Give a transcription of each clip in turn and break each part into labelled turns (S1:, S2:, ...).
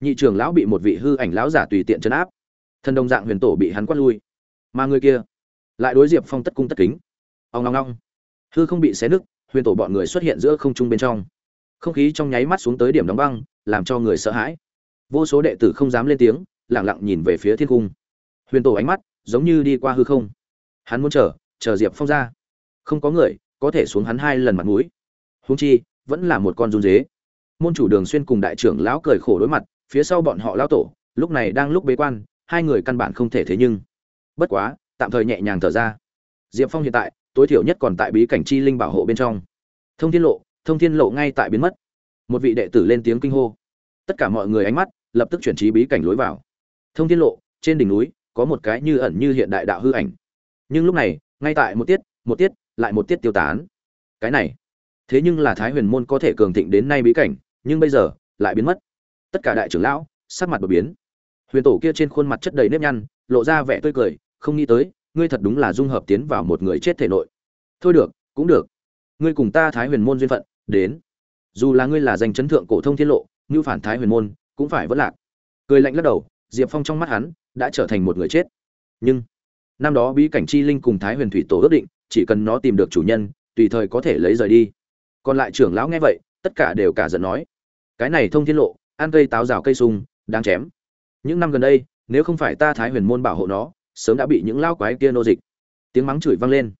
S1: nhị trưởng lão bị một vị hư ảnh lão giả tùy tiện chấn áp. Thần đồng dạng huyền tổ bị hắn quát lui. Mà người kia lại đối diệp phong tất cung tất kính. Ông long long hư không bị xé nứt, huyền tổ bọn người xuất hiện giữa không trung bên trong. Không khí trong nháy mắt xuống tới điểm đóng băng, làm cho người sợ hãi. Vô số đệ tử không dám lên tiếng lẳng lặng nhìn về phía thiên cung. Huyền tổ ánh mắt giống như đi qua hư không. Hắn muốn chờ chờ diệp phong ra. Không có người có thể xuống hắn hai lần mặt mũi. Húng chi, vẫn là một con run dế. Môn chủ đường xuyên cùng đại trưởng lão cười khổ đối mặt phía sau bọn họ lao tổ, lúc này đang lúc bế quan, hai người căn bản không thể thế nhưng. Bất quá, tạm thời nhẹ nhàng thở ra. Diệp phong hiện tại, tối thiểu nhất còn tại bí cảnh chi linh bảo hộ bên trong. Thông thiên lộ, thông thiên lộ ngay tại biến mất. Một vị đệ tử lên tiếng kinh hô. Tất cả mọi người ánh mắt, lập tức chuyển trí bí cảnh lối vào. Thông thiên lộ, trên đỉnh núi, có một cái như ẩn như hiện đại đạo hư ảnh. Nhưng lúc này, ngay tại một tiết một tiết, lại một tiết tiêu tán. Cái này, thế nhưng là thái huyền môn có thể cường thịnh đến nay bí cảnh, nhưng bây giờ, lại biến mất tất cả đại trưởng lão, sắc mặt đột biến. Huyền tổ kia trên khuôn mặt chất đầy nếp nhăn, lộ ra vẻ tươi cười, không nghĩ tới, ngươi thật đúng là dung hợp tiến vào một người chết thể nội. Thôi được, cũng được. Ngươi cùng ta thái huyền môn duyên phận, đến. Dù là ngươi là danh chấn thượng cổ thông thiên lộ, như phản thái huyền môn, cũng phải vất lạc. Cười lạnh lắc đầu, diệp phong trong mắt hắn đã trở thành một người chết. Nhưng, năm đó bí cảnh chi linh cùng thái huyền thủy tổ ước định, chỉ cần nó tìm được chủ nhân, tùy thời có thể lấy rời đi. Còn lại trưởng lão nghe vậy, tất cả đều cả giận nói, cái này thông thiên lộ ăn cây táo rào cây sung đang chém. Những năm gần đây, nếu không phải ta thái huyền môn bảo hộ nó, sớm đã bị những lao quái kia nô dịch. Tiếng mắng chửi vang lên.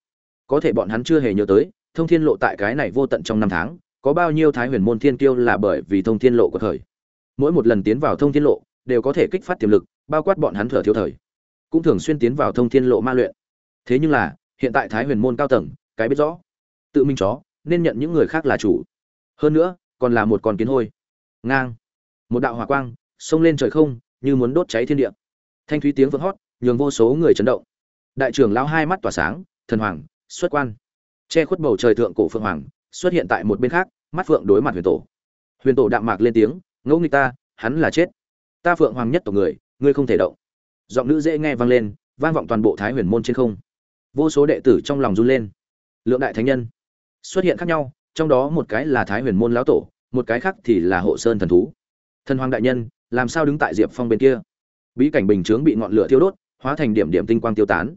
S1: Có thể bọn hắn chưa hề nhớ tới, thông thiên lộ tại cái này vô tận trong năm tháng, có bao nhiêu thái huyền môn thiên kiêu là bởi vì thông thiên lộ của thời. Mỗi một lần tiến vào thông thiên lộ, đều có thể kích phát tiềm lực, bao quát bọn hắn thở thiếu thời. Cũng thường xuyên tiến vào thông thiên lộ ma luyện. Thế nhưng là, hiện tại thái huyền môn cao tầng, cái biết rõ. Tự minh chó, nên nhận những người khác là chủ. Hơn nữa, còn là một con kiến hôi. Ngang một đạo hỏa quang xông lên trời không, như muốn đốt cháy thiên địa. Thanh thúy tiếng vỡ hót, nhường vô số người chấn động. Đại trưởng lão hai mắt tỏa sáng, thần hoàng, xuất quan. Che khuất bầu trời thượng cổ phượng hoàng, xuất hiện tại một bên khác, mắt phượng đối mặt huyền tổ. Huyền tổ đạm mạc lên tiếng, ngẫu nghịch ta, hắn là chết. Ta phượng hoàng nhất tộc người, ngươi không thể động. Giọng nữ dễ nghe vang lên, vang vọng toàn bộ thái huyền môn trên không. Vô số đệ tử trong lòng run lên. Lượng đại thánh nhân xuất hiện khác nhau, trong đó một cái là thái huyền môn lão tổ, một cái khác thì là hộ sơn thần thú thần hoàng đại nhân, làm sao đứng tại diệp phong bên kia? Bí cảnh bình chướng bị ngọn lửa thiêu đốt, hóa thành điểm điểm tinh quang tiêu tán.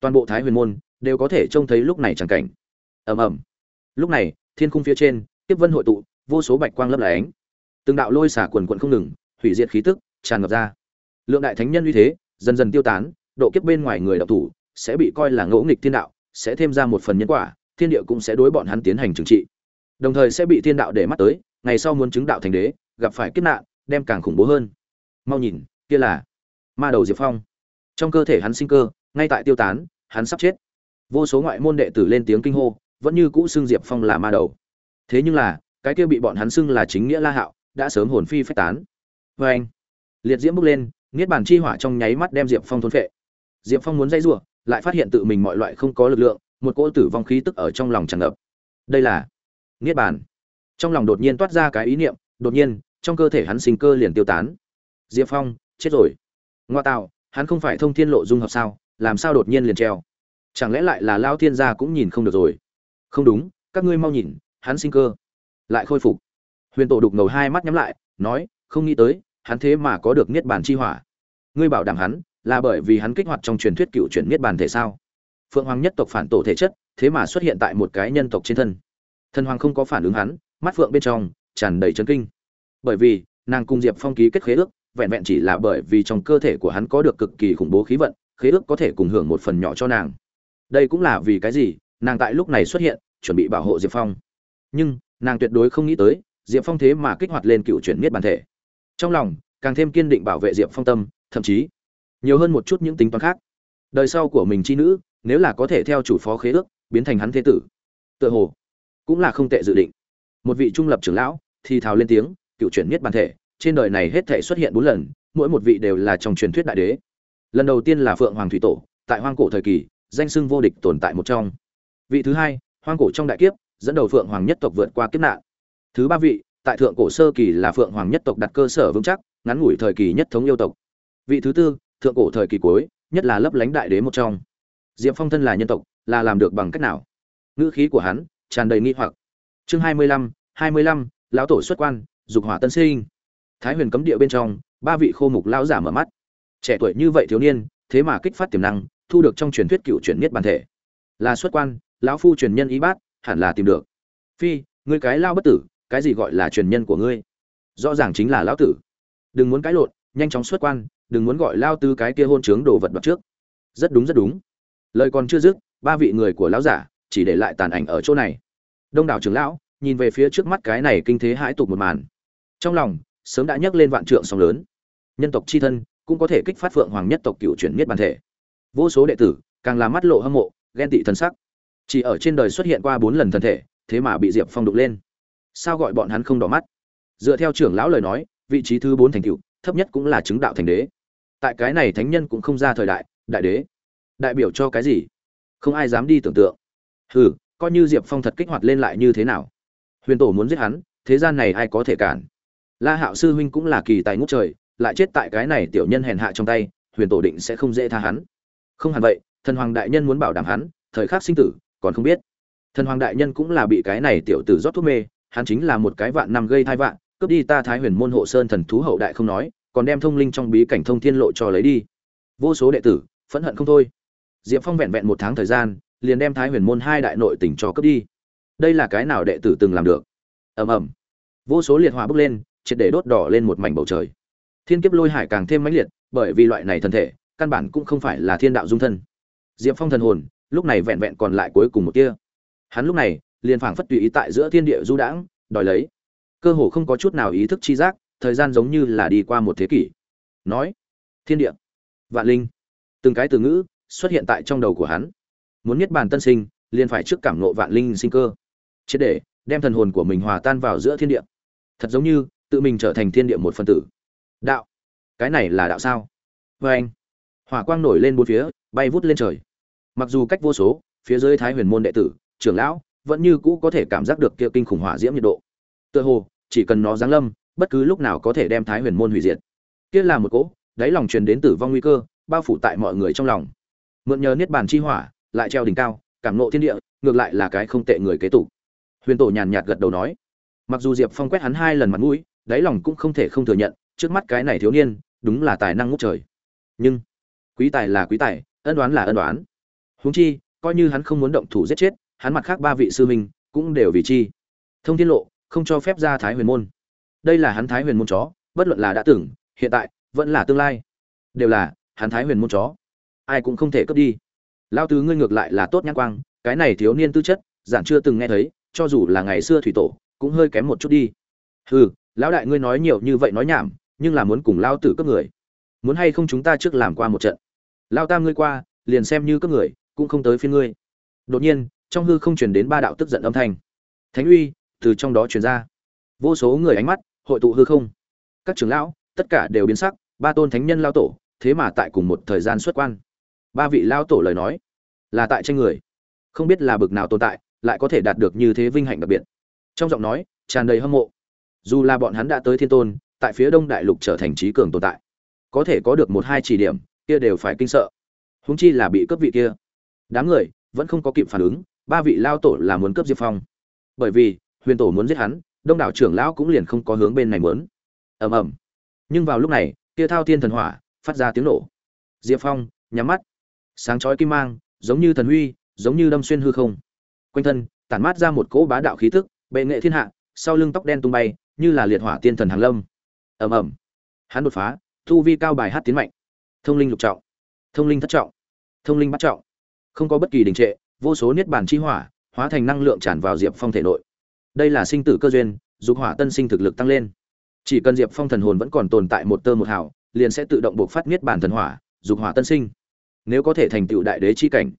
S1: Toàn bộ thái huyền môn đều có thể trông thấy lúc này chẳng cảnh. Ầm ầm. Lúc này, thiên khung phía trên tiếp vân hội tụ, vô số bạch quang lấp lánh từng đạo lôi xả quần quận không ngừng, hủy diệt khí tức, tràn ngập ra. Lượng đại thánh nhân uy thế, dần dần tiêu tán, độ kiếp bên ngoài người đạo thủ sẽ bị coi là ngẫu nghịch thiên đạo, sẽ thêm ra một phần nhân quả, thiên địa cũng sẽ đối bọn hắn tiến hành trừng trị. Đồng thời sẽ bị thiên đạo để mắt tới, ngày sau muốn chứng đạo thành đế, gặp phải kiếp nạn đem càng khủng bố hơn. Mau nhìn, kia là ma đầu diệp phong. Trong cơ thể hắn sinh cơ, ngay tại tiêu tán, hắn sắp chết. Vô số ngoại môn đệ tử lên tiếng kinh hô, vẫn như cũ xưng diệp phong là ma đầu. Thế nhưng là, cái kia bị bọn hắn xưng là chính nghĩa la hạo, đã sớm hồn phi phách tán. Vê anh, liệt diễm bước lên, niết bàn chi hỏa trong nháy mắt đem diệp phong thôn phệ. Diệp phong muốn dây giụa lại phát hiện tự mình mọi loại không có lực lượng, một cỗ tử vong khí tức ở trong lòng tràn ngập. Đây là niết bàn. Trong lòng đột nhiên toát ra cái ý niệm, đột nhiên trong cơ thể hắn sinh cơ liền tiêu tán. Diệp phong, chết rồi. Ngoa tạo, hắn không phải thông thiên lộ dung hợp sao, làm sao đột nhiên liền treo? Chẳng lẽ lại là lao thiên gia cũng nhìn không được rồi? Không đúng, các ngươi mau nhìn, hắn sinh cơ lại khôi phục. Huyền tổ đục ngầu hai mắt nhắm lại, nói, không nghĩ tới, hắn thế mà có được niết bàn chi hỏa. Ngươi bảo đảm hắn, là bởi vì hắn kích hoạt trong truyền thuyết cựu chuyển niết bàn thể sao? Phượng hoàng nhất tộc phản tổ thể chất, thế mà xuất hiện tại một cái nhân tộc trên thân. Thần hoàng không có phản ứng hắn, mắt phượng bên trong, tràn đầy chấn kinh bởi vì nàng cùng diệp phong ký kết khế ước, vẹn vẹn chỉ là bởi vì trong cơ thể của hắn có được cực kỳ khủng bố khí vận, khế ước có thể cùng hưởng một phần nhỏ cho nàng. Đây cũng là vì cái gì? Nàng tại lúc này xuất hiện, chuẩn bị bảo hộ diệp phong. Nhưng, nàng tuyệt đối không nghĩ tới, diệp phong thế mà kích hoạt lên cựu chuyển miết bản thể. Trong lòng, càng thêm kiên định bảo vệ diệp phong tâm, thậm chí, nhiều hơn một chút những tính toán khác. Đời sau của mình chi nữ, nếu là có thể theo chủ phó khế ước, biến thành hắn thế tử, tựa hồ, cũng là không tệ dự định. Một vị trung lập trưởng lão, thì thào lên tiếng cựu chuyển niết bản thể, trên đời này hết thể xuất hiện bốn lần, mỗi một vị đều là trong truyền thuyết đại đế. Lần đầu tiên là phượng hoàng thủy tổ, tại hoang cổ thời kỳ, danh sưng vô địch tồn tại một trong. Vị thứ hai, hoang cổ trong đại kiếp, dẫn đầu phượng hoàng nhất tộc vượt qua kiếp nạn. Thứ ba vị, tại thượng cổ sơ kỳ là phượng hoàng nhất tộc đặt cơ sở vững chắc, ngắn ngủi thời kỳ nhất thống yêu tộc. Vị thứ tư, thượng cổ thời kỳ cuối, nhất là lấp lánh đại đế một trong. Diệp phong thân là nhân tộc, là làm được bằng cách nào? Ngữ khí của hắn tràn đầy nghi hoặc. Chương hai mươi lăm, hai mươi lăm, lão tổ xuất quan dục hỏa tân sinh. Thái huyền cấm địa bên trong, ba vị khô mục lão giả mở mắt. Trẻ tuổi như vậy thiếu niên, thế mà kích phát tiềm năng, thu được trong truyền thuyết cựu truyền niết bản thể. Là xuất quan, lão phu truyền nhân ý bát, hẳn là tìm được. Phi, ngươi cái lao bất tử, cái gì gọi là truyền nhân của ngươi? Rõ ràng chính là lão tử. Đừng muốn cãi lộn, nhanh chóng xuất quan, đừng muốn gọi lao tư cái kia hôn trướng đồ vật bật trước. Rất đúng rất đúng. Lời còn chưa dứt, ba vị người của lão giả chỉ để lại tàn ảnh ở chỗ này. Đông đảo trưởng lão, nhìn về phía trước mắt cái này kinh thế hãi tục một màn trong lòng, sớm đã nhấc lên vạn trượng sóng lớn. Nhân tộc chi thân cũng có thể kích phát phượng hoàng nhất tộc cựu chuyển miết bản thể. Vô số đệ tử càng làm mắt lộ hâm mộ, ghen tị thân sắc. Chỉ ở trên đời xuất hiện qua bốn lần thân thể, thế mà bị diệp phong đục lên. Sao gọi bọn hắn không đỏ mắt? Dựa theo trưởng lão lời nói, vị trí thứ bốn thành cựu thấp nhất cũng là chứng đạo thành đế. Tại cái này thánh nhân cũng không ra thời đại đại đế. Đại biểu cho cái gì? Không ai dám đi tưởng tượng. Hừ, coi như diệp phong thật kích hoạt lên lại như thế nào? Huyền tổ muốn giết hắn, thế gian này ai có thể cản? La hạo sư huynh cũng là kỳ tài ngút trời, lại chết tại cái này tiểu nhân hèn hạ trong tay, huyền tổ định sẽ không dễ tha hắn. Không hẳn vậy, thần hoàng đại nhân muốn bảo đảm hắn, thời khắc sinh tử, còn không biết. Thần hoàng đại nhân cũng là bị cái này tiểu tử rót thuốc mê, hắn chính là một cái vạn năm gây thai vạn, cướp đi ta thái huyền môn hộ sơn thần thú hậu đại không nói, còn đem thông linh trong bí cảnh thông thiên lộ cho lấy đi. Vô số đệ tử, phẫn hận không thôi. Diệp phong vẹn vẹn một tháng thời gian, liền đem thái huyền môn hai đại nội tỉnh cho cướp đi. Đây là cái nào đệ tử từng làm được? Ầm ầm. Vô số liệt hỏa bốc lên triệt để đốt đỏ lên một mảnh bầu trời. Thiên kiếp lôi hải càng thêm mãnh liệt, bởi vì loại này thân thể, căn bản cũng không phải là thiên đạo dung thân. Diệp phong thần hồn, lúc này vẹn vẹn còn lại cuối cùng một kia hắn lúc này, liền phảng phất tùy ý tại giữa thiên địa du đãng, đòi lấy. Cơ hồ không có chút nào ý thức chi giác, thời gian giống như là đi qua một thế kỷ. Nói, thiên địa, vạn linh. Từng cái từ ngữ xuất hiện tại trong đầu của hắn. Muốn niết bàn tân sinh, liền phải trước cảm nộ vạn linh sinh cơ. Triệt để đem thần hồn của mình hòa tan vào giữa thiên địa. Thật giống như tự mình trở thành thiên địa một phân tử. Đạo. Cái này là đạo sao? Vê anh, hỏa quang nổi lên bốn phía, bay vút lên trời. Mặc dù cách vô số, phía dưới thái huyền môn đệ tử, trưởng lão, vẫn như cũ có thể cảm giác được kia kinh khủng hỏa diễm nhiệt độ. Tựa hồ, chỉ cần nó giáng lâm, bất cứ lúc nào có thể đem thái huyền môn hủy diệt. Kia là một cỗ, đáy lòng truyền đến tử vong nguy cơ, bao phủ tại mọi người trong lòng. Mượn nhờ niết bàn chi hỏa, lại treo đỉnh cao, cảm nộ thiên địa, ngược lại là cái không tệ người kế tục. Huyền tổ nhàn nhạt gật đầu nói. Mặc dù diệp phong quét hắn hai lần mặt mũi đáy lòng cũng không thể không thừa nhận, trước mắt cái này thiếu niên, đúng là tài năng ngút trời. Nhưng, quý tài là quý tài, ân đoán là ân đoán huống chi, coi như hắn không muốn động thủ giết chết, hắn mặt khác ba vị sư minh cũng đều vì chi. Thông thiên lộ, không cho phép ra thái huyền môn. Đây là hắn thái huyền môn chó, bất luận là đã từng hiện tại, vẫn là tương lai. Đều là hắn thái huyền môn chó. Ai cũng không thể cướp đi. Lao tứ ngươi ngược lại là tốt nhãn quang, cái này thiếu niên tư chất, giản chưa từng nghe thấy, cho dù là ngày xưa thủy tổ, cũng hơi kém một chút đi. Hừ lão đại ngươi nói nhiều như vậy nói nhảm, nhưng là muốn cùng lao tử cướp người. Muốn hay không chúng ta trước làm qua một trận? Lao tam ngươi qua, liền xem như cướp người, cũng không tới phiên ngươi. Đột nhiên, trong hư không truyền đến ba đạo tức giận âm thanh. Thánh uy, từ trong đó truyền ra. Vô số người ánh mắt, hội tụ hư không. Các trưởng lão, tất cả đều biến sắc, ba tôn thánh nhân lao tổ, thế mà tại cùng một thời gian xuất quan. Ba vị lao tổ lời nói, là tại tranh người. Không biết là bực nào tồn tại, lại có thể đạt được như thế vinh hạnh đặc biệt. Trong giọng nói, tràn đầy hâm mộ dù là bọn hắn đã tới thiên tôn, tại phía đông đại lục trở thành trí cường tồn tại. Có thể có được một hai chỉ điểm, kia đều phải kinh sợ. Húng chi là bị cướp vị kia. Đám người vẫn không có kịp phản ứng, ba vị lao tổ là muốn cướp diệp phong. Bởi vì, huyền tổ muốn giết hắn, đông đảo trưởng lão cũng liền không có hướng bên này muốn. Ầm ầm. Nhưng vào lúc này, kia thao thiên thần hỏa phát ra tiếng nổ. Diệp phong nhắm mắt. Sáng chói kim mang, giống như thần huy, giống như đâm xuyên hư không. Quanh thân tản mát ra một cỗ bá đạo khí tức, bệ nghệ thiên hạ, sau lưng tóc đen tung bay như là liệt hỏa tiên thần hàng lâm. Ầm ầm. Hắn đột phá thu vi cao bài hát tiến mạnh. Thông linh lục trọng, thông linh thất trọng, thông linh bắt trọng. Không có bất kỳ đình trệ, vô số niết bàn chi hỏa, hóa thành năng lượng tràn vào diệp phong thể nội. Đây là sinh tử cơ duyên, dục hỏa tân sinh thực lực tăng lên. Chỉ cần diệp phong thần hồn vẫn còn tồn tại một tơ một hào, liền sẽ tự động buộc phát niết bàn thần hỏa, dục hỏa tân sinh. Nếu có thể thành tựu đại đế chi cảnh,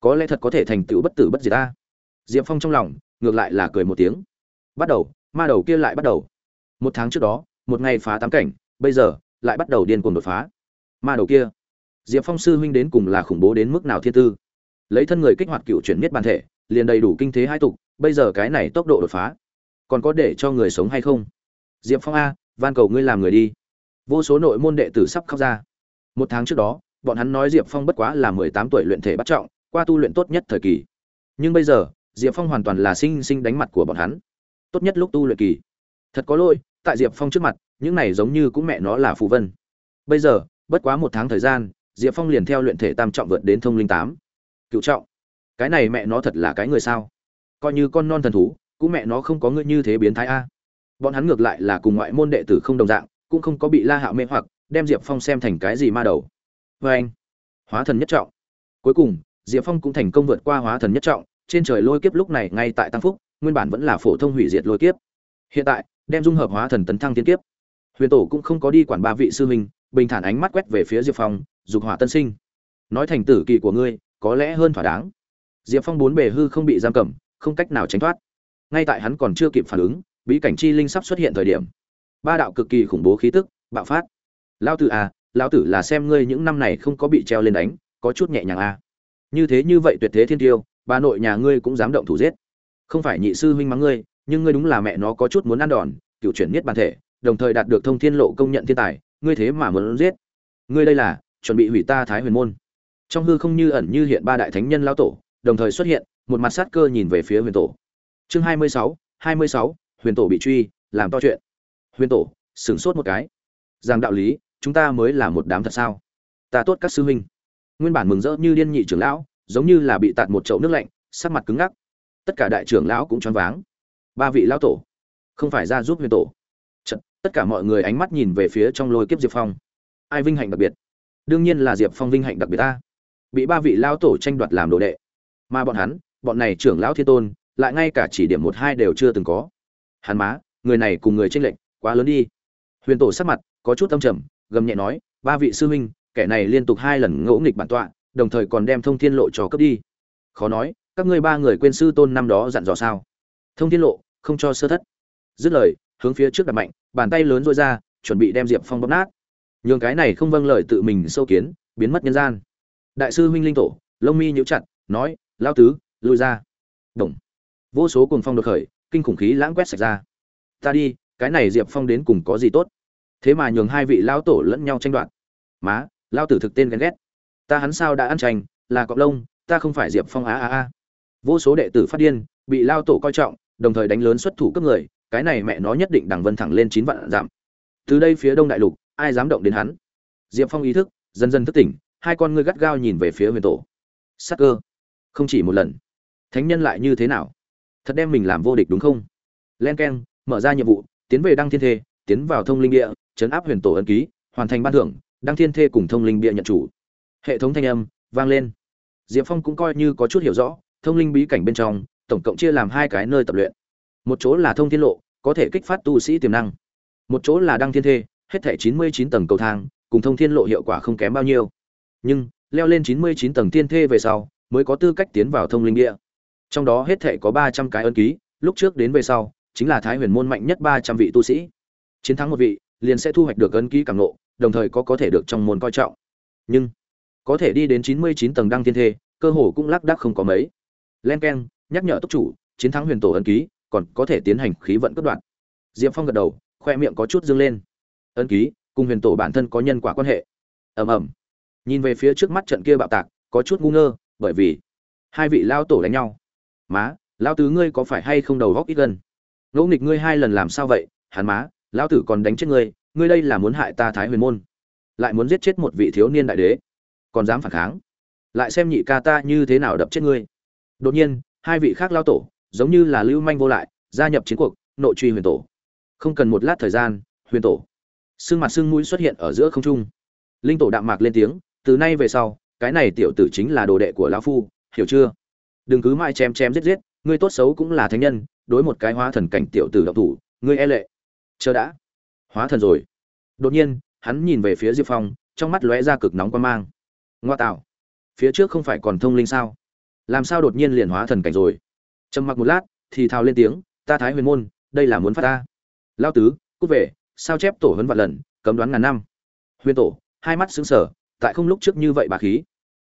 S1: có lẽ thật có thể thành tựu bất tử bất diệt ta. Diệp phong trong lòng, ngược lại là cười một tiếng. Bắt đầu ma đầu kia lại bắt đầu. Một tháng trước đó, một ngày phá tám cảnh, bây giờ, lại bắt đầu điên cuồng đột phá. Ma đầu kia. Diệp phong sư huynh đến cùng là khủng bố đến mức nào thiên tư? Lấy thân người kích hoạt cựu chuyển miết bản thể, liền đầy đủ kinh thế hai tục, bây giờ cái này tốc độ đột phá, còn có để cho người sống hay không? Diệp phong a, van cầu ngươi làm người đi. Vô số nội môn đệ tử sắp khóc ra. Một tháng trước đó, bọn hắn nói diệp phong bất quá là mười tám tuổi luyện thể bắt trọng, qua tu luyện tốt nhất thời kỳ. Nhưng bây giờ, diệp phong hoàn toàn là sinh sinh đánh mặt của bọn hắn tốt nhất lúc tu luyện kỳ. Thật có lỗi, tại diệp phong trước mặt, những này giống như cũng mẹ nó là phù vân. Bây giờ, bất quá một tháng thời gian, diệp phong liền theo luyện thể tam trọng vượt đến thông linh tám. Cựu trọng. Cái này mẹ nó thật là cái người sao? Coi như con non thần thú, cũng mẹ nó không có ngươi như thế biến thái a. Bọn hắn ngược lại là cùng ngoại môn đệ tử không đồng dạng, cũng không có bị la hạo mê hoặc, đem diệp phong xem thành cái gì ma đầu. Vê anh hóa thần nhất trọng. Cuối cùng, diệp phong cũng thành công vượt qua hóa thần nhất trọng trên trời lôi kiếp lúc này ngay tại tăng phúc, nguyên bản vẫn là phổ thông hủy diệt lôi kiếp. Hiện tại, đem dung hợp hóa thần tấn thăng tiến kiếp. Huyền tổ cũng không có đi quản ba vị sư huynh, bình thản ánh mắt quét về phía diệp phong, dục hỏa tân sinh. Nói thành tử kỳ của ngươi, có lẽ hơn thỏa đáng. Diệp phong bốn bề hư không bị giam cầm, không cách nào tránh thoát. Ngay tại hắn còn chưa kịp phản ứng, bí cảnh chi linh sắp xuất hiện thời điểm. Ba đạo cực kỳ khủng bố khí tức, bạo phát. Lao tử à lao tử là xem ngươi những năm này không có bị treo lên đánh, có chút nhẹ nhàng à. Như thế như vậy tuyệt thế thiên tiêu bà nội nhà ngươi cũng dám động thủ giết. Không phải nhị sư huynh mắng ngươi, nhưng ngươi đúng là mẹ nó có chút muốn ăn đòn, cựu chuyển niết bản thể, đồng thời đạt được thông thiên lộ công nhận thiên tài, ngươi thế mà muốn giết. Ngươi đây là, chuẩn bị hủy ta thái huyền môn. Trong hư không như ẩn như hiện ba đại thánh nhân lão tổ, đồng thời xuất hiện, một mặt sát cơ nhìn về phía huyền tổ. Chương hai mươi sáu, hai mươi sáu, huyền tổ bị truy, làm to chuyện. Huyền tổ, sửng sốt một cái. Rằng đạo lý, chúng ta mới là một đám thật sao? Ta tốt các sư huynh. Nguyên bản mừng rỡ như điên nhị trưởng lão giống như là bị tạt một chậu nước lạnh sắc mặt cứng ngắc. Tất cả đại trưởng lão cũng choáng váng. Ba vị lão tổ không phải ra giúp huyền tổ. Chật, tất cả mọi người ánh mắt nhìn về phía trong lôi kiếp diệp phong. Ai vinh hạnh đặc biệt? Đương nhiên là diệp phong vinh hạnh đặc biệt ta. Bị ba vị lão tổ tranh đoạt làm đồ đệ. Mà bọn hắn bọn này trưởng lão thiên tôn lại ngay cả chỉ điểm một hai đều chưa từng có. Hắn má người này cùng người tranh lệch quá lớn đi. Huyền tổ sắc mặt có chút âm trầm gầm nhẹ nói ba vị sư huynh kẻ này liên tục hai lần ngỗ nghịch bản tọa đồng thời còn đem thông thiên lộ cho cấp đi. Khó nói, các ngươi ba người quên sư tôn năm đó dặn dò sao? Thông thiên lộ, không cho sơ thất. Dứt lời, hướng phía trước đặt mạnh, bàn tay lớn dội ra, chuẩn bị đem diệp phong bóp nát. Nhường cái này không vâng lời tự mình sâu kiến, biến mất nhân gian. Đại sư huynh linh tổ, lông mi nhíu chặt, nói lao tứ, lui ra. Đồng. Vô số cuồng phong đột khởi, kinh khủng khí lãng quét sạch ra. Ta đi, cái này diệp phong đến cùng có gì tốt? Thế mà nhường hai vị lao tổ lẫn nhau tranh đoạt. Má lao tử thực tên ghen ghét ta hắn sao đã ăn tranh là cọp lông, ta không phải diệp phong á á á. Vô số đệ tử phát điên, bị lao tổ coi trọng, đồng thời đánh lớn xuất thủ cấp người, cái này mẹ nó nhất định đằng vân thẳng lên chín vạn giảm từ đây phía đông đại lục, ai dám động đến hắn? Diệp phong ý thức, dần dần thức tỉnh, hai con ngươi gắt gao nhìn về phía huyền tổ. Sắc cơ, không chỉ một lần. Thánh nhân lại như thế nào? Thật đem mình làm vô địch đúng không? Len k e n mở ra nhiệm vụ, tiến về đăng thiên thê, tiến vào thông linh địa, chấn áp huyền tổ ân ký, hoàn thành ban thưởng, đăng thiên thê cùng thông linh địa nhận chủ hệ thống thanh âm vang lên. Diệp phong cũng coi như có chút hiểu rõ, thông linh bí cảnh bên trong, tổng cộng chia làm hai cái nơi tập luyện. Một chỗ là thông thiên lộ, có thể kích phát tu sĩ tiềm năng. Một chỗ là đăng thiên thê, hết thẻ chín mươi chín tầng cầu thang, cùng thông thiên lộ hiệu quả không kém bao nhiêu. Nhưng, leo lên chín mươi chín tầng thiên thê về sau, mới có tư cách tiến vào thông linh địa trong đó hết thẻ có ba trăm cái ân ký, lúc trước đến về sau, chính là thái huyền môn mạnh nhất ba trăm vị tu sĩ. Chiến thắng một vị, liền sẽ thu hoạch được ân ký càng nộ đồng thời có có thể được trong môn coi trọng. Nhưng có thể đi đến chín mươi chín tầng đăng thiên thê, cơ hồ cũng lác đác không có mấy. Len k nhắc nhở túc chủ, chiến thắng huyền tổ ấn ký, còn có thể tiến hành khí vận cất đoạn. Diệp phong gật đầu, khoe miệng có chút dâng lên. Ấn ký, cùng huyền tổ bản thân có nhân quả quan hệ. Ầm ầm. Nhìn về phía trước mắt trận kia bạo tạc, có chút ngu ngơ, bởi vì hai vị lao tổ đánh nhau. Má, lao tứ ngươi có phải hay không đầu góc ít gần? Ngẫu nghịch ngươi hai lần làm sao vậy? Hắn má, lao tử còn đánh chết ngươi ngươi đây là muốn hại ta thái huyền môn. Lại muốn giết chết một vị thiếu niên đại đế còn dám phản kháng. Lại xem nhị ca ta như thế nào đập chết ngươi. Đột nhiên, hai vị khác lao tổ, giống như là lưu manh vô lại, gia nhập chiến cuộc, nội truy huyền tổ. Không cần một lát thời gian, huyền tổ. Sưng mặt sưng mũi xuất hiện ở giữa không trung. Linh tổ đạm mạc lên tiếng, từ nay về sau, cái này tiểu tử chính là đồ đệ của lão phu, hiểu chưa? Đừng cứ mãi chém chém giết giết, ngươi tốt xấu cũng là thánh nhân, đối một cái hóa thần cảnh tiểu tử độc thủ, ngươi e lệ. Chờ đã. Hóa thần rồi. Đột nhiên, hắn nhìn về phía diệp phong, trong mắt lóe ra cực nóng quan mang ngoa tạo phía trước không phải còn thông linh sao? Làm sao đột nhiên liền hóa thần cảnh rồi? Trầm mặc một lát, thì thào lên tiếng, ta thái huyền môn, đây là muốn phát ta. Lao tứ, cút về, sao chép tổ hấn vạn lần, cấm đoán ngàn năm? Huyền tổ, hai mắt xứng sở tại không lúc trước như vậy bà khí.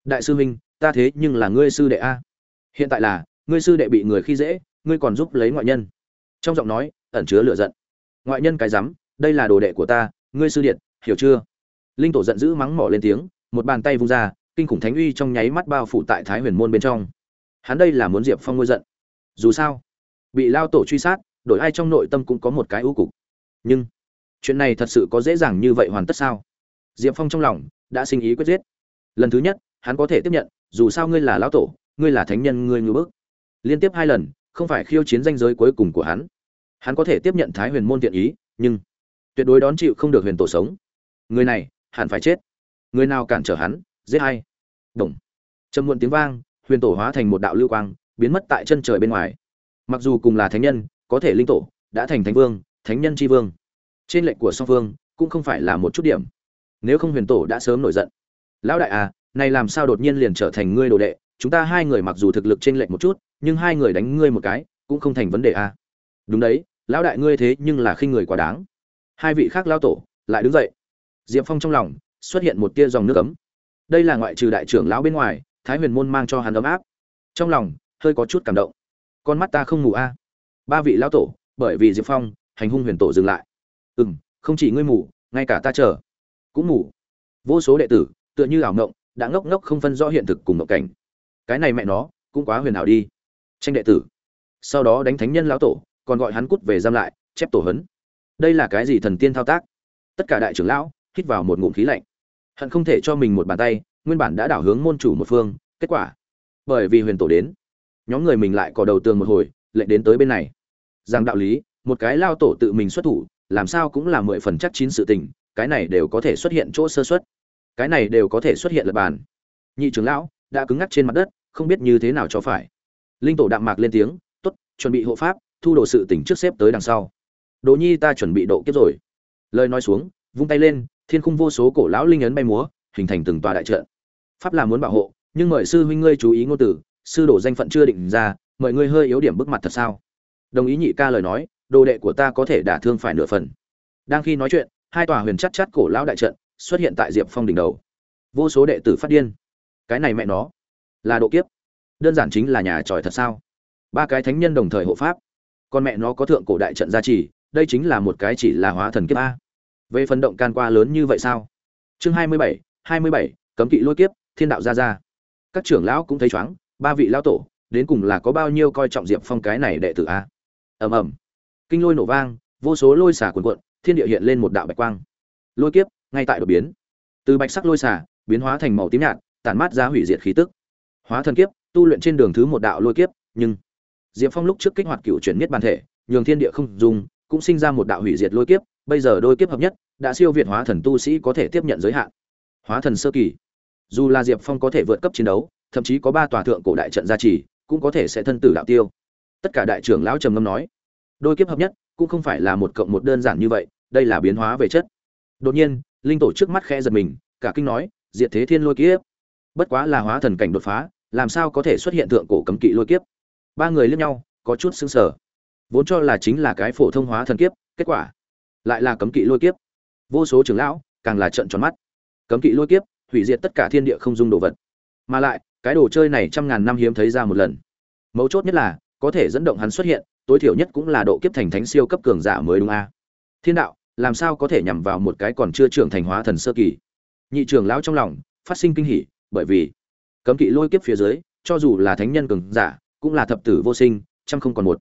S1: Đại sư huynh, ta thế nhưng là ngươi sư đệ a. Hiện tại là, ngươi sư đệ bị người khi dễ, ngươi còn giúp lấy ngoại nhân. Trong giọng nói, ẩn chứa lửa giận. Ngoại nhân cái rắm, đây là đồ đệ của ta, ngươi sư điện, hiểu chưa? Linh tổ giận dữ mắng mỏ lên tiếng một bàn tay vung ra, kinh khủng thánh uy trong nháy mắt bao phủ tại thái huyền môn bên trong. Hắn đây là muốn diệp phong ngôi giận. Dù sao, bị lao tổ truy sát, đổi ai trong nội tâm cũng có một cái ưu cục. Nhưng, chuyện này thật sự có dễ dàng như vậy hoàn tất sao? Diệp phong trong lòng đã sinh ý quyết giết. Lần thứ nhất, hắn có thể tiếp nhận, dù sao ngươi là lão tổ, ngươi là thánh nhân, ngươi ngưỡng bức. Liên tiếp hai lần, không phải khiêu chiến danh giới cuối cùng của hắn. Hắn có thể tiếp nhận thái huyền môn tiện ý, nhưng tuyệt đối đón chịu không được huyền tổ sống. Người này, hẳn phải chết người nào cản trở hắn, giết hay. Đồng trầm muộn tiếng vang, huyền tổ hóa thành một đạo lưu quang, biến mất tại chân trời bên ngoài. Mặc dù cùng là thánh nhân, có thể linh tổ, đã thành thánh vương, thánh nhân tri vương. Trên lệnh của song phương, cũng không phải là một chút điểm. Nếu không huyền tổ đã sớm nổi giận. Lão đại à này làm sao đột nhiên liền trở thành ngươi đồ đệ? Chúng ta hai người mặc dù thực lực trên lệnh một chút, nhưng hai người đánh ngươi một cái, cũng không thành vấn đề à. Đúng đấy, lão đại ngươi thế nhưng là khinh người quá đáng. Hai vị khác lao tổ, lại đứng dậy. Diệp phong trong lòng xuất hiện một tia dòng nước ấm. Đây là ngoại trừ đại trưởng lão bên ngoài, thái huyền môn mang cho hắn ấm áp. Trong lòng, hơi có chút cảm động. Con mắt ta không mù a. Ba vị lão tổ, bởi vì diệp phong, hành hung huyền tổ dừng lại. Ừ m không chỉ ngươi mù, ngay cả ta chờ, cũng mù. Vô số đệ tử, tựa như ảo ngộng, đã ngốc ngốc không phân rõ hiện thực cùng ngộng cảnh. Cái này mẹ nó, cũng quá huyền ảo đi. Tranh đệ tử. Sau đó đánh thánh nhân lão tổ, còn gọi hắn cút về giam lại, chép tổ hấn đây là cái gì thần tiên thao tác? Tất cả đại trưởng lão, hít vào một ngụm khí lạnh hận không thể cho mình một bàn tay, nguyên bản đã đảo hướng môn chủ một phương, kết quả, bởi vì huyền tổ đến, nhóm người mình lại cò đầu tường một hồi lệnh đến tới bên này. Rằng đạo lý, một cái lao tổ tự mình xuất thủ, làm sao cũng là mười phần chắc chín sự tình, cái này đều có thể xuất hiện chỗ sơ xuất cái này đều có thể xuất hiện lập bàn. Nhị trưởng lão đã cứng ngắc trên mặt đất, không biết như thế nào cho phải. Linh tổ đạm mạc lên tiếng t ố t chuẩn bị hộ pháp, thu đồ sự tỉnh trước xếp tới đằng sau. Đồ nhi ta chuẩn bị độ kiếp rồi. Lời nói xuống, vung tay lên thiên khung vô số cổ lão linh ấn bay múa, hình thành từng tòa đại trận. Pháp là muốn bảo hộ, nhưng mời sư huynh ngươi chú ý ngôn từ, sư đổ danh phận chưa định ra, mời ngươi hơi yếu điểm bức mặt thật sao? Đồng ý nhị ca lời nói, đồ đệ của ta có thể đả thương phải nửa phần. Đang khi nói chuyện, hai tòa huyền chắc chắc cổ lão đại trận xuất hiện tại diệp phong đỉnh đầu. Vô số đệ tử phát điên. Cái này mẹ nó, là độ kiếp. Đơn giản chính là nhà tròi thật sao? Ba cái thánh nhân đồng thời hộ pháp. Con mẹ nó có thượng cổ đại trận gia trì, đây chính là một cái chỉ là hóa thần kiếp a về phần động can qua lớn như vậy sao? Chương hai mươi bảy, hai mươi bảy, cấm kỵ lôi kiếp, thiên đạo ra ra. Các trưởng lão cũng thấy chóng ba vị lão tổ, đến cùng là có bao nhiêu coi trọng diệp phong cái này đệ tử a? Ầm ầm. Kinh lôi nổ vang, vô số lôi xả cuồn cuộn, thiên địa hiện lên một đạo bạch quang. Lôi kiếp, ngay tại đột biến. Từ bạch sắc lôi xả biến hóa thành màu tím nhạt, tản mát ra hủy diệt khí tức. Hóa thần kiếp, tu luyện trên đường thứ một đạo lôi kiếp, nhưng diệp phong lúc trước kích hoạt cựu chuyển nhất bản thể, nhường thiên địa không dùng, cũng sinh ra một đạo hủy diệt lôi kiếp bây giờ đôi kiếp hợp nhất, đã siêu việt hóa thần tu sĩ có thể tiếp nhận giới hạn. Hóa thần sơ kỳ. Dù là diệp phong có thể vượt cấp chiến đấu, thậm chí có ba tòa thượng cổ đại trận gia trì, cũng có thể sẽ thân tử đạo tiêu. Tất cả đại trưởng lão trầm ngâm nói, đôi kiếp hợp nhất cũng không phải là một cộng một đơn giản như vậy, đây là biến hóa về chất. Đột nhiên, linh tổ trước mắt khẽ giật mình, cả kinh nói, diệt thế thiên lôi kiếp. Bất quá là hóa thần cảnh đột phá, làm sao có thể xuất hiện thượng cổ cấm kỵ lôi kiếp? Ba người lướt nhau, có chút xứng sờ. Vốn cho là chính là cái phổ thông hóa thần kiếp, kết quả lại là cấm kỵ lôi kiếp. Vô số trưởng lão càng là trận tròn mắt. Cấm kỵ lôi kiếp hủy diệt tất cả thiên địa không dung đồ vật. Mà lại, cái đồ chơi này trăm ngàn năm hiếm thấy ra một lần. Mấu chốt nhất là, có thể dẫn động hắn xuất hiện, tối thiểu nhất cũng là độ kiếp thành thánh siêu cấp cường giả mới đúng a. Thiên đạo, làm sao có thể nhằm vào một cái còn chưa trưởng thành hóa thần sơ kỳ? Nhị trưởng lão trong lòng phát sinh kinh hỉ, bởi vì cấm kỵ lôi kiếp phía dưới, cho dù là thánh nhân cường giả, cũng là thập tử vô sinh, trăm không còn một.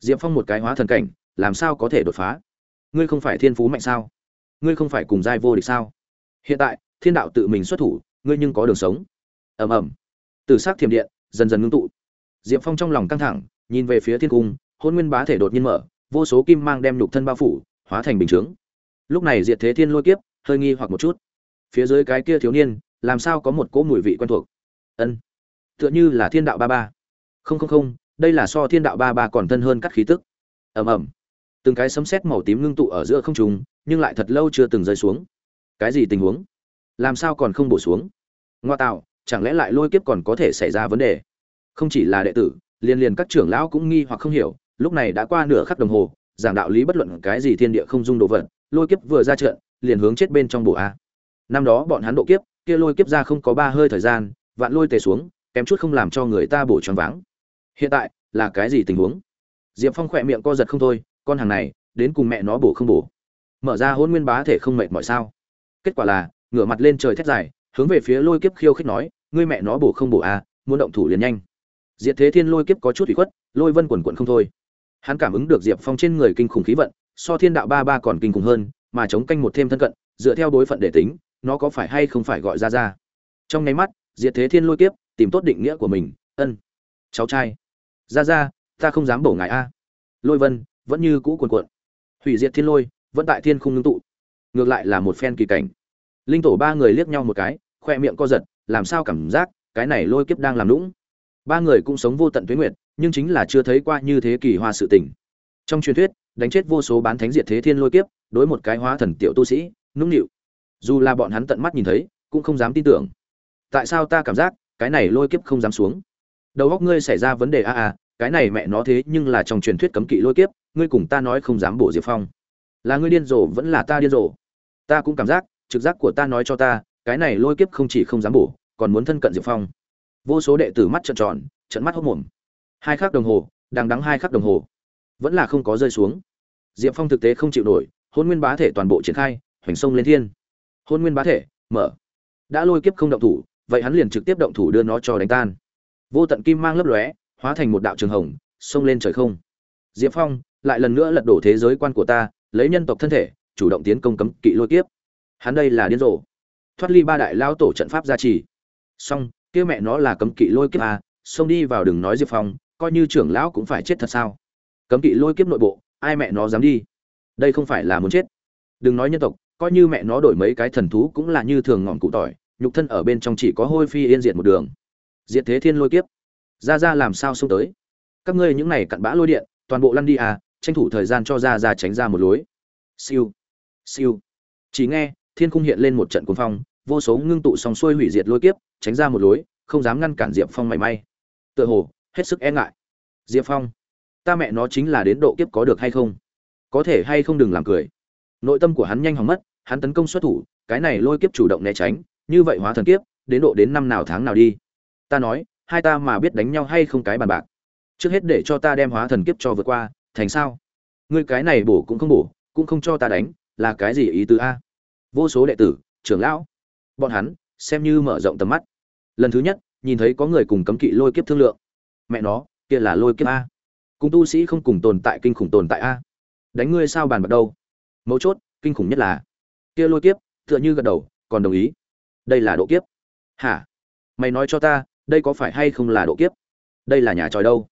S1: Diệp phong một cái hóa thần cảnh, làm sao có thể đột phá? Ngươi không phải thiên phú mạnh sao? Ngươi không phải cùng giai vô địch sao? Hiện tại, thiên đạo tự mình xuất thủ, ngươi nhưng có đường sống. Ầm ầm. Từ s ắ c thiềm điện dần dần ngưng tụ. Diệp phong trong lòng căng thẳng, nhìn về phía thiên cung, hôn nguyên bá thể đột nhiên mở, vô số kim mang đem nhục thân bao phủ, hóa thành bình chướng. Lúc này diệt thế thiên lôi kiếp, hơi nghi hoặc một chút. Phía dưới cái kia thiếu niên, làm sao có một cỗ mùi vị quen thuộc? Ân, tựa như là thiên đạo ba ba. Không không không, đây là so thiên đạo ba ba còn thân hơn các khí tức. Ầm ầm từng cái sấm sét màu tím ngưng tụ ở giữa không trung, nhưng lại thật lâu chưa từng rơi xuống. Cái gì tình huống? Làm sao còn không bổ xuống? Ngoa tạo, chẳng lẽ lại lôi kiếp còn có thể xảy ra vấn đề? Không chỉ là đệ tử, liền liền các trưởng lão cũng nghi hoặc không hiểu, lúc này đã qua nửa khắc đồng hồ, giảng đạo lý bất luận cái gì thiên địa không dung đồ vật, lôi kiếp vừa ra trận, liền hướng chết bên trong bổ a. Năm đó bọn hắn độ kiếp, kia lôi kiếp ra không có ba hơi thời gian, vạn lôi tề xuống, kém chút không làm cho người ta bổ choáng váng. Hiện tại, là cái gì tình huống? Diệp phong khỏe miệng co giật không thôi con hàng này, đến cùng mẹ nó bổ không bổ. Mở ra hôn nguyên bá thể không mệt mỏi sao? Kết quả là, ngửa mặt lên trời thét dài, hướng về phía lôi kiếp khiêu khích nói, ngươi mẹ nó bổ không bổ à muốn động thủ liền nhanh. Diệt thế thiên lôi kiếp có chút ủy khuất, lôi vân quần quận không thôi. Hắn cảm ứng được diệp phong trên người kinh khủng khí vận, so thiên đạo ba ba còn kinh khủng hơn, mà chống canh một thêm thân cận, dựa theo đối phận để tính, nó có phải hay không phải gọi ra ra. Trong nháy mắt, diệt thế thiên lôi kiếp tìm tốt định nghĩa của mình, ân, cháu trai. Ra ra, ta không dám bổ ngài a. Lôi vân vẫn như cũ cuồn cuộn. Hủy diệt thiên lôi, vẫn tại thiên không ngưng tụ. Ngược lại là một phen kỳ cảnh. Linh tổ ba người liếc nhau một cái, khoe miệng co giật, làm sao cảm giác cái này lôi kiếp đang làm lũng ba người cũng sống vô tận tuyến nguyệt, nhưng chính là chưa thấy qua như thế kỳ hoa sự tình. Trong truyền thuyết, đánh chết vô số bán thánh diệt thế thiên lôi kiếp, đối một cái hóa thần tiểu tu sĩ, nũng nịu. Dù là bọn hắn tận mắt nhìn thấy, cũng không dám tin tưởng. Tại sao ta cảm giác cái này lôi kiếp không dám xuống? Đầu góc ngươi xảy ra vấn đề a a cái này mẹ nó thế nhưng là trong truyền thuyết cấm kỵ lôi kiếp, ngươi cùng ta nói không dám bổ diệp phong. Là ngươi điên rồ vẫn là ta điên rồ? Ta cũng cảm giác, trực giác của ta nói cho ta, cái này lôi kiếp không chỉ không dám bổ, còn muốn thân cận diệp phong. Vô số đệ tử mắt trợn tròn trận mắt hốc mồm hai khắc đồng hồ, đang đắng hai khắc đồng hồ. Vẫn là không có rơi xuống. Diệp phong thực tế không chịu nổi, hôn nguyên bá thể toàn bộ triển khai, hoành sông lên thiên. Hôn nguyên bá thể, mở. Đã lôi kiếp không động thủ, vậy hắn liền trực tiếp động thủ đưa nó cho đánh tan. Vô tận kim mang lấp lóe hóa thành một đạo trường hồng xông lên trời không. Diệp phong lại lần nữa lật đổ thế giới quan của ta lấy nhân tộc thân thể chủ động tiến công cấm kỵ lôi kiếp. Hắn đây là điên rồ. Thoát ly ba đại lao tổ trận pháp gia trì. Song kia mẹ nó là cấm kỵ lôi kiếp à, xông đi vào đừng nói diệp phong coi như trưởng lão cũng phải chết thật sao. Cấm kỵ lôi kiếp nội bộ ai mẹ nó dám đi? Đây không phải là muốn chết. Đừng nói nhân tộc coi như mẹ nó đổi mấy cái thần thú cũng là như thường ngọn cụ tỏi nhục thân ở bên trong chỉ có hôi phi yên diệt một đường. Diệt thế thiên lôi kiếp ra ra làm sao xông tới? Các ngươi những này cặn bã lôi điện, toàn bộ lăn đi à tranh thủ thời gian cho ra ra tránh ra một lối. Siêu siêu. Chỉ nghe, thiên cung hiện lên một trận cuồng phong, vô số ngưng tụ sòng xuôi hủy diệt lôi kiếp, tránh ra một lối, không dám ngăn cản diệp phong mảy may. Tựa hồ, hết sức e ngại. Diệp phong, ta mẹ nó chính là đến độ kiếp có được hay không? Có thể hay không đừng làm cười. Nội tâm của hắn nhanh hỏng mất, hắn tấn công xuất thủ, cái này lôi kiếp chủ động né tránh, như vậy hóa thần kiếp, đến độ đến năm nào tháng nào đi? Ta nói hai ta mà biết đánh nhau hay không cái bàn bạc. Trước hết để cho ta đem hóa thần kiếp cho vượt qua, thành sao? Ngươi cái này bổ cũng không bổ, cũng không cho ta đánh, là cái gì ý tứ a? Vô số đệ tử, trưởng lão, bọn hắn, xem như mở rộng tầm mắt. Lần thứ nhất, nhìn thấy có người cùng cấm kỵ lôi kiếp thương lượng. Mẹ nó, kia là lôi kiếp a. Cùng tu sĩ không cùng tồn tại kinh khủng tồn tại a. Đánh ngươi sao bàn bạc đâu? Mấu chốt, kinh khủng nhất là, kia lôi kiếp, tựa như gật đầu, còn đồng ý. Đây là độ kiếp. Hả? Mày nói cho ta đây có phải hay không là độ kiếp? Đây là nhà tròi đâu?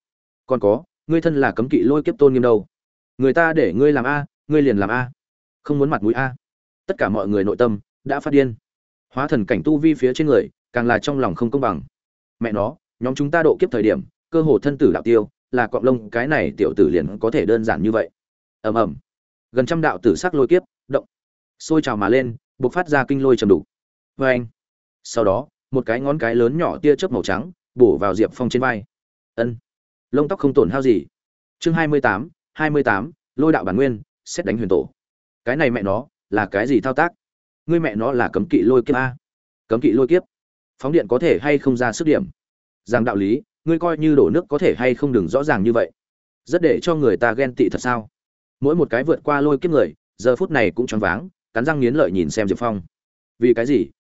S1: Còn có, ngươi thân là cấm kỵ lôi kiếp tôn nghiêm đâu? Người ta để ngươi làm a, ngươi liền làm a. Không muốn mặt mũi a. Tất cả mọi người nội tâm đã phát điên. Hóa thần cảnh tu vi phía trên người, càng là trong lòng không công bằng. Mẹ nó, nhóm chúng ta độ kiếp thời điểm, cơ hồ thân tử đạo tiêu, là cọng lông, cái này tiểu tử liền có thể đơn giản như vậy. Ầm ầm. Gần trăm đạo tử sắc lôi kiếp, động. Sôi trào mà lên, bộc phát ra kinh lôi trầm đủ vê anh sau đó một cái ngón cái lớn nhỏ tia chớp màu trắng, bổ vào diệp phong trên vai. Ân. Lông tóc không tổn hao gì. Chương hai mươi tám, hai mươi tám, lôi đạo bản nguyên, xét đánh huyền tổ. Cái này mẹ nó là cái gì thao tác? Ngươi mẹ nó là cấm kỵ lôi kiếp a. Cấm kỵ lôi kiếp. Phóng điện có thể hay không ra sức điểm? Rằng đạo lý, ngươi coi như đổ nước có thể hay không đừng rõ ràng như vậy. Rất để cho người ta ghen tị thật sao? Mỗi một cái vượt qua lôi kiếp người, giờ phút này cũng choáng váng, cắn răng nghiến lợi nhìn xem diệp phong. Vì cái gì?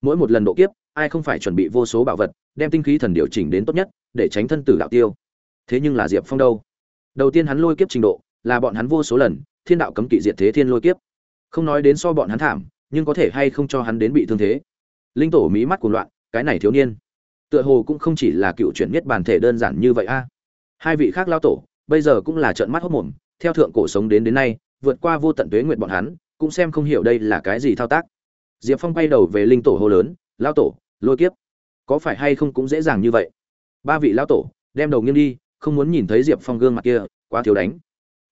S1: Mỗi một lần độ kiếp ai không phải chuẩn bị vô số bảo vật, đem tinh khí thần điều chỉnh đến tốt nhất, để tránh thân tử đạo tiêu. Thế nhưng là diệp phong đâu? Đầu tiên hắn lôi kiếp trình độ, là bọn hắn vô số lần, thiên đạo cấm kỵ diệt thế thiên lôi kiếp. Không nói đến so bọn hắn thảm, nhưng có thể hay không cho hắn đến bị thương thế? Linh tổ mỹ mắt cuồng loạn, cái này thiếu niên. Tựa hồ cũng không chỉ là cựu chuyển nhất bản thể đơn giản như vậy a. Hai vị khác lao tổ, bây giờ cũng là trợn mắt hốc mồm, theo thượng cổ sống đến đến nay, vượt qua vô tận tuế nguyện bọn hắn, cũng xem không hiểu đây là cái gì thao tác. Diệp phong bay đầu về linh tổ hô lớn, lao tổ lôi kiếp. Có phải hay không cũng dễ dàng như vậy? Ba vị lão tổ, đem đầu nghiêng đi, không muốn nhìn thấy diệp phong gương mặt kia, quá thiếu đánh.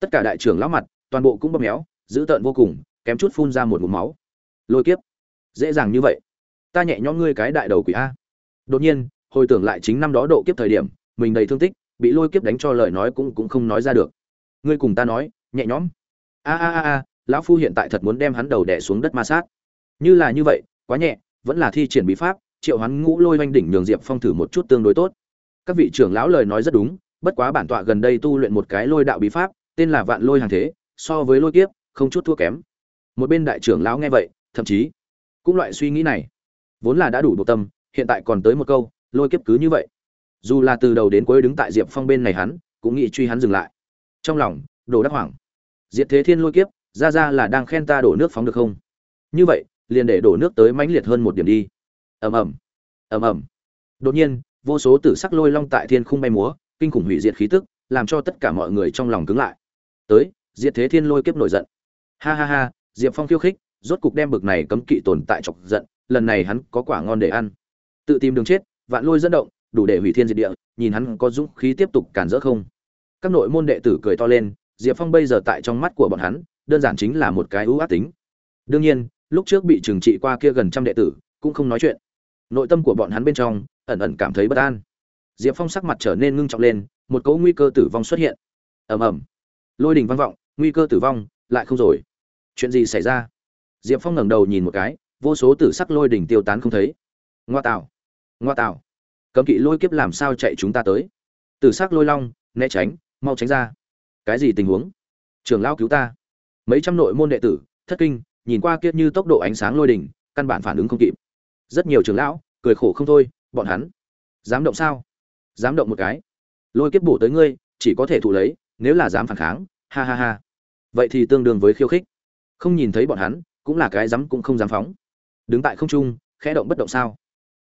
S1: Tất cả đại trưởng lão mặt, toàn bộ cũng bóp méo, dữ tợn vô cùng, kém chút phun ra một mụm máu. Lôi kiếp. Dễ dàng như vậy? Ta nhẹ nhõm ngươi cái đại đầu quỷ a. Đột nhiên, hồi tưởng lại chính năm đó độ kiếp thời điểm, mình đầy thương tích, bị lôi kiếp đánh cho lời nói cũng cũng không nói ra được. Ngươi cùng ta nói, nhẹ nhõm. A a a a, lão phu hiện tại thật muốn đem hắn đầu đẻ xuống đất ma sát. Như là như vậy, quá nhẹ, vẫn là thi triển bí pháp triệu hắn ngũ lôi oanh đỉnh nhường diệp phong thử một chút tương đối tốt. Các vị trưởng lão lời nói rất đúng, bất quá bản tọa gần đây tu luyện một cái lôi đạo bí pháp, tên là vạn lôi hàng thế, so với lôi kiếp, không chút thua kém. Một bên đại trưởng lão nghe vậy, thậm chí cũng loại suy nghĩ này. Vốn là đã đủ độ tâm, hiện tại còn tới một câu, lôi kiếp cứ như vậy. Dù là từ đầu đến cuối đứng tại diệp phong bên này hắn, cũng nghĩ truy hắn dừng lại. Trong lòng đồ đắc hoảng. Diệt thế thiên lôi kiếp, ra ra là đang khen ta đổ nước phóng được không? Như vậy, liền để đổ nước tới mãnh liệt hơn một điểm đi ầm ầm. Ầm ầm. Đột nhiên, vô số tử sắc lôi long tại thiên khung bay múa, kinh khủng hủy diệt khí tức, làm cho tất cả mọi người trong lòng cứng lại. Tới, diệt thế thiên lôi kiếp nổi giận. Ha ha ha, diệp phong khiêu khích, rốt cục đem bực này cấm kỵ tồn tại chọc giận, lần này hắn có quả ngon để ăn. Tự tìm đường chết, vạn lôi dẫn động, đủ để hủy thiên diệt địa, nhìn hắn có dũng khí tiếp tục cản rỡ không. Các nội môn đệ tử cười to lên, diệp phong bây giờ tại trong mắt của bọn hắn, đơn giản chính là một cái ưu ác tính. Đương nhiên, lúc trước bị trừng trị qua kia gần trăm đệ tử, cũng không nói chuyện nội tâm của bọn hắn bên trong, ẩn ẩn cảm thấy bất an. Diệp phong sắc mặt trở nên ngưng trọng lên, một cỗ nguy cơ tử vong xuất hiện. Ầm ầm. Lôi đình vang vọng, nguy cơ tử vong, lại không rồi. Chuyện gì xảy ra? Diệp phong ngẩng đầu nhìn một cái, vô số tử sắc lôi đỉnh tiêu tán không thấy. Ngoa tạo. Ngoa tạo. Cấm kỵ lôi kiếp làm sao chạy chúng ta tới? Tử sắc lôi long, né tránh, mau tránh ra. Cái gì tình huống? Trưởng lão cứu ta. Mấy trăm nội môn đệ tử, thất kinh, nhìn qua kia như tốc độ ánh sáng lôi đỉnh căn bản phản ứng không kịp rất nhiều trưởng lão, cười khổ không thôi, bọn hắn, dám động sao? Dám động một cái. Lôi kiếp bổ tới ngươi, chỉ có thể thụ lấy, nếu là dám phản kháng, ha ha ha. Vậy thì tương đương với khiêu khích. Không nhìn thấy bọn hắn, cũng là cái dám cũng không dám phóng. Đứng tại không trung, khẽ động bất động sao?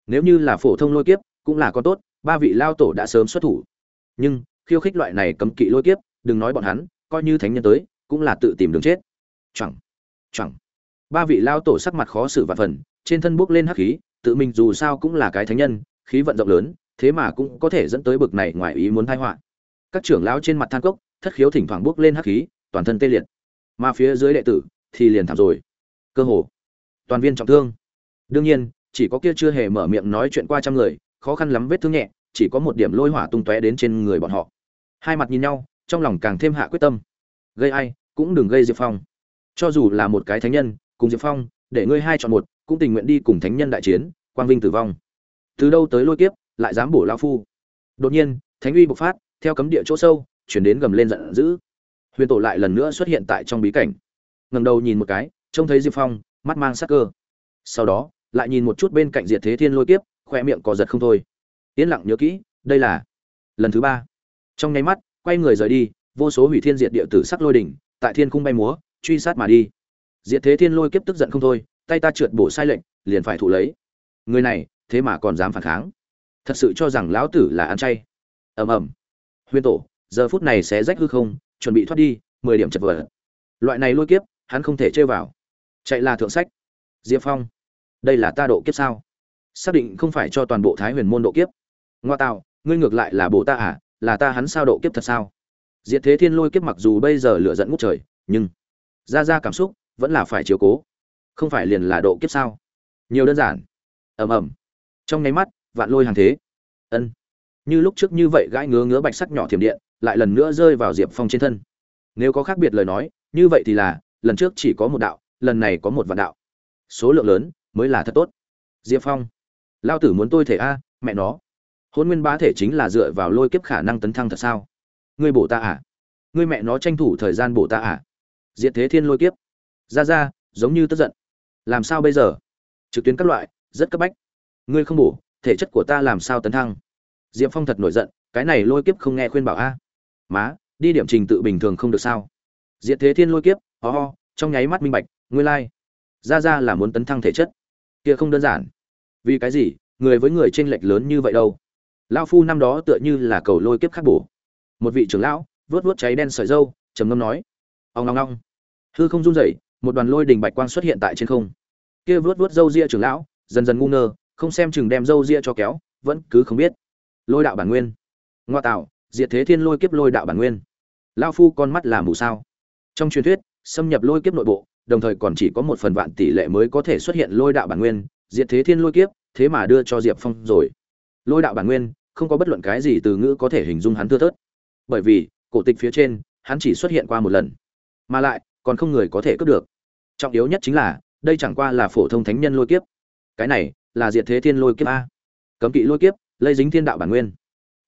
S1: Nếu như là phổ thông lôi kiếp, cũng là con tốt, ba vị lao tổ đã sớm xuất thủ. Nhưng, khiêu khích loại này cấm kỵ lôi kiếp, đừng nói bọn hắn, coi như thánh nhân tới, cũng là tự tìm đường chết. Chẳng chẳng ba vị lao tổ sắc mặt khó xử và phần trên thân bước lên hắc khí, tự mình dù sao cũng là cái thánh nhân, khí vận rộng lớn, thế mà cũng có thể dẫn tới bực này ngoài ý muốn tai họa. Các trưởng lão trên mặt than cốc, thất khiếu thỉnh thoảng bước lên hắc khí, toàn thân tê liệt. Mà phía dưới đệ tử thì liền thảm rồi. Cơ hồ, toàn viên trọng thương. Đương nhiên, chỉ có kia chưa hề mở miệng nói chuyện qua trăm người, khó khăn lắm vết thương nhẹ, chỉ có một điểm lôi hỏa tung tóe đến trên người bọn họ. Hai mặt nhìn nhau, trong lòng càng thêm hạ quyết tâm. Gây ai, cũng đừng gây diệp phong. Cho dù là một cái thánh nhân, cùng diệp phong, để ngươi hai chọn một cũng tình nguyện đi cùng thánh nhân đại chiến, quang vinh tử vong. Từ đâu tới lôi kiếp, lại dám bổ lao phu? Đột nhiên, thánh uy bộc phát, theo cấm địa chỗ sâu, chuyển đến gầm lên giận dữ. Huyền tổ lại lần nữa xuất hiện tại trong bí cảnh. Ngầm đầu nhìn một cái, trông thấy diệp phong, mắt mang sắc cơ. Sau đó, lại nhìn một chút bên cạnh diệt thế thiên lôi kiếp, khoe miệng có giật không thôi. Yên lặng nhớ kỹ, đây là lần thứ ba. Trong nháy mắt, quay người rời đi, vô số hủy thiên diệt địa tử sắc lôi đỉnh, tại thiên cung bay múa, truy sát mà đi. Diệt thế thiên lôi kiếp tức giận không thôi tay ta trượt bổ sai lệnh, liền phải thụ lấy. Người này, thế mà còn dám phản kháng. Thật sự cho rằng lão tử là ăn chay. Ầm ầm. Huyên tổ, giờ phút này sẽ rách hư không, chuẩn bị thoát đi, mười điểm chật vật. Loại này lôi kiếp, hắn không thể chơi vào. Chạy là thượng sách. Diệp phong, đây là ta độ kiếp sao? Xác định không phải cho toàn bộ thái huyền môn độ kiếp. Ngoa tạo, ngươi ngược lại là bồ ta à? Là ta hắn sao độ kiếp thật sao? Diệt thế thiên lôi kiếp mặc dù bây giờ lựa dẫn ngút trời, nhưng ra ra cảm xúc vẫn là phải chiều cố không phải liền là độ kiếp sao? Nhiều đơn giản. Ầm ầm. Trong nháy mắt, vạn lôi hàng thế. Ân. Như lúc trước như vậy gãi ngứa ngứa bạch sắc nhỏ thiểm điện, lại lần nữa rơi vào diệp phong trên thân. Nếu có khác biệt lời nói, như vậy thì là, lần trước chỉ có một đạo, lần này có một vạn đạo. Số lượng lớn mới là thật tốt. Diệp phong. Lao tử muốn tôi thể a, mẹ nó. Hôn nguyên bá thể chính là dựa vào lôi kiếp khả năng tấn thăng thật sao? Ngươi bổ ta à? Ngươi mẹ nó tranh thủ thời gian bổ ta à? Diệt thế thiên lôi kiếp. Ra ra, giống như tức giận làm sao bây giờ? Trực tuyến các loại rất cấp bách. Ngươi không bổ thể chất của ta làm sao tấn thăng? Diệp phong thật nổi giận cái này lôi kiếp không nghe khuyên bảo a. Má đi điểm trình tự bình thường không được sao? Diệt thế thiên lôi kiếp ho、oh, trong nháy mắt minh bạch ngươi lai、like. ra ra là muốn tấn thăng thể chất. Kia không đơn giản. Vì cái gì người với người tranh lệch lớn như vậy đâu? Lao phu năm đó tựa như là cầu lôi kiếp khắc bổ. Một vị trưởng lão vớt vớt cháy đen sợi dâu trầm ngâm nói. Ông long long hư không run rẩy một đoàn lôi đình bạch quang xuất hiện tại trên không. Kia vớt vớt dâu ria trưởng lão, dần dần ngu ngơ, không xem chừng đem dâu ria cho kéo, vẫn cứ không biết. Lôi đạo bản nguyên. Ngoa tạo, diệt thế thiên lôi kiếp lôi đạo bản nguyên. Lao phu con mắt là mù sao? Trong truyền thuyết, xâm nhập lôi kiếp nội bộ, đồng thời còn chỉ có một phần vạn tỷ lệ mới có thể xuất hiện lôi đạo bản nguyên, diệt thế thiên lôi kiếp, thế mà đưa cho diệp phong rồi. Lôi đạo bản nguyên, không có bất luận cái gì từ ngữ có thể hình dung hắn thưa thớt. Bởi vì, cổ tịch phía trên, hắn chỉ xuất hiện qua một lần. Mà lại còn không người có thể cướp được. Trọng yếu nhất chính là, đây chẳng qua là phổ thông thánh nhân lôi kiếp. Cái này, là diệt thế thiên lôi kiếp a. Cấm kỵ lôi kiếp, lây dính thiên đạo bản nguyên.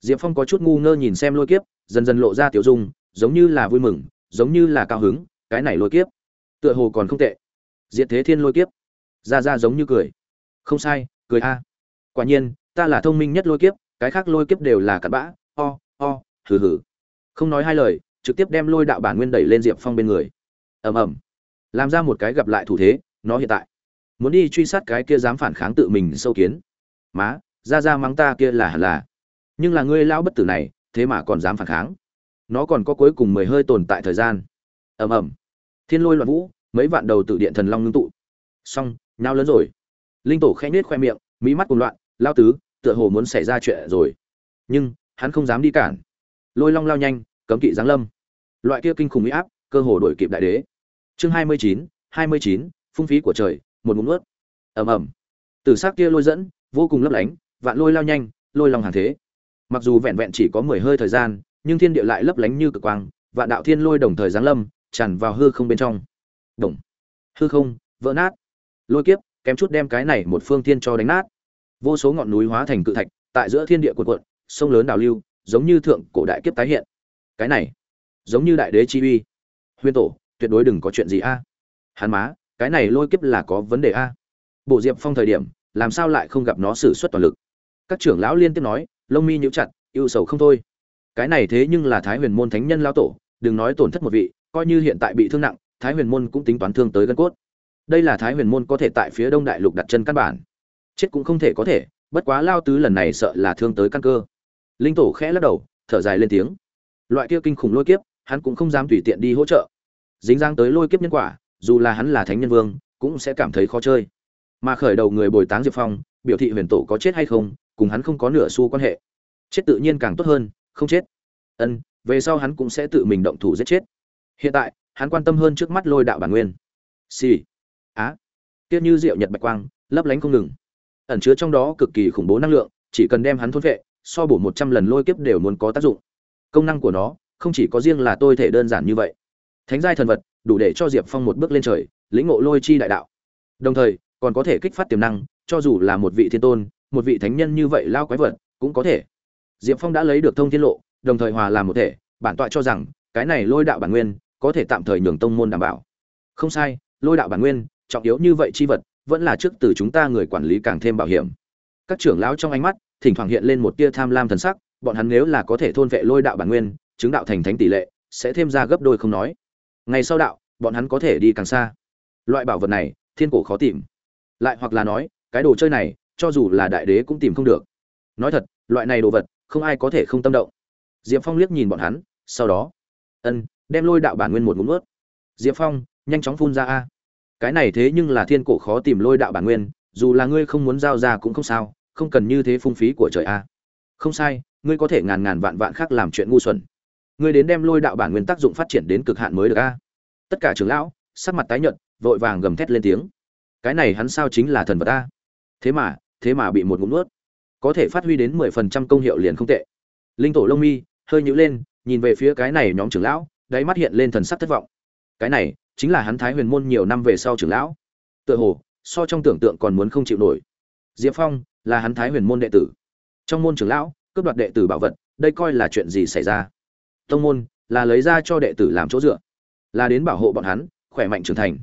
S1: Diệp phong có chút ngu ngơ nhìn xem lôi kiếp, dần dần lộ ra tiểu dung, giống như là vui mừng, giống như là cao hứng, cái này lôi kiếp, tựa hồ còn không tệ. Diệt thế thiên lôi kiếp. Ra ra giống như cười. Không sai, cười a. Quả nhiên, ta là thông minh nhất lôi kiếp, cái khác lôi kiếp đều là cặn bã o o hừ hừ. Không nói hai lời, trực tiếp đem lôi đạo bản nguyên đẩy lên diệp phong bên người ầm ầm. Làm ra một cái gặp lại thủ thế, nó hiện tại. Muốn đi truy sát cái kia dám phản kháng tự mình sâu kiến. Má, ra ra mắng ta kia là hẳn là. Nhưng là ngươi lão bất tử này, thế mà còn dám phản kháng. Nó còn có cuối cùng mười hơi tồn tại thời gian. Ầm ầm. Thiên lôi loạn vũ, mấy vạn đầu tử điện thần long ngưng tụ. Xong nhau lớn rồi. Linh tổ khẽ nết khoe miệng mỹ mắt cuồng loạn lao tứ, tựa hồ muốn xảy ra chuyện rồi. Nhưng, hắn không dám đi cản. Lôi long lao nhanh, cấm kỵ giáng lâm. Loại kia kinh khủng mỹ áp, cơ hồ đổi kịp đại đế chương hai mươi chín, hai mươi chín, phung phí của trời, một ngụm nước ầm ầm. Từ sắc kia lôi dẫn, vô cùng lấp lánh, vạn lôi lao nhanh, lôi long hàng thế. Mặc dù vẹn vẹn chỉ có mười hơi thời gian, nhưng thiên địa lại lấp lánh như cực quang, vạn đạo thiên lôi đồng thời giáng lâm, tràn vào hư không bên trong. Đồng hư không, vỡ nát. Lôi kiếp, kém chút đem cái này một phương thiên cho đánh nát. Vô số ngọn núi hóa thành cự thạch, tại giữa thiên địa cuộn cuộn, sông lớn đào lưu, giống như thượng cổ đại kiếp tái hiện. Cái này, giống như đại đế chi uy. Huyên tổ tuyệt đối đừng có chuyện gì a. Hắn má, cái này lôi kiếp là có vấn đề a. Bộ diệp phong thời điểm, làm sao lại không gặp nó xử suất toàn lực? Các trưởng lão liên tiếp nói, lông mi nhíu chặt, ưu sầu không thôi. Cái này thế nhưng là thái huyền môn thánh nhân lao tổ, đừng nói tổn thất một vị, coi như hiện tại bị thương nặng, thái huyền môn cũng tính toán thương tới gân cốt. Đây là thái huyền môn có thể tại phía đông đại lục đặt chân căn bản. Chết cũng không thể có thể, bất quá lao tứ lần này sợ là thương tới căn cơ. Linh tổ khẽ lắc đầu, thở dài lên tiếng. Loại kia kinh khủng lôi kiếp, hắn cũng không dám tùy tiện đi hỗ trợ dính dáng tới lôi kiếp nhân quả, dù là hắn là thánh nhân vương, cũng sẽ cảm thấy khó chơi. Mà khởi đầu người bồi táng diệp phong, biểu thị huyền tổ có chết hay không, cùng hắn không có nửa xu quan hệ. Chết tự nhiên càng tốt hơn, không chết. Ân, về sau hắn cũng sẽ tự mình động thủ giết chết. Hiện tại, hắn quan tâm hơn trước mắt lôi đạo bản nguyên. Xì、sì. á. À. tiếc như rượu nhật bạch quang, lấp lánh không ngừng. Ẩn chứa trong đó cực kỳ khủng bố năng lượng, chỉ cần đem hắn thôn vệ, so bổ một trăm lần lôi kiếp đều muốn có tác dụng. Công năng của nó, không chỉ có riêng là tôi thể đơn giản như vậy thánh giai thần vật, đủ để cho diệp phong một bước lên trời, lĩnh ngộ lôi chi đại đạo. Đồng thời, còn có thể kích phát tiềm năng, cho dù là một vị thiên tôn, một vị thánh nhân như vậy lao quái vật, cũng có thể. Diệp phong đã lấy được thông thiên lộ, đồng thời hòa làm một thể, bản tọa cho rằng, cái này lôi đạo bản nguyên, có thể tạm thời nhường tông môn đảm bảo. Không sai, lôi đạo bản nguyên, trọng yếu như vậy chi vật, vẫn là trước từ chúng ta người quản lý càng thêm bảo hiểm. Các trưởng lão trong ánh mắt, thỉnh thoảng hiện lên một tia tham lam thần sắc, bọn hắn nếu là có thể thôn vệ lôi đạo bản nguyên, chứng đạo thành thánh tỷ lệ, sẽ thêm ra gấp đôi không nói ngày sau đạo, bọn hắn có thể đi càng xa. Loại bảo vật này, thiên cổ khó tìm. Lại hoặc là nói, cái đồ chơi này, cho dù là đại đế cũng tìm không được. Nói thật, loại này đồ vật, không ai có thể không tâm động. Diệp phong liếc nhìn bọn hắn, sau đó, ân, đem lôi đạo bản nguyên một ngụm ướt diệp phong, nhanh chóng phun ra a. Cái này thế nhưng là thiên cổ khó tìm lôi đạo bản nguyên, dù là ngươi không muốn giao ra cũng không sao, không cần như thế phung phí của trời a. Không sai, ngươi có thể ngàn ngàn vạn vạn khác làm chuyện ngu xuẩn ngươi đến đem lôi đạo bản nguyên tác dụng phát triển đến cực hạn mới được a. Tất cả trưởng lão, sắc mặt tái nhợt, vội vàng gầm thét lên tiếng. Cái này hắn sao chính là thần vật a? Thế mà thế mà bị một ngụm nuốt. Có thể phát huy đến mười phần trăm công hiệu liền không tệ. Linh tổ lông mi, hơi nhíu lên, nhìn về phía cái này nhóm trưởng lão, đáy mắt hiện lên thần sắc thất vọng. Cái này, chính là hắn thái huyền môn nhiều năm về sau trưởng lão. Tựa hồ, so trong tưởng tượng còn muốn không chịu nổi. Diệp phong, là hắn thái huyền môn đệ tử. Trong môn trưởng lão, cướp đoạt đệ tử bảo vật, đây coi là chuyện gì xảy ra? Tông môn, là lấy ra cho đệ tử làm chỗ dựa, là đến bảo hộ bọn hắn, khỏe mạnh trưởng thành.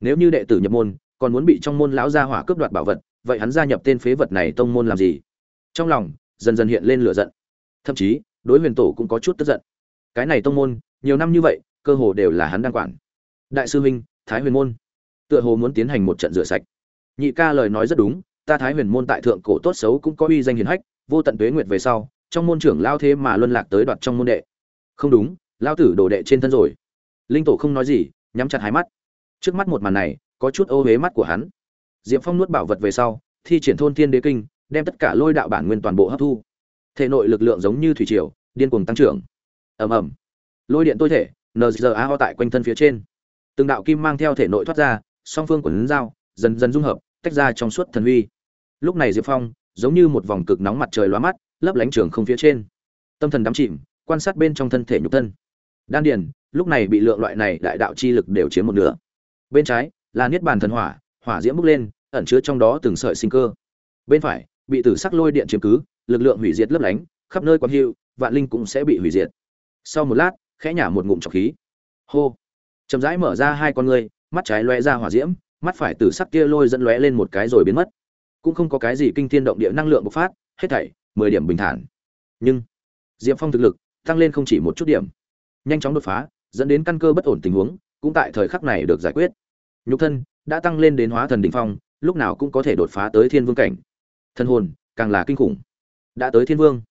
S1: Nếu như đệ tử nhập môn, còn muốn bị trong môn lão gia hỏa cướp đoạt bảo vật, vậy hắn gia nhập tên phế vật này tông môn làm gì? Trong lòng, dần dần hiện lên lửa giận. Thậm chí, đối huyền tổ cũng có chút tức giận. Cái này tông môn, nhiều năm như vậy, cơ hồ đều là hắn đang quản. Đại sư huynh, thái huyền môn. Tựa hồ muốn tiến hành một trận rửa sạch. Nhị ca lời nói rất đúng, ta thái huyền môn tại thượng cổ tốt xấu cũng có uy danh hiền hách, vô tận tuế nguyệt về sau, trong môn trưởng lao thế mà luân lạc tới đoạt trong môn đệ không đúng lao tử đổ đệ trên thân rồi. Linh tổ không nói gì, nhắm chặt hai mắt. Trước mắt một màn này, có chút ô huế mắt của hắn. Diệp phong nuốt bảo vật về sau, thi triển thôn thiên đế kinh, đem tất cả lôi đạo bản nguyên toàn bộ hấp thu. Thể nội lực lượng giống như thủy triều, điên cuồng tăng trưởng. Ầm ầm. Lôi điện tôi thể nza ho tại quanh thân phía trên. Từng đạo kim mang theo thể nội thoát ra, song phương của lấn dao, dần dần dung hợp, tách ra trong suốt thần huy lúc này diệp phong, giống như một vòng cực nóng mặt trời lóa mắt, lấp lánh trường không phía trên. Tâm thần đắm chìm quan sát bên trong thân thể nhục thân. Đan điền, lúc này bị lượng loại này đại đạo chi lực đều chiếm một nửa. Bên trái là niết bàn thần hỏa hỏa diễm bốc lên, ẩn chứa trong đó từng sợi sinh cơ. Bên phải, bị tử sắc lôi điện chiếm cứ, lực lượng hủy diệt lấp lánh, khắp nơi quang hưu, vạn linh cũng sẽ bị hủy diệt. Sau một lát, khẽ nhả một ngụm trọc khí. Hô! Chậm rãi mở ra hai con ngươi, mắt trái lóe ra hỏa diễm, mắt phải tử sắc kia lôi dẫn lóe lên một cái rồi biến mất. Cũng không có cái gì kinh thiên động địa năng lượng bộc phát, hết thảy mười điểm bình thản. Nhưng, diệp phong thực lực tăng lên không chỉ một chút điểm. Nhanh chóng đột phá, dẫn đến căn cơ bất ổn tình huống, cũng tại thời khắc này được giải quyết. Nhục thân đã tăng lên đến hóa thần đỉnh phong, lúc nào cũng có thể đột phá tới thiên vương cảnh. Thân hồn càng là kinh khủng. Đã tới thiên vương.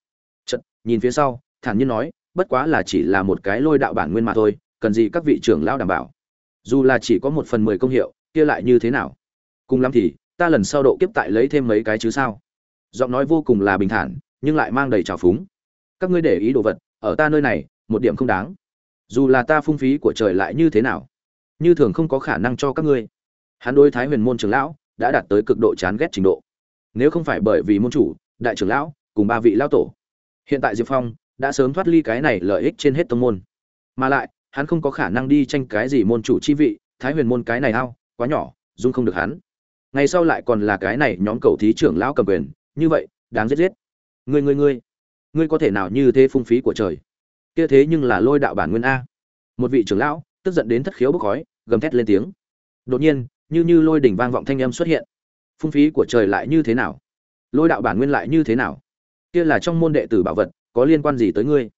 S1: Chật nhìn phía sau, thản nhiên nói, bất quá là chỉ là một cái lôi đạo bản nguyên mà thôi, cần gì các vị trưởng lão đảm bảo? Dù là chỉ có một phần mười công hiệu, kia lại như thế nào? Cùng lắm thì, ta lần sau độ kiếp tại lấy thêm mấy cái chứ sao? Giọng nói vô cùng là bình thản, nhưng lại mang đầy trào phúng. Các ngươi để ý đồ vật ở ta nơi này, một điểm không đáng. Dù là ta phung phí của trời lại như thế nào, như thường không có khả năng cho các ngươi. Hắn đối thái huyền môn trưởng lão đã đạt tới cực độ chán ghét trình độ. Nếu không phải bởi vì môn chủ, đại trưởng lão, cùng ba vị lão tổ, hiện tại diệp phong đã sớm thoát ly cái này lợi ích trên hết tông môn. Mà lại, hắn không có khả năng đi tranh cái gì môn chủ chi vị, thái huyền môn cái này ao, quá nhỏ, dung không được hắn. Ngày sau lại còn là cái này nhóm cầu thí trưởng lão cầm quyền, như vậy, đáng giết giết. Người người người ngươi có thể nào như thế phung phí của trời? Kia thế nhưng là lôi đạo bản nguyên a. Một vị trưởng lão, tức giận đến thất khiếu bốc khói, gầm thét lên tiếng. Đột nhiên, như như lôi đỉnh vang vọng thanh âm xuất hiện. Phung phí của trời lại như thế nào? Lôi đạo bản nguyên lại như thế nào? Kia là trong môn đệ tử bảo vật, có liên quan gì tới ngươi?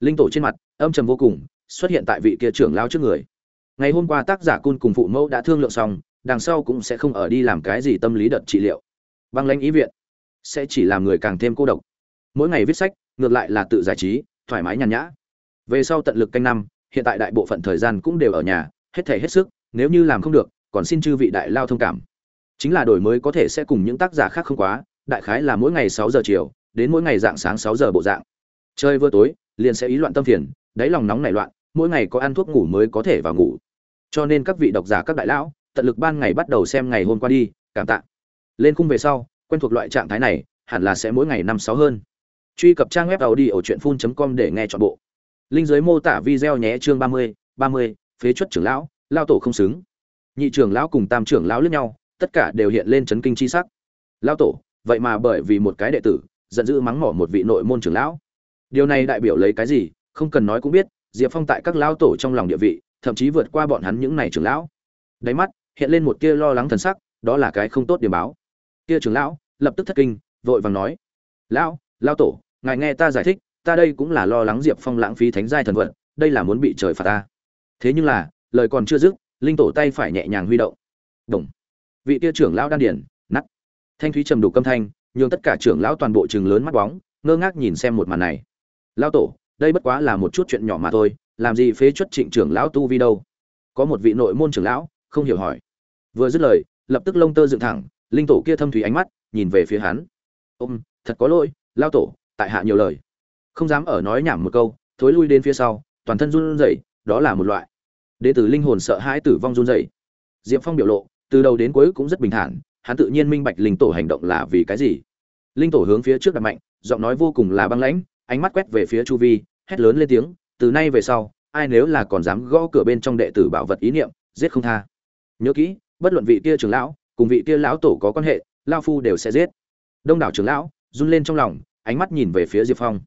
S1: Linh tổ trên mặt, âm trầm vô cùng, xuất hiện tại vị kia trưởng lao trước người. Ngày hôm qua tác giả cun cùng phụ mẫu đã thương lượng xong, đằng sau cũng sẽ không ở đi làm cái gì tâm lý đợt trị liệu. Băng lãnh ý viện, sẽ chỉ làm người càng thêm cô độc mỗi ngày viết sách, ngược lại là tự giải trí, thoải mái nhàn nhã. Về sau tận lực canh năm, hiện tại đại bộ phận thời gian cũng đều ở nhà, hết thể hết sức, nếu như làm không được, còn xin chư vị đại lao thông cảm. Chính là đổi mới có thể sẽ cùng những tác giả khác không quá, đại khái là mỗi ngày sáu giờ chiều, đến mỗi ngày dạng sáng sáu giờ bộ dạng. Chơi vừa tối, liền sẽ ý loạn tâm phiền, đáy lòng nóng nảy loạn, mỗi ngày có ăn thuốc ngủ mới có thể vào ngủ. Cho nên các vị độc giả, các đại lão, tận lực ban ngày bắt đầu xem ngày hôm qua đi, cảm tạ. Lên khung về sau, quen thuộc loại trạng thái này, hẳn là sẽ mỗi ngày năm sáu hơn truy cập trang web tàu đi ở truyện phun com để nghe chọn bộ. Linh giới mô tả video nhé, chương ba mươi ba mươi, phế chuất trưởng lão, lao tổ không xứng. Nhị trưởng lão cùng tam trưởng lão lướt nhau, tất cả đều hiện lên chấn kinh chi sắc. Lao tổ, vậy mà bởi vì một cái đệ tử, giận dữ mắng mỏ một vị nội môn trưởng lão. Điều này đại biểu lấy cái gì, không cần nói cũng biết, diệp phong tại các lão tổ trong lòng địa vị, thậm chí vượt qua bọn hắn những này trưởng lão. Đáy mắt, hiện lên một tia lo lắng thần sắc, đó là cái không tốt điểm báo. Kia trưởng lão, lập tức thất kinh, vội vàng nói, lão lão tổ, ngài nghe ta giải thích, ta đây cũng là lo lắng diệp phong lãng phí thánh giai thần vận, đây là muốn bị trời phạt ta. Thế nhưng là, lời còn chưa dứt, linh tổ tay phải nhẹ nhàng huy động. Đồng vị tia trưởng lão đan điển nắt thanh thúy trầm đủ câm thanh, nhường tất cả trưởng lão toàn bộ chừng lớn mắt bóng, ngơ ngác nhìn xem một màn này. Lão tổ, đây bất quá là một chút chuyện nhỏ mà thôi, làm gì phế chuất trịnh trưởng lão tu vi đâu? Có một vị nội môn trưởng lão, không hiểu hỏi. Vừa dứt lời, lập tức lông tơ dựng thẳng, linh tổ kia thâm thủy ánh mắt, nhìn về phía hắn. Ôm, thật có lỗi lao tổ, tại hạ nhiều lời. Không dám ở nói nhảm một câu, thối lui đến phía sau, toàn thân run rẩy, đó là một loại. Đệ tử linh hồn sợ hãi tử vong run rẩy. Diệp phong biểu lộ, từ đầu đến cuối cũng rất bình thản, hắn tự nhiên minh bạch linh tổ hành động là vì cái gì. Linh tổ hướng phía trước đặt mạnh, giọng nói vô cùng là băng lãnh, ánh mắt quét về phía chu vi, hét lớn lên tiếng, từ nay về sau, ai nếu là còn dám gõ cửa bên trong đệ tử bảo vật ý niệm, giết không tha. Nhớ kỹ, bất luận vị kia trưởng lão, cùng vị kia lão tổ có quan hệ lao phu đều sẽ giết. Đông đảo trưởng lão run lên trong lòng, ánh mắt nhìn về phía diệp phong.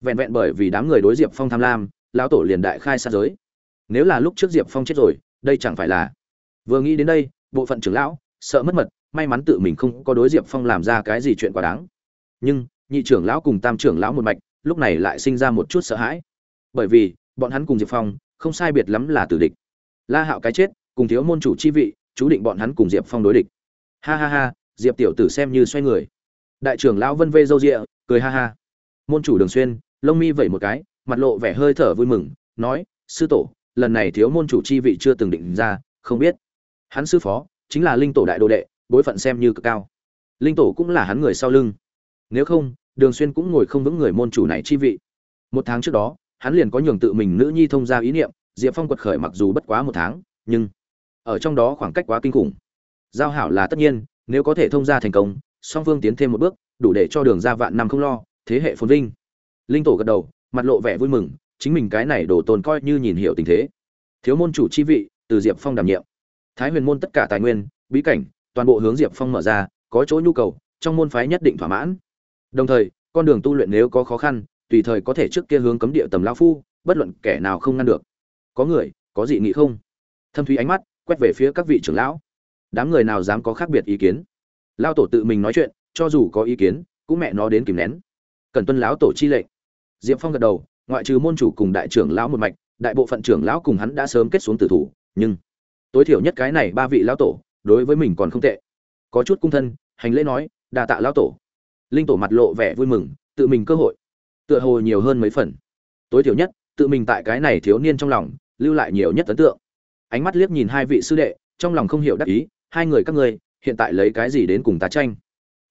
S1: Vẹn vẹn bởi vì đám người đối diệp phong tham lam, lão tổ liền đại khai sát giới. Nếu là lúc trước diệp phong chết rồi, đây chẳng phải là vừa nghĩ đến đây, bộ phận trưởng lão sợ mất mật, may mắn tự mình không có đối diệp phong làm ra cái gì chuyện quá đáng. Nhưng, nhị trưởng lão cùng tam trưởng lão một mạch, lúc này lại sinh ra một chút sợ hãi. Bởi vì, bọn hắn cùng diệp phong không sai biệt lắm là tử địch. La hạo cái chết, cùng thiếu môn chủ chi vị, chú định bọn hắn cùng diệp phong đối địch. Ha ha ha, diệp tiểu tử xem như xoay người đại trưởng lão vân vê râu rịa, cười ha ha. Môn chủ đường xuyên, lông mi vẩy một cái, mặt lộ vẻ hơi thở vui mừng, nói, sư tổ, lần này thiếu môn chủ chi vị chưa từng định ra, không biết. Hắn sư phó, chính là linh tổ đại đồ đệ, bối phận xem như cực cao. Linh tổ cũng là hắn người sau lưng. Nếu không, đường xuyên cũng ngồi không vững người môn chủ này chi vị. Một tháng trước đó, hắn liền có nhường tự mình nữ nhi thông ra ý niệm, diệp phong quật khởi mặc dù bất quá một tháng, nhưng ở trong đó khoảng cách quá kinh khủng. Giao hảo là tất nhiên, nếu có thể thông ra thành công song phương tiến thêm một bước, đủ để cho đường ra vạn năm không lo, thế hệ phồn vinh. Linh tổ gật đầu, mặt lộ vẻ vui mừng, chính mình cái này đổ tồn coi như nhìn hiểu tình thế. Thiếu môn chủ chi vị, từ diệp phong đảm nhiệm. Thái huyền môn tất cả tài nguyên, bí cảnh, toàn bộ hướng diệp phong mở ra, có chỗ nhu cầu, trong môn phái nhất định thỏa mãn. Đồng thời, con đường tu luyện nếu có khó khăn, tùy thời có thể trước kia hướng cấm địa tầm lao phu, bất luận kẻ nào không ngăn được. Có người, có dị nghị không? Thâm thúy ánh mắt, quét về phía các vị trưởng lão. Đám người nào dám có khác biệt ý kiến? Lao tổ tự mình nói chuyện, cho dù có ý kiến, cũng mẹ nó đến kìm nén. Cần tuân lão tổ chi lệnh. Diệp phong gật đầu, ngoại trừ môn chủ cùng đại trưởng lão một mạch, đại bộ phận trưởng lão cùng hắn đã sớm kết xuống tử thủ, nhưng tối thiểu nhất cái này ba vị lão tổ, đối với mình còn không tệ. Có chút cung thân, hành lễ nói, đa tạ lão tổ. Linh tổ mặt lộ vẻ vui mừng, tự mình cơ hội. Tựa hồ nhiều hơn mấy phần. Tối thiểu nhất, tự mình tại cái này thiếu niên trong lòng, lưu lại nhiều nhất ấn tượng. Ánh mắt liếc nhìn hai vị sư đệ, trong lòng không hiểu đắc ý, hai người các ngươi hiện tại lấy cái gì đến cùng tá tranh?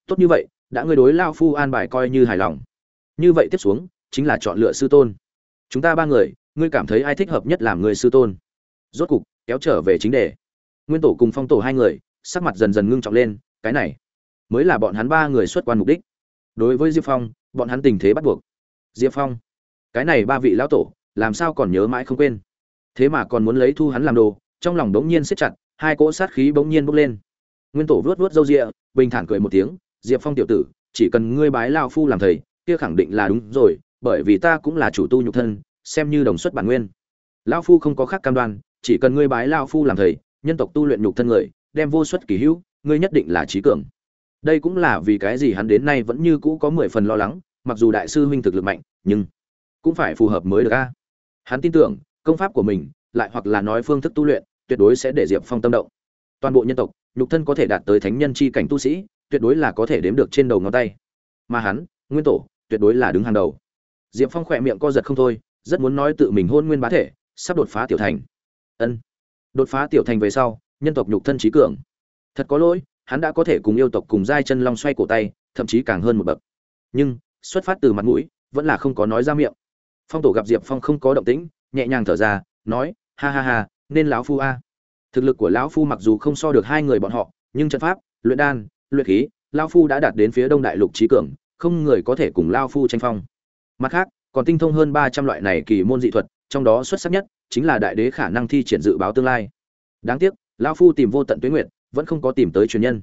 S1: Tốt như vậy, đã ngươi đối lao phu an bài coi như hài lòng. Như vậy tiếp xuống, chính là chọn lựa sư tôn. Chúng ta ba người, ngươi cảm thấy ai thích hợp nhất làm người sư tôn? Rốt cục, kéo trở về chính đề. Nguyên tổ cùng phong tổ hai người, sắc mặt dần dần ngưng trọng lên, cái này mới là bọn hắn ba người xuất quan mục đích. Đối với diệp phong, bọn hắn tình thế bắt buộc. Diệp phong, cái này ba vị lão tổ, làm sao còn nhớ mãi không quên? Thế mà còn muốn lấy thu hắn làm đồ, trong lòng bỗng nhiên siết chặt, hai cỗ sát khí bỗng nhiên bốc lên nguyên tổ vuốt vuốt râu ria, bình thản cười một tiếng diệp phong tiểu tử chỉ cần ngươi bái lao phu làm thầy kia khẳng định là đúng rồi bởi vì ta cũng là chủ tu nhục thân xem như đồng xuất bản nguyên. Lao phu không có khác cam đoan chỉ cần ngươi bái lao phu làm thầy nhân tộc tu luyện nhục thân người đem vô suất kỳ hữu ngươi nhất định là trí cường. Đây cũng là vì cái gì hắn đến nay vẫn như cũ có mười phần lo lắng mặc dù đại sư huynh thực lực mạnh nhưng cũng phải phù hợp mới được a. Hắn tin tưởng công pháp của mình lại hoặc là nói phương thức tu luyện tuyệt đối sẽ để diệp phong tâm động. Toàn bộ nhân tộc nhục thân có thể đạt tới thánh nhân chi cảnh tu sĩ, tuyệt đối là có thể đếm được trên đầu ngón tay. Mà hắn, nguyên tổ, tuyệt đối là đứng hàng đầu. Diệp phong khỏe miệng co giật không thôi, rất muốn nói tự mình hôn nguyên bá thể, sắp đột phá tiểu thành. Ân. Đột phá tiểu thành về sau, nhân tộc nhục thân trí cường. Thật có lỗi, hắn đã có thể cùng yêu tộc cùng giai chân long xoay cổ tay, thậm chí càng hơn một bậc. Nhưng, xuất phát từ mặt mũi, vẫn là không có nói ra miệng. Phong tổ gặp diệp phong không có động tĩnh, nhẹ nhàng thở ra, nói, ha ha ha, nên lão phu a thực lực của lão phu mặc dù không so được hai người bọn họ, nhưng trận pháp, luyện đan, luyện khí, lão phu đã đạt đến phía đông đại lục trí cường, không người có thể cùng lão phu tranh phong. Mặt khác, còn tinh thông hơn ba trăm loại này kỳ môn dị thuật, trong đó xuất sắc nhất chính là đại đế khả năng thi triển dự báo tương lai. Đáng tiếc, lão phu tìm vô tận tuyến nguyện vẫn không có tìm tới truyền nhân.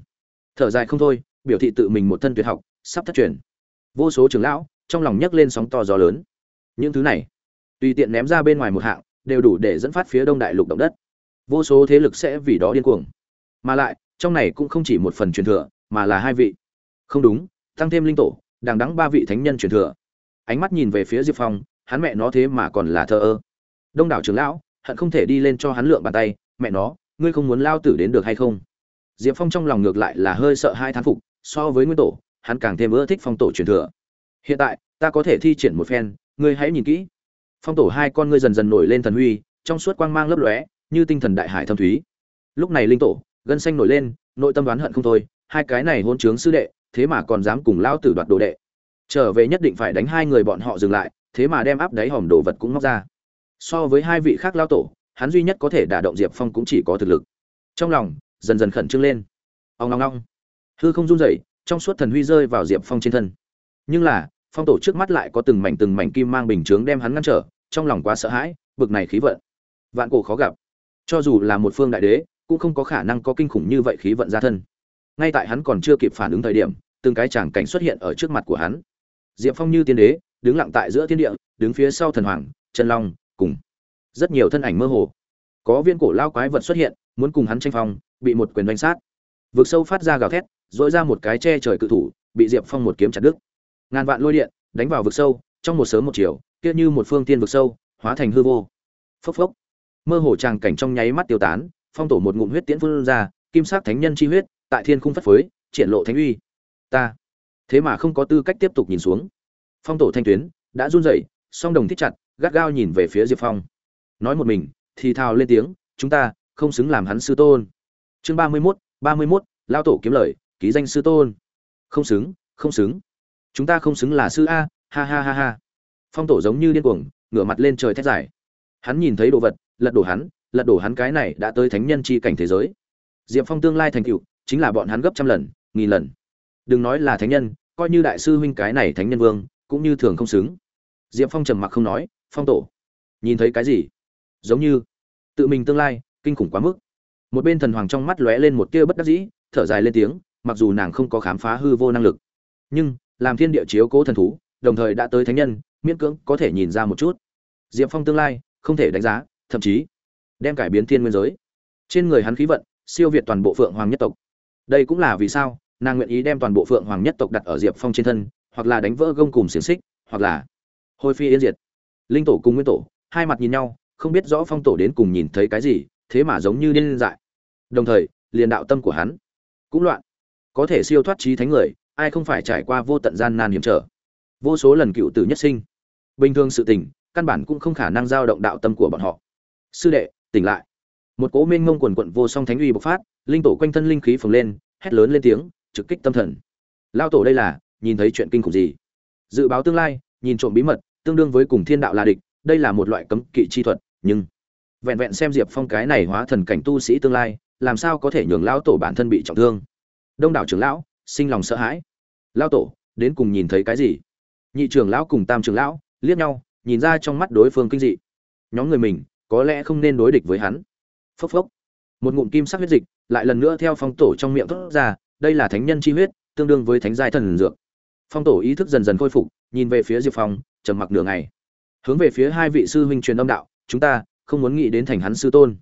S1: Thở dài không thôi, biểu thị tự mình một thân tuyệt học, sắp thất truyền. Vô số trưởng lão, trong lòng nhấc lên sóng to gió lớn. Những thứ này, tùy tiện ném ra bên ngoài một hạng, đều đủ để dẫn phát phía đông đại lục động đất vô số thế lực sẽ vì đó điên cuồng. Mà lại, trong này cũng không chỉ một phần truyền thừa, mà là hai vị. Không đúng tăng thêm linh tổ đằng đắng ba vị thánh nhân truyền thừa. Ánh mắt nhìn về phía diệp phong, hắn mẹ nó thế mà còn là thờ ơ. Đông đảo trưởng lão, hận không thể đi lên cho hắn lượng bàn tay, mẹ nó, ngươi không muốn lao tử đến được hay không? Diệp phong trong lòng ngược lại là hơi sợ hai thán phục, so với nguyên tổ, hắn càng thêm ưa thích phong tổ truyền thừa. Hiện tại, ta có thể thi triển một phen, ngươi hãy nhìn kỹ. Phong tổ hai con ngươi dần dần nổi lên thần huy, trong suốt quang mang lấp lóe như tinh thần đại hải thâm thúy. Lúc này linh tổ, gân xanh nổi lên, nội tâm đoán hận không thôi, hai cái này hôn trướng sư đệ, thế mà còn dám cùng lao tử đoạt đồ đệ. Trở về nhất định phải đánh hai người bọn họ dừng lại, thế mà đem áp đáy hòm đồ vật cũng móc ra. So với hai vị khác lao tổ, hắn duy nhất có thể đả động diệp phong cũng chỉ có thực lực. Trong lòng, dần dần khẩn trương lên. Ông ngong ngong hư không run rẩy, trong suốt thần huy rơi vào diệp phong trên thân. Nhưng là, phong tổ trước mắt lại có từng mảnh từng mảnh kim mang bình chướng đem hắn ngăn trở, trong lòng quá sợ hãi, bực này khí vận. Vạn cổ khó gặp cho dù là một phương đại đế, cũng không có khả năng có kinh khủng như vậy khí vận ra thân. Ngay tại hắn còn chưa kịp phản ứng thời điểm, từng cái tràng cảnh xuất hiện ở trước mặt của hắn. Diệp phong như tiên đế, đứng lặng tại giữa thiên địa, đứng phía sau thần hoàng chân long, cùng rất nhiều thân ảnh mơ hồ. Có viên cổ lao quái vật xuất hiện, muốn cùng hắn tranh phong, bị một quyền đánh sát. Vực sâu phát ra gào thét dội ra một cái che trời cự thủ, bị diệp phong một kiếm chặt đứt. Ngàn vạn lôi điện, đánh vào vực sâu, trong một sớm một chiều, kia như một phương tiên vực sâu, hóa thành hư vô. Phốc phốc mơ hồ tràng cảnh trong nháy mắt tiêu tán, phong tổ một ngụm huyết tiễn phun ra, kim sắc thánh nhân chi huyết, tại thiên khung phất phới, triển lộ thánh uy. Ta. Thế mà không có tư cách tiếp tục nhìn xuống. Phong tổ thanh tuyến, đã run rẩy, song đồng thích chặt, gắt gao nhìn về phía diệp phong. Nói một mình, thì thào lên tiếng, chúng ta, không xứng làm hắn sư tôn. Chương ba mươi mốt, ba mươi mốt, lao tổ kiếm lời, ký danh sư tôn. Không xứng không xứng. Chúng ta không xứng là sư a, ha ha ha ha. Phong tổ giống như điên cuồng, ngửa mặt lên trời thét dài. Hắn nhìn thấy đồ vật lật đổ hắn, lật đổ hắn cái này đã tới thánh nhân chi cảnh thế giới. Diệp phong tương lai thành tựu, chính là bọn hắn gấp trăm lần, nghìn lần. Đừng nói là thánh nhân, coi như đại sư huynh cái này thánh nhân vương, cũng như thường không xứng. Diệp phong trầm mặc không nói, phong tổ, nhìn thấy cái gì? Giống như tự mình tương lai, kinh khủng quá mức. Một bên thần hoàng trong mắt lóe lên một tia bất đắc dĩ, thở dài lên tiếng, mặc dù nàng không có khám phá hư vô năng lực, nhưng làm thiên địa chiếu cố thần thú, đồng thời đã tới thánh nhân, miễn cưỡng có thể nhìn ra một chút. Diệp phong tương lai, không thể đánh giá thậm chí đem cải biến thiên nguyên giới. Trên người hắn khí vận, siêu việt toàn bộ phượng hoàng nhất tộc. Đây cũng là vì sao nàng nguyện ý đem toàn bộ phượng hoàng nhất tộc đặt ở diệp phong trên thân, hoặc là đánh vỡ gông cùng xiềng xích, hoặc là hôi phi yên diệt. Linh tổ cùng nguyên tổ, hai mặt nhìn nhau, không biết rõ phong tổ đến cùng nhìn thấy cái gì, thế mà giống như điên dại. Đồng thời, liền đạo tâm của hắn cũng loạn. Có thể siêu thoát trí thánh người, ai không phải trải qua vô tận gian nan hiểm trở. Vô số lần cựu tử nhất sinh. Bình thường sự tình, căn bản cũng không khả năng giao động đạo tâm của bọn họ sư đệ, tỉnh lại. Một cỗ mênh mông quần quận vô song thánh uy bộc phát, linh tổ quanh thân linh khí phồng lên, hét lớn lên tiếng, trực kích tâm thần. Lao tổ đây là, nhìn thấy chuyện kinh khủng gì? Dự báo tương lai, nhìn trộm bí mật, tương đương với cùng thiên đạo là địch, đây là một loại cấm kỵ chi thuật, nhưng vẹn vẹn xem diệp phong cái này hóa thần cảnh tu sĩ tương lai, làm sao có thể nhường lão tổ bản thân bị trọng thương? Đông đảo trưởng lão, sinh lòng sợ hãi. Lão tổ, đến cùng nhìn thấy cái gì? Nhị trưởng lão cùng tam trưởng lão, liếc nhau, nhìn ra trong mắt đối phương kinh dị. Nhóm người mình có lẽ không nên đối địch với hắn. Phốc phốc. Một ngụm kim sắc huyết dịch lại lần nữa theo phong tổ trong miệng thốt ra, đây là thánh nhân chi huyết, tương đương với thánh giai thần dược. Phong tổ ý thức dần dần khôi phục, nhìn về phía diệp phong, trầm mặc nửa ngày. Hướng về phía hai vị sư huynh truyền âm đạo, chúng ta không muốn nghĩ đến thành hắn sư tôn.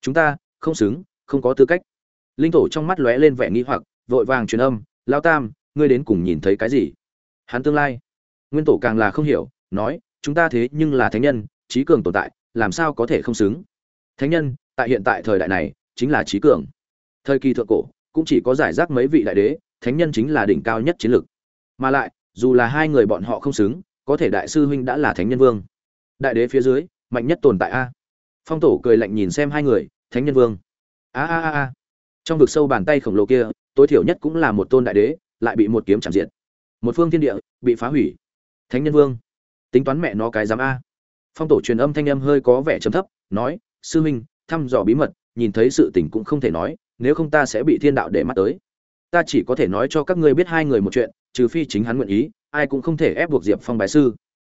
S1: Chúng ta không xứng, không có tư cách. Linh tổ trong mắt lóe lên vẻ nghi hoặc, vội vàng truyền âm, lao tam, ngươi đến cùng nhìn thấy cái gì? Hắn tương lai. Nguyên tổ càng là không hiểu, nói, chúng ta thế nhưng là thánh nhân, trí cường tồn tại làm sao có thể không xứng? Thánh nhân, tại hiện tại thời đại này, chính là trí cường. Thời kỳ thượng cổ, cũng chỉ có giải rác mấy vị đại đế, thánh nhân chính là đỉnh cao nhất chiến lược. Mà lại, dù là hai người bọn họ không xứng, có thể đại sư huynh đã là thánh nhân vương. Đại đế phía dưới, mạnh nhất tồn tại a. Phong tổ cười lạnh nhìn xem hai người, thánh nhân vương. A a a a. Trong vực sâu bàn tay khổng lồ kia, tối thiểu nhất cũng là một tôn đại đế, lại bị một kiếm chạm diệt. Một phương thiên địa, bị phá hủy. Thánh nhân vương. Tính toán mẹ nó cái dám a phong tổ truyền âm thanh âm hơi có vẻ trầm thấp, nói, sư huynh thăm dò bí mật, nhìn thấy sự tình cũng không thể nói, nếu không ta sẽ bị thiên đạo để mắt tới. Ta chỉ có thể nói cho các ngươi biết hai người một chuyện, trừ phi chính hắn nguyện ý, ai cũng không thể ép buộc diệp phong bài sư.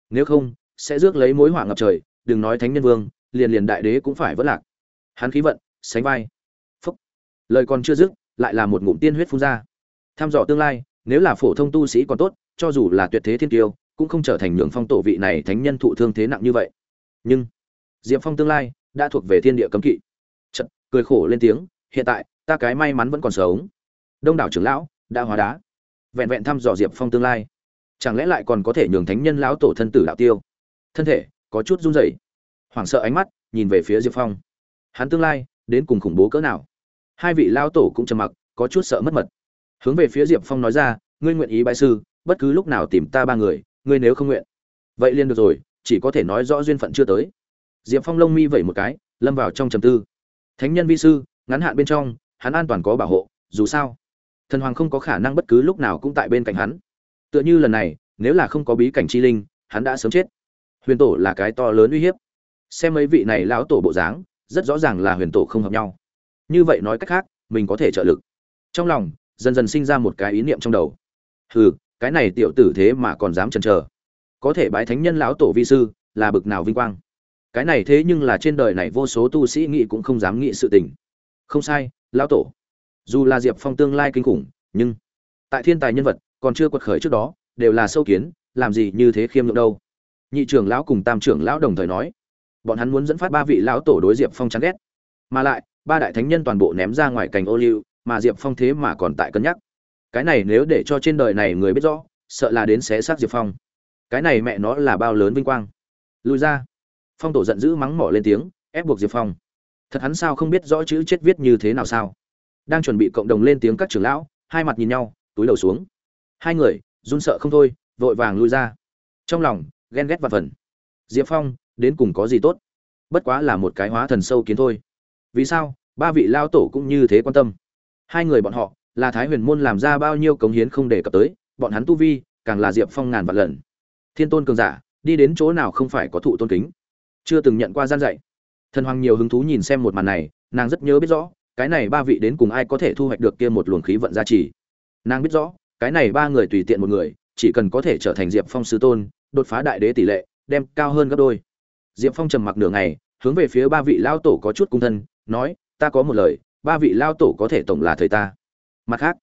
S1: Nếu không, sẽ rước lấy mối họa ngập trời, đừng nói thánh nhân vương, liền liền đại đế cũng phải vất lạc. Hắn khí vận, sánh vai. Phúc. Lời còn chưa dứt, lại là một ngụm tiên huyết phun ra. Tham dò tương lai, nếu là phổ thông tu sĩ còn tốt, cho dù là tuyệt thế thiên tiêu cũng không trở thành nhường phong tổ vị này thánh nhân thụ thương thế nặng như vậy. Nhưng diệp phong tương lai đã thuộc về thiên địa cấm kỵ. Chật, cười khổ lên tiếng hiện tại ta cái may mắn vẫn còn sống. Đông đảo trưởng lão đã hóa đá. Vẹn vẹn thăm dò diệp phong tương lai. Chẳng lẽ lại còn có thể nhường thánh nhân lão tổ thân tử đạo tiêu? Thân thể có chút run rẩy. Hoảng sợ ánh mắt nhìn về phía diệp phong. Hắn tương lai đến cùng khủng bố cỡ nào? Hai vị lão tổ cũng trầm mặc có chút sợ mất mật. Hướng về phía diệp phong nói ra ngươi nguyện ý bại sư bất cứ lúc nào tìm ta ba người ngươi nếu không nguyện. Vậy liền được rồi, chỉ có thể nói rõ duyên phận chưa tới. Diệp phong lông mi vẩy một cái, lâm vào trong trầm tư. Thánh nhân vi sư, ngắn hạn bên trong, hắn an toàn có bảo hộ, dù sao, thần hoàng không có khả năng bất cứ lúc nào cũng tại bên cạnh hắn. Tựa như lần này, nếu là không có bí cảnh chi linh, hắn đã sớm chết. Huyền tổ là cái to lớn uy hiếp. Xem mấy vị này lão tổ bộ dáng, rất rõ ràng là huyền tổ không hợp nhau. Như vậy nói cách khác, mình có thể trợ lực. Trong lòng, dần dần sinh ra một cái ý niệm trong đầu. Hừ cái này tiểu tử thế mà còn dám chần chờ. Có thể bái thánh nhân lão tổ vi sư, là bực nào vinh quang. Cái này thế nhưng là trên đời này vô số tu sĩ nghị cũng không dám nghĩ sự tình. Không sai, lão tổ. Dù là diệp phong tương lai kinh khủng, nhưng tại thiên tài nhân vật còn chưa quật khởi trước đó, đều là sâu kiến, làm gì như thế khiêm lượng đâu. Nhị trưởng lão cùng tam trưởng lão đồng thời nói, bọn hắn muốn dẫn phát ba vị lão tổ đối diệp phong chán ghét. Mà lại, ba đại thánh nhân toàn bộ ném ra ngoài cành ô liu, mà diệp phong thế mà còn tại cân nhắc cái này nếu để cho trên đời này người biết rõ, sợ là đến xé xác diệp phong. Cái này mẹ nó là bao lớn vinh quang. Lùi ra. Phong tổ giận dữ mắng mỏ lên tiếng, ép buộc diệp phong. Thật hắn sao không biết rõ chữ chết viết như thế nào sao? Đang chuẩn bị cộng đồng lên tiếng các trưởng lão, hai mặt nhìn nhau, túi đầu xuống. Hai người, run sợ không thôi, vội vàng lui ra. Trong lòng, ghen ghét và phần diệp phong, đến cùng có gì tốt? Bất quá là một cái hóa thần sâu kiến thôi. Vì sao, ba vị lao tổ cũng như thế quan tâm? Hai người bọn họ là thái huyền môn làm ra bao nhiêu cống hiến không đề cập tới, bọn hắn tu vi càng là diệp phong ngàn vạn lần. Thiên tôn cường giả, đi đến chỗ nào không phải có thụ tôn kính? Chưa từng nhận qua gian dạy. Thần hoàng nhiều hứng thú nhìn xem một màn này, nàng rất nhớ biết rõ, cái này ba vị đến cùng ai có thể thu hoạch được kia một luồng khí vận gia trì. Nàng biết rõ, cái này ba người tùy tiện một người, chỉ cần có thể trở thành diệp phong sư tôn, đột phá đại đế tỷ lệ, đem cao hơn gấp đôi. Diệp phong trầm mặc nửa ngày, hướng về phía ba vị lao tổ có chút cung thân, nói, ta có một lời, ba vị lao tổ có thể tổng là thời ta mặt khác,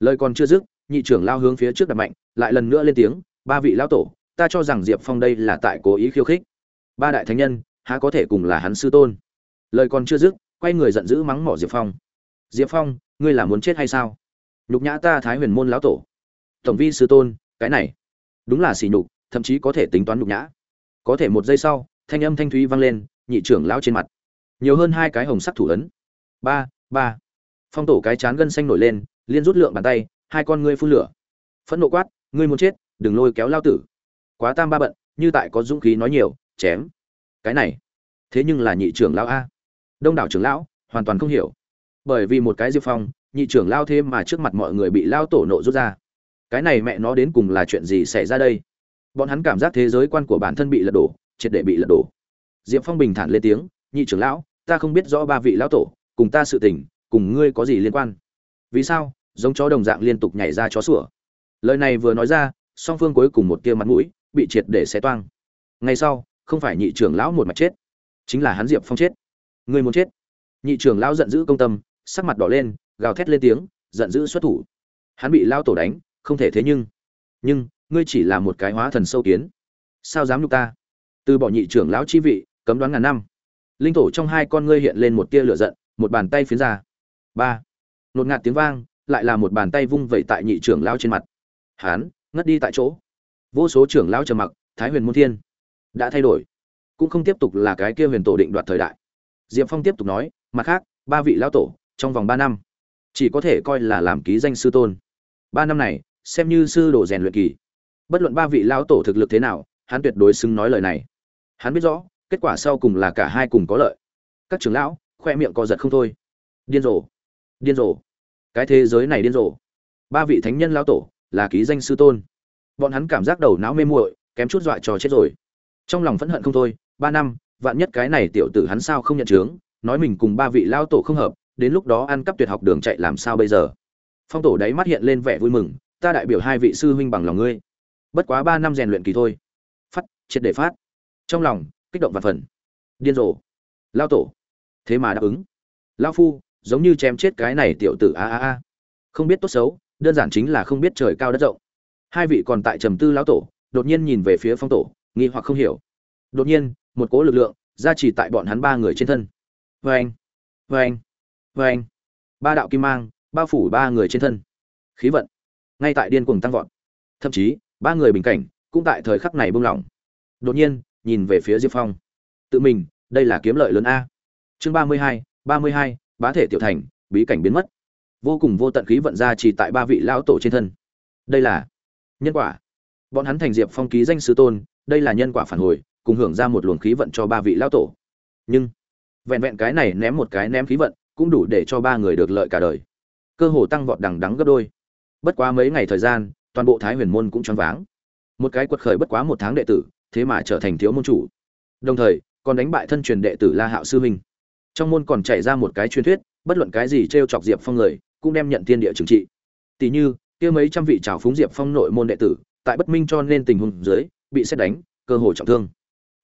S1: lời còn chưa dứt, nhị trưởng lao hướng phía trước đặt mạnh, lại lần nữa lên tiếng, ba vị lao tổ, ta cho rằng diệp phong đây là tại cố ý khiêu khích. Ba đại thánh nhân, há có thể cùng là hắn sư tôn? Lời còn chưa dứt, quay người giận dữ mắng mỏ diệp phong. Diệp phong, ngươi là muốn chết hay sao? Nhục nhã ta thái huyền môn lão tổ. Tổng vi sư tôn, cái này, đúng là xỉ nhục, thậm chí có thể tính toán nhục nhã. Có thể một giây sau, thanh âm thanh thúy vang lên, nhị trưởng lão trên mặt. Nhiều hơn hai cái hồng sắc thủ ấn. Ba ba phong tổ cái chán gân xanh nổi lên, liên rút lượng bàn tay, hai con ngươi phun lửa. Phẫn nộ quát, ngươi muốn chết, đừng lôi kéo lao tử. Quá tam ba bận, như tại có dũng khí nói nhiều, chém. Cái này, thế nhưng là nhị trưởng lão a. Đông đảo trưởng lão, hoàn toàn không hiểu. Bởi vì một cái diệp phong, nhị trưởng lao thêm mà trước mặt mọi người bị lao tổ nộ rút ra. Cái này mẹ nó đến cùng là chuyện gì xảy ra đây? Bọn hắn cảm giác thế giới quan của bản thân bị lật đổ, triệt để bị lật đổ. Diệp phong bình thản lên tiếng, nhị trưởng lão, ta không biết rõ ba vị lão tổ, cùng ta sự tình cùng ngươi có gì liên quan? Vì sao? Giống chó đồng dạng liên tục nhảy ra chó sủa. Lời này vừa nói ra, song phương cuối cùng một tia mặt mũi bị triệt để xé toang. Ngay sau, không phải nhị trưởng lão một mặt chết, chính là hắn diệp phong chết. Ngươi muốn chết? Nhị trưởng lão giận dữ công tâm, sắc mặt đỏ lên, gào thét lên tiếng, giận dữ xuất thủ. Hắn bị lao tổ đánh, không thể thế nhưng. Nhưng, ngươi chỉ là một cái hóa thần sâu kiến. Sao dám nhục ta? Từ bỏ nhị trưởng lão chi vị, cấm đoán ngàn năm. Linh tổ trong hai con ngươi hiện lên một tia lửa giận, một bàn tay phiến ra ba. Nột ngạt tiếng vang, lại là một bàn tay vung vẩy tại nhị trưởng lão trên mặt. Hán, ngất đi tại chỗ. Vô số trưởng lão trầm mặc, thái huyền môn thiên đã thay đổi. Cũng không tiếp tục là cái kia huyền tổ định đoạt thời đại. Diệp phong tiếp tục nói, mặt khác, ba vị lão tổ, trong vòng ba năm, chỉ có thể coi là làm ký danh sư tôn. Ba năm này, xem như sư đồ rèn luyện kỳ. Bất luận ba vị lão tổ thực lực thế nào, hắn tuyệt đối xứng nói lời này. Hắn biết rõ, kết quả sau cùng là cả hai cùng có lợi. Các trưởng lão, khoe miệng co giật không thôi. Điên rồ điên rồ. Cái thế giới này điên rồ. Ba vị thánh nhân lão tổ là ký danh sư tôn. Bọn hắn cảm giác đầu não mê muội, kém chút dọa trò chết rồi. Trong lòng phẫn hận không thôi, ba năm, vạn nhất cái này tiểu tử hắn sao không nhận chướng, nói mình cùng ba vị lao tổ không hợp, đến lúc đó ăn cắp tuyệt học đường chạy làm sao bây giờ? Phong tổ đáy mắt hiện lên vẻ vui mừng, ta đại biểu hai vị sư huynh bằng lòng ngươi. Bất quá ba năm rèn luyện kỳ thôi. Phát, triệt để phát. Trong lòng, kích động và phần điên rồ. Lao tổ. Thế mà đáp ứng. Lao phu giống như chém chết cái này tiểu tử a a a. Không biết tốt xấu, đơn giản chính là không biết trời cao đất rộng. Hai vị còn tại trầm tư lão tổ, đột nhiên nhìn về phía phong tổ, nghi hoặc không hiểu. Đột nhiên, một cỗ lực lượng ra chỉ tại bọn hắn ba người trên thân. Vê anh vê anh vê anh ba đạo kim mang bao phủ ba người trên thân. Khí vận, ngay tại điên cuồng tăng vọt. Thậm chí, ba người bình cảnh cũng tại thời khắc này buông lỏng đột nhiên, nhìn về phía diệp phong. Tự mình, đây là kiếm lợi lớn a. Chương ba mươi hai, ba mươi hai bá thể tiểu thành, bí cảnh biến mất. Vô cùng vô tận khí vận ra chỉ tại ba vị lão tổ trên thân. Đây là nhân quả. Bọn hắn thành diệp phong ký danh sư tôn, đây là nhân quả phản hồi, cùng hưởng ra một luồng khí vận cho ba vị lão tổ. Nhưng, vẹn vẹn cái này ném một cái ném khí vận, cũng đủ để cho ba người được lợi cả đời. Cơ hồ tăng vọt đằng đắng gấp đôi. Bất quá mấy ngày thời gian, toàn bộ thái huyền môn cũng choáng váng. Một cái quật khởi bất quá một tháng đệ tử, thế mà trở thành thiếu môn chủ. Đồng thời, còn đánh bại thân truyền đệ tử la hạo sư huynh trong môn còn chạy ra một cái truyền thuyết, bất luận cái gì t chọc diệp phong người, cũng đem nhận thiên địa trừng trị. Tỷ như, kia mấy trăm vị trào phúng diệp phong nội môn đệ tử, tại bất minh cho nên tình huống dưới, bị xét đánh, cơ hội trọng thương.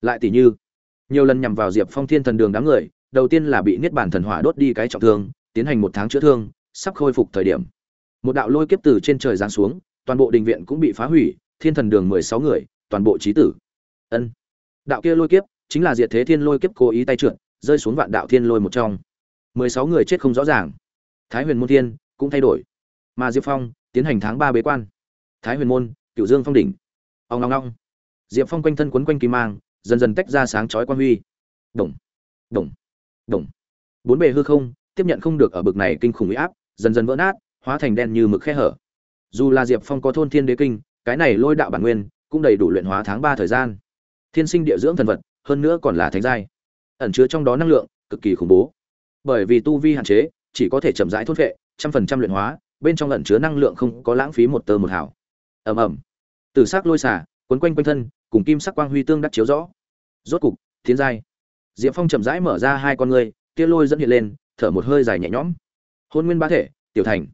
S1: Lại tỷ như, nhiều lần nhằm vào diệp phong thiên thần đường đám người, đầu tiên là bị niết bàn thần hỏa đốt đi cái trọng thương, tiến hành một tháng chữa thương, sắp khôi phục thời điểm. Một đạo lôi kiếp từ trên trời giáng xuống, toàn bộ đình viện cũng bị phá hủy, thiên thần đường mười sáu người, toàn bộ trí tử. Ân. Đạo kia lôi kiếp, chính là diệt thế thiên lôi kiếp cố ý tay trượt rơi xuống vạn đạo thiên lôi một trong. Mười sáu người chết không rõ ràng. Thái huyền môn thiên cũng thay đổi. Mà diệp phong tiến hành tháng ba bế quan. Thái huyền môn cựu dương phong đỉnh. Ông long long diệp phong quanh thân quấn quanh kim mang, dần dần tách ra sáng chói quan huy. Đồng đồng đồng bốn bề hư không tiếp nhận không được ở bực này kinh khủng uy áp, dần dần vỡ nát, hóa thành đen như mực khe hở. Dù là diệp phong có thôn thiên đế kinh, cái này lôi đạo bản nguyên cũng đầy đủ luyện hóa tháng ba thời gian. Thiên sinh địa dưỡng thần vật, hơn nữa còn là thánh giai ẩn chứa trong đó năng lượng cực kỳ khủng bố. Bởi vì tu vi hạn chế, chỉ có thể chậm rãi thốt vệ trăm phần trăm luyện hóa, bên trong ẩn chứa năng lượng không có lãng phí một tơ một hào. Ầm ầm. Từ sắc lôi xả quấn quanh quanh thân, cùng kim sắc quang huy tương đắc chiếu rõ. Rốt cục, thiên giai. Diệp phong chậm rãi mở ra hai con ngươi, tia lôi dẫn hiện lên, thở một hơi dài nhẹ nhõm. Hôn nguyên ba thể, tiểu thành.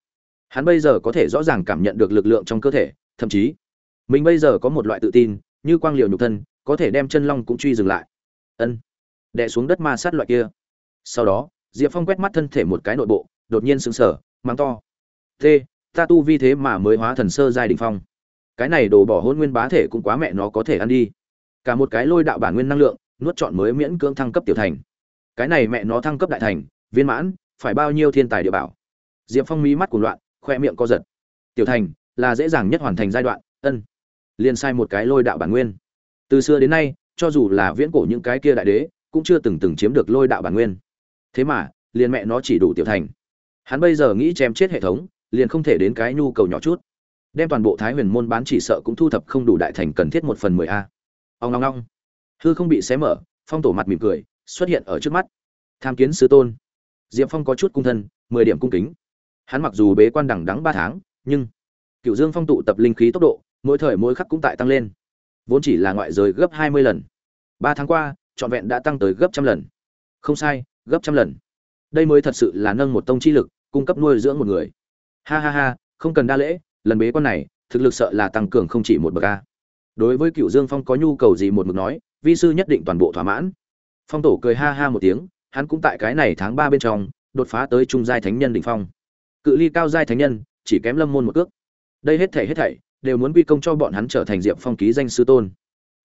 S1: Hắn bây giờ có thể rõ ràng cảm nhận được lực lượng trong cơ thể, thậm chí, mình bây giờ có một loại tự tin, như quang liều nhục thân, có thể đem chân long cũng truy dừng lại. Ân đè xuống đất ma sát loại kia. Sau đó, diệp phong quét mắt thân thể một cái nội bộ, đột nhiên sững sờ, mắng to. T, ta tu vi thế mà mới hóa thần sơ giai đình phong. Cái này đồ bỏ hôn nguyên bá thể cũng quá mẹ nó có thể ăn đi. Cả một cái lôi đạo bản nguyên năng lượng, nuốt chọn mới miễn cưỡng thăng cấp tiểu thành. Cái này mẹ nó thăng cấp đại thành, viên mãn, phải bao nhiêu thiên tài địa bảo? Diệp phong mí mắt cuồng loạn, khoe miệng co giật. Tiểu thành là dễ dàng nhất hoàn thành giai đoạn, ân. Liền sai một cái lôi đạo bản nguyên. Từ xưa đến nay, cho dù là viễn cổ những cái kia đại đế cũng chưa từng từng chiếm được lôi đạo bản nguyên. Thế mà liền mẹ nó chỉ đủ tiểu thành. Hắn bây giờ nghĩ chém chết hệ thống liền không thể đến cái nhu cầu nhỏ chút. Đem toàn bộ thái huyền môn bán chỉ sợ cũng thu thập không đủ đại thành cần thiết một phần mười a. Ông long long, hư không bị xé mở phong tổ mặt mỉm cười xuất hiện ở trước mắt. Tham kiến sứ tôn. Diệp phong có chút cung thân mười điểm cung kính. Hắn mặc dù bế quan đẳng đắng ba tháng nhưng cựu dương phong tụ tập linh khí tốc độ mỗi thời mỗi khắc cũng tại tăng lên. Vốn chỉ là ngoại giới gấp hai mươi lần. Ba tháng qua trọn vẹn đã tăng tới gấp trăm lần. Không sai, gấp trăm lần. Đây mới thật sự là nâng một tông chi lực, cung cấp nuôi dưỡng một người. Ha ha ha, không cần đa lễ, lần bế quan này, thực lực sợ là tăng cường không chỉ một bậc a. Đối với cựu dương phong có nhu cầu gì một mực nói, vi sư nhất định toàn bộ thỏa mãn. Phong tổ cười ha ha một tiếng, hắn cũng tại cái này tháng ba bên trong, đột phá tới trung giai thánh nhân đỉnh phong. Cự ly cao giai thánh nhân, chỉ kém lâm môn một cước. Đây hết thảy hết thảy, đều muốn quy công cho bọn hắn trở thành diệp phong ký danh sư tôn.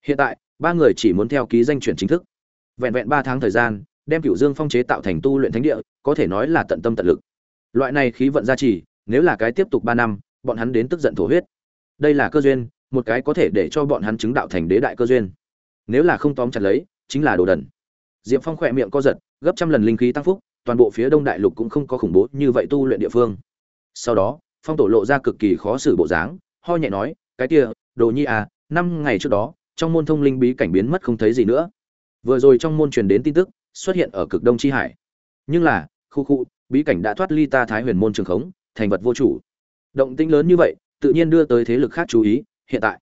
S1: Hiện tại ba người chỉ muốn theo ký danh chuyển chính thức. Vẹn vẹn ba tháng thời gian, đem cựu dương phong chế tạo thành tu luyện thánh địa, có thể nói là tận tâm tận lực. Loại này khí vận gia trì, nếu là cái tiếp tục ba năm, bọn hắn đến tức giận thổ huyết. Đây là cơ duyên, một cái có thể để cho bọn hắn chứng đạo thành đế đại cơ duyên. Nếu là không tóm chặt lấy, chính là đồ đần. Diệp phong khỏe miệng co giật, gấp trăm lần linh khí tăng phúc, toàn bộ phía đông đại lục cũng không có khủng bố như vậy tu luyện địa phương. Sau đó, phong tổ lộ ra cực kỳ khó xử bộ dáng, ho nhẹ nói, cái kia, đồ nhi à năm ngày trước đó trong môn thông linh bí cảnh biến mất không thấy gì nữa. Vừa rồi trong môn truyền đến tin tức, xuất hiện ở cực đông chi hải. Nhưng là, khu khu, bí cảnh đã thoát ly ta thái huyền môn trường khống, thành vật vô chủ. Động tĩnh lớn như vậy, tự nhiên đưa tới thế lực khác chú ý, hiện tại.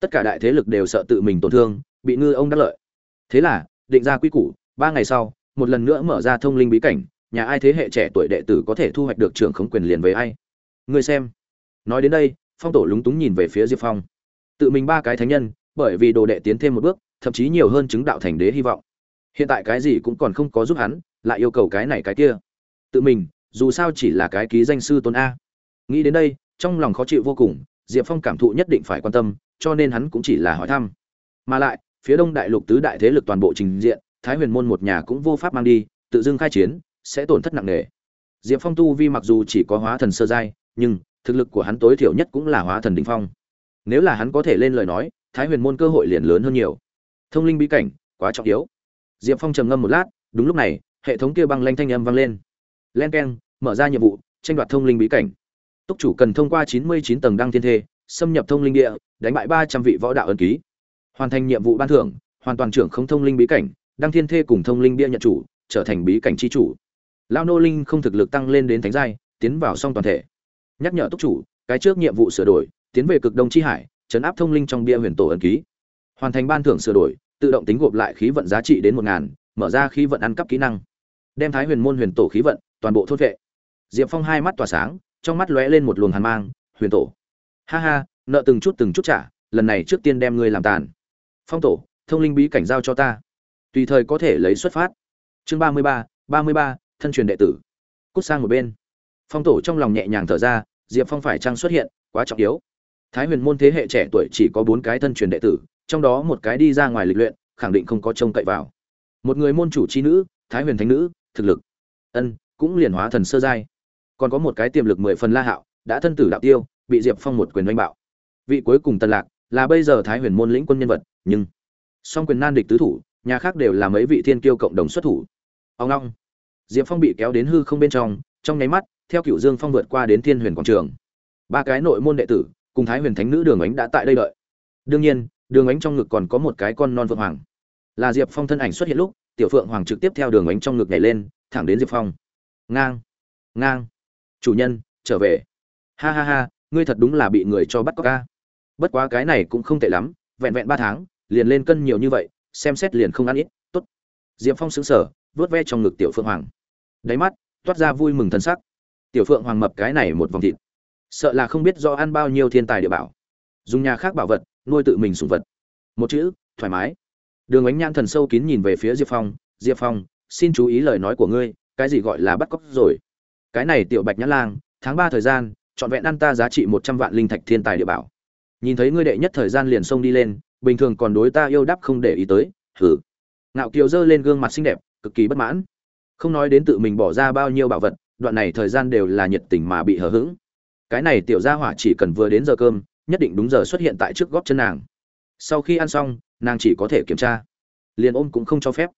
S1: Tất cả đại thế lực đều sợ tự mình tổn thương, bị ngư ông đắc lợi. Thế là, định ra quy củ, ba ngày sau, một lần nữa mở ra thông linh bí cảnh, nhà ai thế hệ trẻ tuổi đệ tử có thể thu hoạch được trưởng khống quyền liền với ai. Người xem. Nói đến đây, phong tổ lúng túng nhìn về phía diệp phong. Tự mình ba cái thánh nhân bởi vì đồ đệ tiến thêm một bước, thậm chí nhiều hơn chứng đạo thành đế hy vọng. Hiện tại cái gì cũng còn không có giúp hắn, lại yêu cầu cái này cái kia. Tự mình, dù sao chỉ là cái ký danh sư tôn a. Nghĩ đến đây, trong lòng khó chịu vô cùng, diệp phong cảm thụ nhất định phải quan tâm, cho nên hắn cũng chỉ là hỏi thăm. Mà lại, phía đông đại lục tứ đại thế lực toàn bộ trình diện, thái huyền môn một nhà cũng vô pháp mang đi, tự dưng khai chiến, sẽ tổn thất nặng nề. Diệp phong tu vi mặc dù chỉ có hóa thần sơ giai, nhưng thực lực của hắn tối thiểu nhất cũng là hóa thần đỉnh phong. Nếu là hắn có thể lên lời nói thái huyền môn cơ hội liền lớn hơn nhiều. Thông linh bí cảnh, quá trọng yếu. Diệp phong trầm ngâm một lát, đúng lúc này, hệ thống kia băng lanh thanh âm vang lên. Len k mở ra nhiệm vụ, tranh đoạt thông linh bí cảnh. Túc chủ cần thông qua chín mươi chín tầng đăng thiên thê, xâm nhập thông linh địa, đánh bại ba trăm vị võ đạo ân ký. Hoàn thành nhiệm vụ ban thưởng, hoàn toàn trưởng không thông linh bí cảnh, đăng thiên thê cùng thông linh bia nhận chủ, trở thành bí cảnh c h i chủ. Lao nô linh không thực lực tăng lên đến thánh giai, tiến vào song toàn thể. Nhắc nhở túc chủ, cái trước nhiệm vụ sửa đổi, tiến về cực đông c h i hải chấn áp thông linh trong bia huyền tổ ẩn ký. Hoàn thành ban thưởng sửa đổi, tự động tính gộp lại khí vận giá trị đến một ngàn, mở ra khí vận ăn cắp kỹ năng. Đem thái huyền môn huyền tổ khí vận, toàn bộ thốt vệ. Diệp phong hai mắt tỏa sáng, trong mắt lóe lên một luồng hàn mang, huyền tổ. Ha ha, nợ từng chút từng chút trả, lần này trước tiên đem ngươi làm tàn. Phong tổ, thông linh bí cảnh giao cho ta. Tùy thời có thể lấy xuất phát. Chương ba mươi ba ba mươi ba, thân truyền đệ tử. Cút sang một bên. Phong tổ trong lòng nhẹ nhàng thở ra, diệp phong phải trăng xuất hiện, quá trọng yếu thái huyền môn thế hệ trẻ tuổi chỉ có bốn cái thân truyền đệ tử, trong đó một cái đi ra ngoài lịch luyện, khẳng định không có trông cậy vào. Một người môn chủ c h i nữ, thái huyền thánh nữ, thực lực, ân, cũng liền hóa thần sơ giai. Còn có một cái tiềm lực mười phần la hạo, đã thân tử đạo tiêu, bị diệp phong một quyền đánh bạo. Vị cuối cùng tân lạc, là bây giờ thái huyền môn lĩnh quân nhân vật, nhưng song quyền nan địch tứ thủ, nhà khác đều là mấy vị thiên kiêu cộng đồng xuất thủ. Ông long, diệp phong bị kéo đến hư không bên trong trong nháy mắt, theo cựu dương phong vượt qua đến thiên huyền quảng trường. Ba cái nội môn đệ tử cùng thái huyền thánh nữ đường ánh đã tại đây đợi. Đương nhiên, đường ánh trong ngực còn có một cái con non phượng hoàng. Là diệp phong thân ảnh xuất hiện lúc, tiểu phượng hoàng trực tiếp theo đường ánh trong ngực nhảy lên, thẳng đến diệp phong. Ngang ngang. Chủ nhân, trở về. Ha ha ha, ngươi thật đúng là bị người cho bắt có ca bất quá cái này cũng không tệ lắm, vẹn vẹn ba tháng, liền lên cân nhiều như vậy, xem xét liền không ăn ít, tốt. Diệp phong xứng sở vớt ve trong ngực tiểu phượng hoàng. Đáy mắt, toát ra vui mừng thân sắc. Tiểu phượng hoàng mập cái này một vòng thịt sợ là không biết do ăn bao nhiêu thiên tài địa bảo. Dùng nhà khác bảo vật, nuôi tự mình sùng vật. Một chữ, thoải mái. Đường ánh nhan thần sâu kín nhìn về phía diệp phong. Diệp phong, xin chú ý lời nói của ngươi, cái gì gọi là bắt cóc rồi? Cái này tiểu bạch nhã lang, tháng ba thời gian, trọn vẹn ăn ta giá trị một trăm vạn linh thạch thiên tài địa bảo. Nhìn thấy ngươi đệ nhất thời gian liền xông đi lên, bình thường còn đối ta yêu đáp không để ý tới hử ngạo kiều giơ lên gương mặt xinh đẹp, cực kỳ bất mãn. Không nói đến tự mình bỏ ra bao nhiêu bảo vật, đoạn này thời gian đều là nhiệt tình mà bị hờ hững cái này tiểu gia hỏa chỉ cần vừa đến giờ cơm, nhất định đúng giờ xuất hiện tại trước góp chân nàng. Sau khi ăn xong, nàng chỉ có thể kiểm tra. Liền ôm cũng không cho phép.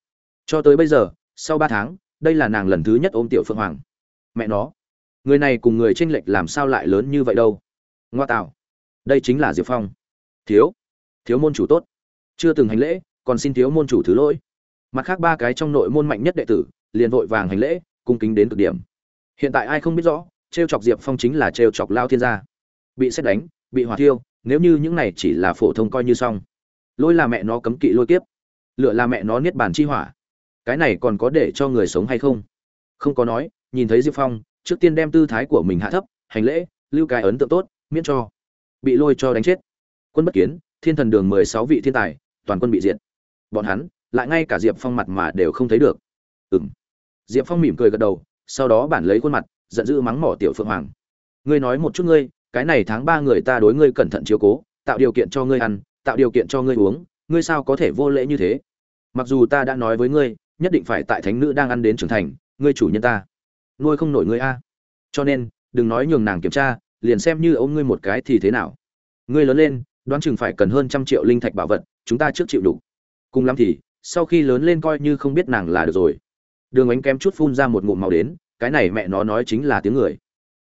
S1: Cho tới bây giờ, sau ba tháng, đây là nàng lần thứ nhất ôm tiểu phượng hoàng. Mẹ nó, người này cùng người tranh lệch làm sao lại lớn như vậy đâu? Ngoa tạo, đây chính là diệp phong. Thiếu thiếu môn chủ tốt. Chưa từng hành lễ, còn xin thiếu môn chủ thứ lỗi. Mặt khác ba cái trong nội môn mạnh nhất đệ tử, liền vội vàng hành lễ, cung kính đến cực điểm. Hiện tại ai không biết rõ trêu chọc diệp phong chính là trêu chọc lao thiên gia. Bị xét đánh, bị hỏa thiêu, nếu như những này chỉ là phổ thông coi như xong. Lôi là mẹ nó cấm kỵ lôi kiếp. Lựa là mẹ nó niết bàn chi hỏa. Cái này còn có để cho người sống hay không? Không có nói, nhìn thấy diệp phong, trước tiên đem tư thái của mình hạ thấp, hành lễ, lưu cái ấn tượng tốt, miễn cho. Bị lôi cho đánh chết. Quân bất kiến, thiên thần đường mười sáu vị thiên tài, toàn quân bị diệt. Bọn hắn, lại ngay cả diệp phong mặt mà đều không thấy được. Ừng diệp phong mỉm cười gật đầu, sau đó bản lấy khuôn mặt giận dữ mắng mỏ tiểu phượng hoàng. Ngươi nói một chút ngươi, cái này tháng ba người ta đối ngươi cẩn thận chiếu cố, tạo điều kiện cho ngươi ăn, tạo điều kiện cho ngươi uống, ngươi sao có thể vô lễ như thế? Mặc dù ta đã nói với ngươi, nhất định phải tại thánh nữ đang ăn đến trưởng thành, ngươi chủ nhân ta. Nuôi không nổi ngươi a. Cho nên, đừng nói nhường nàng kiểm tra, liền xem như ôm ngươi một cái thì thế nào. Ngươi lớn lên, đoán chừng phải cần hơn trăm triệu linh thạch bảo vật, chúng ta trước chịu đủ. Cùng lắm thì, sau khi lớn lên coi như không biết nàng là được rồi. Đường ánh kém chút phun ra một ngụm màu đến cái này mẹ nó nói chính là tiếng người.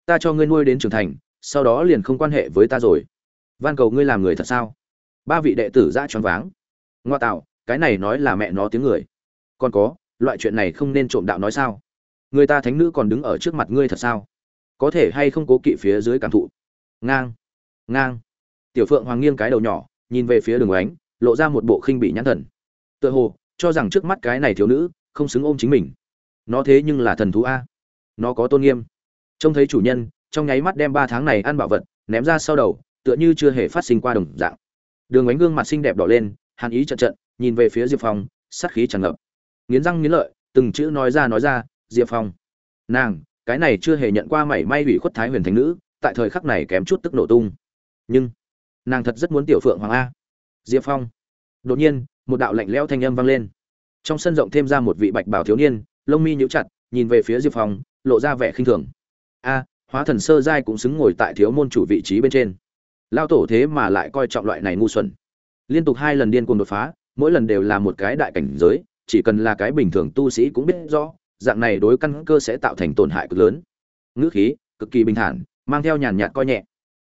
S1: Ta cho ngươi nuôi đến trưởng thành, sau đó liền không quan hệ với ta rồi. Van cầu ngươi làm người thật sao? Ba vị đệ tử ra choáng váng. Ngoa tạo, cái này nói là mẹ nó tiếng người. Còn có, loại chuyện này không nên trộm đạo nói sao? Người ta thánh nữ còn đứng ở trước mặt ngươi thật sao? Có thể hay không cố kỵ phía dưới cảm thụ? Ngang ngang. Tiểu phượng hoàng nghiêng cái đầu nhỏ, nhìn về phía đường ánh, lộ ra một bộ khinh bị nhãn thần. Tựa hồ, cho rằng trước mắt cái này thiếu nữ, không xứng ôm chính mình. Nó thế nhưng là thần thú a nó có tôn nghiêm. Trông thấy chủ nhân, trong nháy mắt đem ba tháng này ăn bảo vật, ném ra sau đầu, tựa như chưa hề phát sinh qua đồng dạng. Đường ánh gương mặt xinh đẹp đỏ lên, hàn ý trận trận, nhìn về phía diệp phong sát khí tràn ngập. Nghiến răng nghiến lợi, từng chữ nói ra nói ra, diệp phong, nàng, cái này chưa hề nhận qua mảy may ủy khuất thái huyền thánh nữ, tại thời khắc này kém chút tức nổ tung. Nhưng, nàng thật rất muốn tiểu phượng hoàng a. Diệp phong, đột nhiên, một đạo lạnh lẽo thanh âm vang lên. Trong sân rộng thêm ra một vị bạch bảo thiếu niên, lông mi nhíu chặt, nhìn về phía diệp phong lộ ra vẻ khinh thường. A, hóa thần sơ giai cũng xứng ngồi tại thiếu môn chủ vị trí bên trên. Lao tổ thế mà lại coi trọng loại này ngu xuẩn. Liên tục hai lần điên cuồng đột phá, mỗi lần đều là một cái đại cảnh giới, chỉ cần là cái bình thường tu sĩ cũng biết rõ, dạng này đối căn cơ sẽ tạo thành tổn hại cực lớn. Ngữ khí, cực kỳ bình thản, mang theo nhàn nhạt coi nhẹ.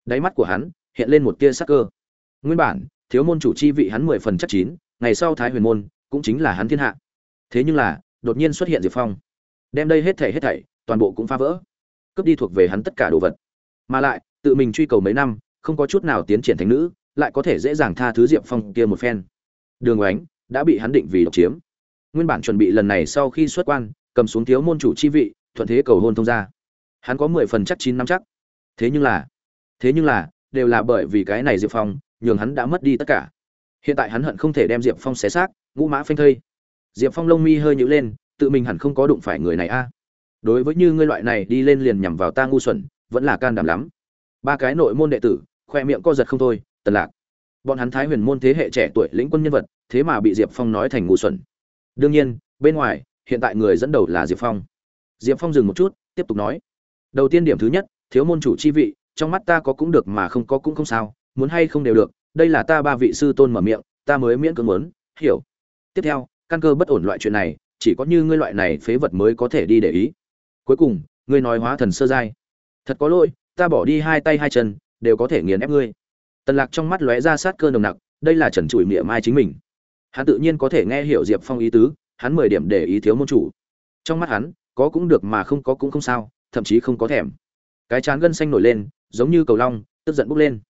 S1: Đáy mắt của hắn, hiện lên một tia sắc cơ. Nguyên bản, thiếu môn chủ chi vị hắn mười phần chắc chín, ngày sau thái huyền môn, cũng chính là hắn thiên hạ. Thế nhưng là, đột nhiên xuất hiện diệp phong. Đem đây hết thảy hết thảy toàn bộ cũng phá vỡ. Cướp đi thuộc về hắn tất cả đồ vật. Mà lại, tự mình truy cầu mấy năm, không có chút nào tiến triển thành nữ, lại có thể dễ dàng tha thứ diệp phong kia một phen. Đường oánh đã bị hắn định vì độc chiếm. Nguyên bản chuẩn bị lần này sau khi xuất quan, cầm xuống thiếu môn chủ chi vị, thuận thế cầu hôn thông gia. hắn có mười phần chắc chín năm chắc. Thế nhưng là, thế nhưng là, đều là bởi vì cái này diệp phong, nhường hắn đã mất đi tất cả. Hiện tại hắn hận không thể đem diệp phong xé xác, ngũ mã phanh thây. Diệp phong lông mi hơi nhữ lên, tự mình hẳn không có đụng phải người này a đối với như ngươi loại này đi lên liền nhằm vào ta ngu xuẩn, vẫn là can đảm lắm. Ba cái nội môn đệ tử, khoe miệng co giật không thôi, tần lạc. Bọn hắn thái huyền môn thế hệ trẻ tuổi lĩnh quân nhân vật, thế mà bị diệp phong nói thành ngu xuẩn. Đương nhiên, bên ngoài, hiện tại người dẫn đầu là diệp phong. Diệp phong dừng một chút, tiếp tục nói. Đầu tiên điểm thứ nhất, thiếu môn chủ chi vị, trong mắt ta có cũng được mà không có cũng không sao, muốn hay không đều được, đây là ta ba vị sư tôn mở miệng, ta mới miễn cưỡng muốn, hiểu. Tiếp theo, căn cơ bất ổn loại chuyện này, chỉ có như ngươi loại này phế vật mới có thể đi để ý cuối cùng, ngươi nói hóa thần sơ giai. Thật có lỗi, ta bỏ đi hai tay hai chân, đều có thể nghiền ép ngươi. Tần lạc trong mắt lóe ra sát cơ nồng nặc, đây là trần trụi miệng mai chính mình. Hắn tự nhiên có thể nghe hiểu diệp phong ý tứ, hắn mười điểm để ý thiếu môn chủ. Trong mắt hắn, có cũng được mà không có cũng không sao, thậm chí không có thèm. Cái chán gân xanh nổi lên, giống như cầu long, tức giận bốc lên.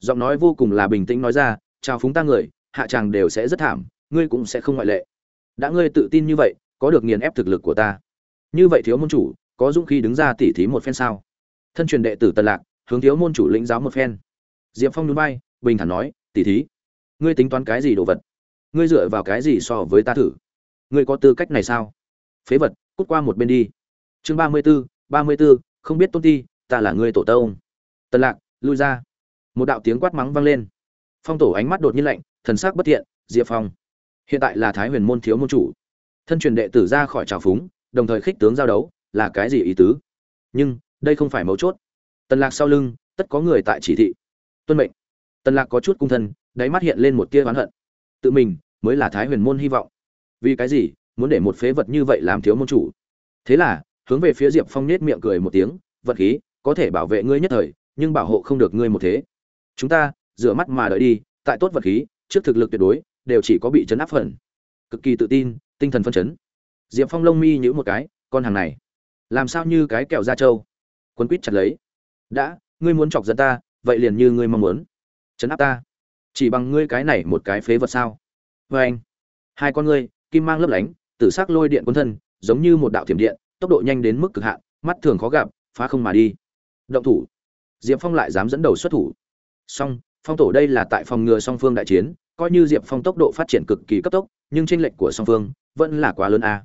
S1: Giọng nói vô cùng là bình tĩnh nói ra, chào phúng ta người, hạ chàng đều sẽ rất thảm, ngươi cũng sẽ không ngoại lệ. Đã ngươi tự tin như vậy, có được nghiền ép thực lực của ta. Như vậy thiếu môn chủ có dũng khí đứng ra tỉ thí một phen sao? Thân truyền đệ tử tần lạc, hướng thiếu môn chủ lĩnh giáo một phen. Diệp phong núi bay bình thản nói, tỉ thí, ngươi tính toán cái gì đồ vật? Ngươi dựa vào cái gì so với ta thử? Ngươi có tư cách này sao? Phế vật, cút qua một bên đi. Chương ba mươi b ố ba mươi b ố không biết tôn ti, ta là ngươi tổ tông. Tần lạc, lui ra. Một đạo tiếng quát mắng vang lên. Phong tổ ánh mắt đột nhiên lạnh, thần sắc bất thiện, diệp phong, hiện tại là thái huyền môn thiếu môn chủ. Thân truyền đệ tử ra khỏi trào phúng, đồng thời khích tướng giao đấu là cái gì ý tứ? Nhưng, đây không phải mấu chốt. Tần lạc sau lưng, tất có người tại chỉ thị. Tuân mệnh. Tần lạc có chút cung thân, đáy mắt hiện lên một tia oán hận. Tự mình, mới là thái huyền môn hy vọng. Vì cái gì, muốn để một phế vật như vậy làm thiếu môn chủ? Thế là, hướng về phía diệp phong nết miệng cười một tiếng, vật khí, có thể bảo vệ ngươi nhất thời, nhưng bảo hộ không được ngươi một thế. Chúng ta, rửa mắt mà đợi đi, tại tốt vật khí, trước thực lực tuyệt đối, đều chỉ có bị chấn áp phần. Cực kỳ tự tin, tinh thần phân chấn. Diệp phong lông mi nhữ một cái, con hàng này làm sao như cái kẹo da trâu? Quân quýt chặt lấy. Đã, ngươi muốn chọc giận ta, vậy liền như ngươi mong muốn. Chấn áp ta. Chỉ bằng ngươi cái này một cái phế vật sao? Vê anh. Hai con ngươi, kim mang lấp lánh, tử sắc lôi điện quân thân, giống như một đạo thiểm điện, tốc độ nhanh đến mức cực hạn, mắt thường khó gặp, phá không mà đi. Động thủ. Diệp phong lại dám dẫn đầu xuất thủ. Song phong tổ đây là tại phòng ngừa song phương đại chiến, coi như diệp phong tốc độ phát triển cực kỳ cấp tốc, nhưng tranh lệch của song phương vẫn là quá lớn a.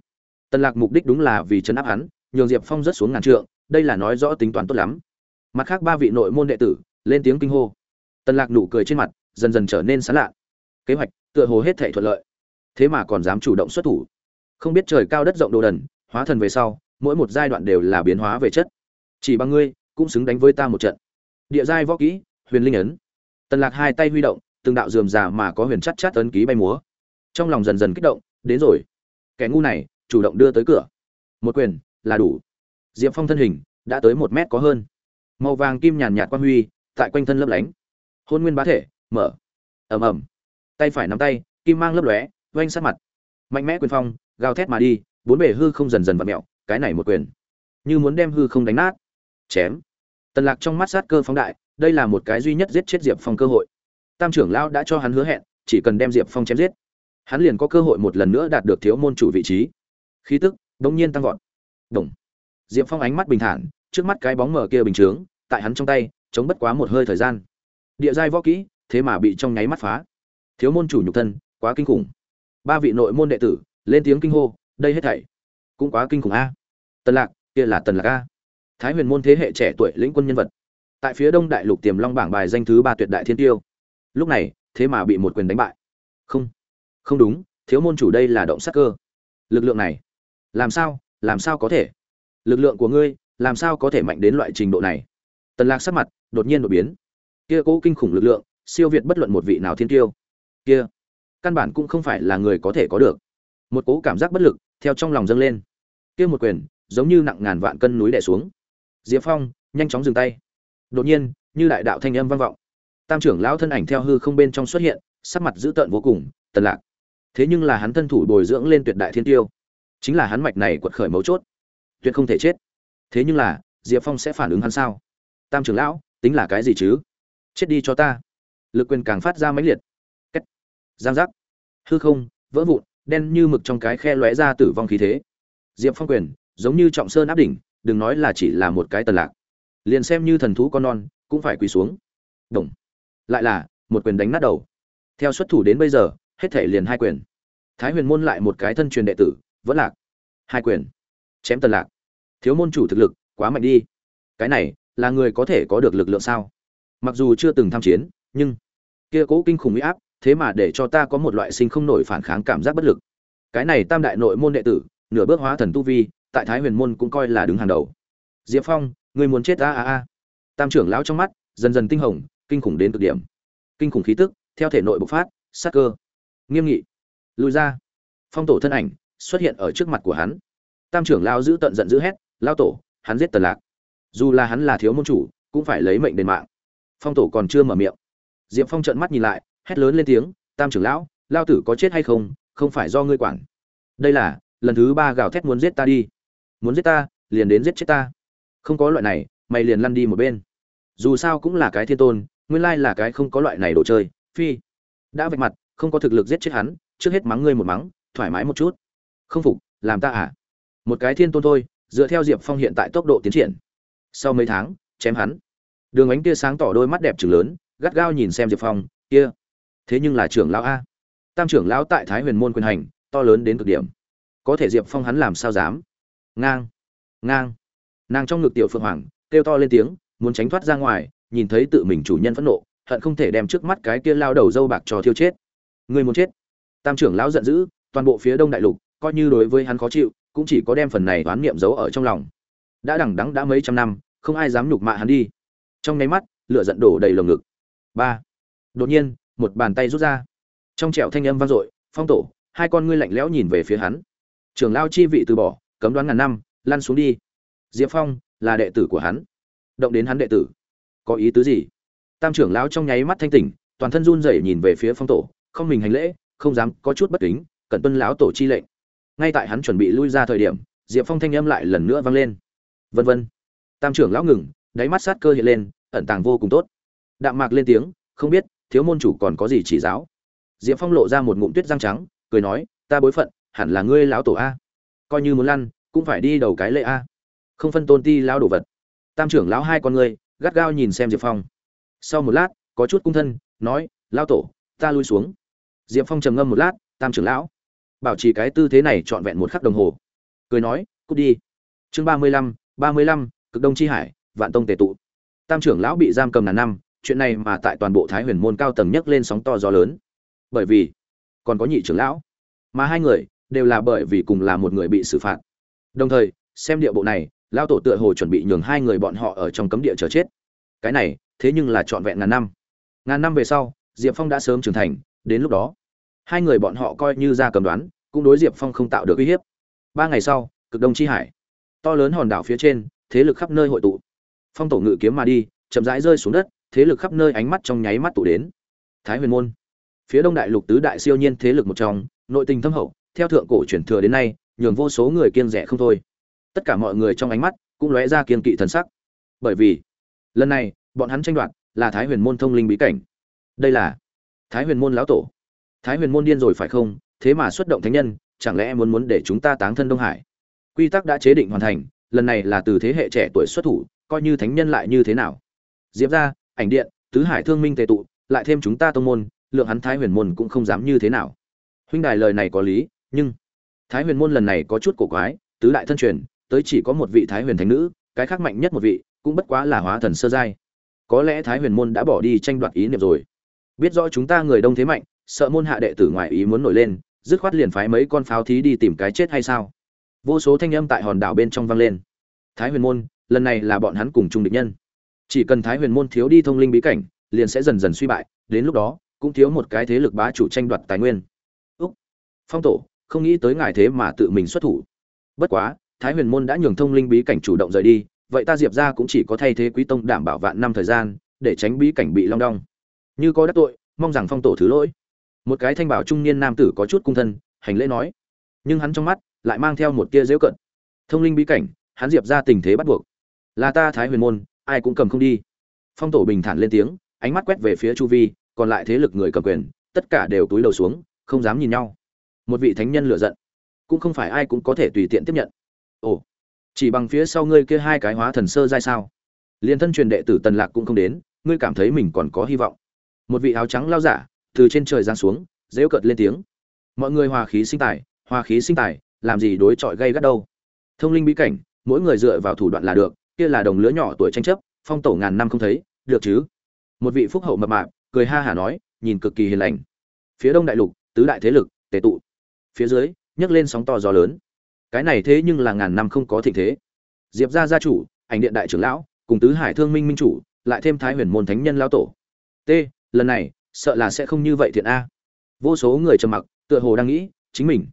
S1: Tần lạc mục đích đúng là vì chấn áp hắn nhường diệp phong rất xuống ngàn trượng, đây là nói rõ tính toán tốt lắm. Mặt khác ba vị nội môn đệ tử, lên tiếng kinh hô. Tần lạc nụ cười trên mặt, dần dần trở nên sán lạ. Kế hoạch, tựa hồ hết thể thuận lợi. Thế mà còn dám chủ động xuất thủ. Không biết trời cao đất rộng đồ đần, hóa thần về sau, mỗi một giai đoạn đều là biến hóa về chất. Chỉ bằng ngươi, cũng xứng đánh với ta một trận. Địa giai võ kỹ, huyền linh ấn. Tần lạc hai tay huy động, từng đạo dườm già mà có huyền chắt chát ấn ký bay múa. Trong lòng dần dần kích động, đến rồi. Kẻ ngu này, chủ động đưa tới cửa. Một quyền là đủ. Diệp phong thân hình đã tới một mét có hơn. Màu vàng kim nhàn nhạt quan huy tại quanh thân lấp lánh. Hôn nguyên bá thể, mở. Ầm ầm. Tay phải nắm tay, kim mang lấp lóe, oanh sát mặt. Mạnh mẽ quyền phong, gào thét mà đi, bốn bể hư không dần dần vặn mẹo cái này một quyền. Như muốn đem hư không đánh nát. Chém. Tần lạc trong mắt sát cơ phóng đại, đây là một cái duy nhất giết chết diệp phong cơ hội. Tam trưởng lão đã cho hắn hứa hẹn, chỉ cần đem diệp phong chém giết, hắn liền có cơ hội một lần nữa đạt được thiếu môn chủ vị trí. Khí tức đống nhiên tăng vọt đồng. Diệp phong ánh mắt bình thản, trước mắt cái bóng mờ kia bình chướng, tại hắn trong tay, chống bất quá một hơi thời gian. Địa giai võ kỹ, thế mà bị trong nháy mắt phá. Thiếu môn chủ nhục thân, quá kinh khủng. Ba vị nội môn đệ tử, lên tiếng kinh hô, đây hết thảy cũng quá kinh khủng a. Tần lạc, kia là tần lạc a. Thái huyền môn thế hệ trẻ tuổi lĩnh quân nhân vật. Tại phía đông đại lục tiềm long bảng bài danh thứ ba tuyệt đại thiên tiêu. Lúc này, thế mà bị một quyền đánh bại. Không không đúng, thiếu môn chủ đây là động sát cơ. Lực lượng này, làm sao? Làm sao có thể? Lực lượng của ngươi, làm sao có thể mạnh đến loại trình độ này? Tần lạc sắc mặt đột nhiên đột biến. Kia cố kinh khủng lực lượng, siêu việt bất luận một vị nào thiên tiêu kia, căn bản cũng không phải là người có thể có được. Một cố cảm giác bất lực theo trong lòng dâng lên. Kia một quyền, giống như nặng ngàn vạn cân núi đè xuống. Diệp phong, nhanh chóng dừng tay. Đột nhiên, như đại đạo thanh âm vang vọng. Tam trưởng lão thân ảnh theo hư không bên trong xuất hiện, sắc mặt dữ tợn vô cùng, tần lạc, thế nhưng là hắn thân thủ bồi dưỡng lên tuyệt đại thiên tiêu chính là hắn mạch này quật khởi mấu chốt. Tuyệt không thể chết. Thế nhưng là, diệp phong sẽ phản ứng hắn sao? Tam trưởng lão, tính là cái gì chứ? Chết đi cho ta. Lực quyền càng phát ra mãnh liệt. Cách giang giác. Hư không, vỡ vụn, đen như mực trong cái khe lóe ra tử vong khí thế. Diệp phong quyền, giống như trọng sơn áp đỉnh, đừng nói là chỉ là một cái tần lạc. Liền xem như thần thú con non, cũng phải quỳ xuống. Đồng. Lại là, một quyền đánh nát đầu. Theo xuất thủ đến bây giờ, hết thể liền hai quyền. Thái huyền môn lại một cái thân truyền đệ tử vẫn lạc. Hai quyền. Chém tần lạc. Thiếu môn chủ thực lực quá mạnh đi. Cái này là người có thể có được lực lượng sao? Mặc dù chưa từng tham chiến, nhưng kia cố kinh khủng uy áp, thế mà để cho ta có một loại sinh không nổi phản kháng cảm giác bất lực. Cái này tam đại nội môn đệ tử, nửa bước hóa thần tu vi, tại thái huyền môn cũng coi là đứng hàng đầu. Diệp phong, người muốn chết a a a. Tam trưởng lão trong mắt, dần dần tinh hồng, kinh khủng đến cực điểm. Kinh khủng khí tức, theo thể nội bộc phát, sát cơ. Nghiêm nghị. Lùi ra. Phong tổ thân ảnh xuất hiện ở trước mặt của hắn. Tam trưởng lao giữ tận giận dữ hét lao tổ, hắn giết tần lạc. Dù là hắn là thiếu môn chủ, cũng phải lấy mệnh đền mạng. Phong tổ còn chưa mở miệng. Diệp phong trợn mắt nhìn lại, hét lớn lên tiếng, tam trưởng lão lao tử có chết hay không không phải do ngươi quản. Đây là, lần thứ ba gào thét muốn giết ta đi. Muốn giết ta, liền đến giết chết ta. Không có loại này, mày liền lăn đi một bên. Dù sao cũng là cái thiên tôn, nguyên lai là cái không có loại này đồ chơi, phi. Đã vạch mặt, không có thực lực giết chết hắn, trước hết mắng ngươi một mắng, thoải mái một chút không phục, làm ta à? Một cái thiên tôn thôi, dựa theo diệp phong hiện tại tốc độ tiến triển. Sau mấy tháng, chém hắn. Đường ánh kia sáng tỏ đôi mắt đẹp trừng lớn, gắt gao nhìn xem diệp phong, kia. Thế nhưng là trưởng lão a. Tam trưởng lão tại thái huyền môn quyền hành, to lớn đến cực điểm. Có thể diệp phong hắn làm sao dám? Ngang ngang. Nàng trong ngực tiểu phượng hoàng, kêu to lên tiếng, muốn tránh thoát ra ngoài, nhìn thấy tự mình chủ nhân phẫn nộ, hận không thể đem trước mắt cái kia lao đầu dâu bạc trò thiêu chết. Người muốn chết. Tam trưởng lão giận dữ, toàn bộ phía đông đại lục coi như đối với hắn khó chịu, cũng chỉ có đem phần này oán niệm giấu ở trong lòng. Đã đằng đắng đã mấy trăm năm, không ai dám nhục mạ hắn đi. Trong nháy mắt, lửa giận đổ đầy lồng ngực. Ba. Đột nhiên, một bàn tay rút ra. Trong trẻo thanh âm vang dội, phong tổ, hai con ngươi lạnh lẽo nhìn về phía hắn. Trưởng lao chi vị từ bỏ, cấm đoán ngàn năm, lăn xuống đi. Diệp phong là đệ tử của hắn. Động đến hắn đệ tử. Có ý tứ gì? Tam trưởng lão trong nháy mắt thanh tỉnh, toàn thân run rẩy nhìn về phía phong tổ, không mình hành lễ, không dám có chút bất kính, cẩn tuân lão tổ chi lệnh ngay tại hắn chuẩn bị lui ra thời điểm, diệp phong thanh âm lại lần nữa vang lên. Vân vân. Tam trưởng lão ngừng, đáy mắt sát cơ hiện lên, ẩn tàng vô cùng tốt. Đạm mạc lên tiếng, không biết, thiếu môn chủ còn có gì chỉ giáo? Diệp phong lộ ra một ngụm tuyết răng trắng, cười nói, ta bối phận, hẳn là ngươi lão tổ a. Coi như muốn lăn, cũng phải đi đầu cái lệ a. Không phân tôn ti lão đồ vật. Tam trưởng lão hai con ngươi gắt gao nhìn xem diệp phong. Sau một lát, có chút cung thân, nói, lão tổ, ta lui xuống. Diệp phong trầm ngâm một lát, tam trưởng lão bảo trì cái tư thế này trọn vẹn một khắc đồng hồ. Cười nói, cút đi. Chương ba mươi lăm, ba mươi lăm, cực đông chi hải, vạn tông tề tụ. Tam trưởng lão bị giam cầm ngàn năm, chuyện này mà tại toàn bộ thái huyền môn cao tầng nhấc lên sóng to gió lớn. Bởi vì, còn có nhị trưởng lão. Mà hai người đều là bởi vì cùng là một người bị xử phạt. Đồng thời, xem địa bộ này, lão tổ tựa hồ chuẩn bị nhường hai người bọn họ ở trong cấm địa chờ chết. Cái này, thế nhưng là trọn vẹn ngàn năm. Ngàn năm về sau, diệp phong đã sớm trưởng thành, đến lúc đó, hai người bọn họ coi như ra cầm đoán cũng đối diệp phong không tạo được uy hiếp. Ba ngày sau, cực đông chi hải. To lớn hòn đảo phía trên, thế lực khắp nơi hội tụ. Phong tổ ngự kiếm mà đi, chậm rãi rơi xuống đất, thế lực khắp nơi ánh mắt trong nháy mắt tụ đến. Thái huyền môn. Phía đông đại lục tứ đại siêu nhiên thế lực một trong, nội tình thâm hậu, theo thượng cổ truyền thừa đến nay, nhường vô số người kiên rẻ không thôi. Tất cả mọi người trong ánh mắt cũng lóe ra kiên kỵ thần sắc. Bởi vì, lần này, bọn hắn tranh đoạt là thái huyền môn thông linh bí cảnh. Đây là thái huyền môn lão tổ. Thái huyền môn điên rồi phải không? Thế mà xuất động thánh nhân, chẳng lẽ muốn muốn để chúng ta táng thân đông hải? Quy tắc đã chế định hoàn thành, lần này là từ thế hệ trẻ tuổi xuất thủ, coi như thánh nhân lại như thế nào? Diệp ra, ảnh điện, tứ hải thương minh tề tụ, lại thêm chúng ta tông môn, lượng hắn thái huyền môn cũng không dám như thế nào. Huynh đài lời này có lý, nhưng thái huyền môn lần này có chút cổ quái, tứ đại thân truyền, tới chỉ có một vị thái huyền thánh nữ, cái khác mạnh nhất một vị, cũng bất quá là hóa thần sơ giai. Có lẽ thái huyền môn đã bỏ đi tranh đoạt ý niệm rồi. Biết rõ chúng ta người đông thế mạnh, sợ môn hạ đệ tử ngoại ý muốn nổi lên dứt khoát liền phái mấy con pháo thí đi tìm cái chết hay sao? Vô số thanh âm tại hòn đảo bên trong vang lên. Thái huyền môn, lần này là bọn hắn cùng chung địch nhân. Chỉ cần thái huyền môn thiếu đi thông linh bí cảnh, liền sẽ dần dần suy bại, đến lúc đó, cũng thiếu một cái thế lực bá chủ tranh đoạt tài nguyên. Úc. Phong tổ, không nghĩ tới ngài thế mà tự mình xuất thủ. Bất quá, thái huyền môn đã nhường thông linh bí cảnh chủ động rời đi, vậy ta diệp ra cũng chỉ có thay thế quý tông đảm bảo vạn năm thời gian, để tránh bí cảnh bị long đong. Như có đắc tội, mong rằng phong tổ thứ lỗi một cái thanh bảo trung niên nam tử có chút cung thân, hành lễ nói. Nhưng hắn trong mắt lại mang theo một tia dễu cận. Thông linh bí cảnh, hắn diệp ra tình thế bắt buộc. Là ta thái huyền môn, ai cũng cầm không đi. Phong tổ bình thản lên tiếng, ánh mắt quét về phía chu vi, còn lại thế lực người cầm quyền, tất cả đều túi đầu xuống, không dám nhìn nhau. Một vị thánh nhân lựa giận, cũng không phải ai cũng có thể tùy tiện tiếp nhận. Ồ, chỉ bằng phía sau ngươi kia hai cái hóa thần sơ giai sao? Liền thân truyền đệ tử tần lạc cũng không đến, ngươi cảm thấy mình còn có hy vọng. Một vị áo trắng lao giả từ trên trời giáng xuống dễu cợt lên tiếng. Mọi người hòa khí sinh tài, hòa khí sinh tài, làm gì đối chọi gây gắt đâu. Thông linh bí cảnh, mỗi người dựa vào thủ đoạn là được, kia là đồng lứa nhỏ tuổi tranh chấp, phong tổ ngàn năm không thấy, được chứ? Một vị phúc hậu mập mạp, cười ha hả nói, nhìn cực kỳ hiền lành. Phía đông đại lục, tứ đại thế lực, tề tụ. Phía dưới, nhấc lên sóng to gió lớn. Cái này thế nhưng là ngàn năm không có thịnh thế. Diệp gia gia chủ, ảnh điện đại trưởng lão, cùng tứ hải thương minh minh chủ, lại thêm thái huyền môn thánh nhân lão tổ. T, lần này sợ là sẽ không như vậy thiện a. Vô số người trầm mặc, tựa hồ đang nghĩ, chính mình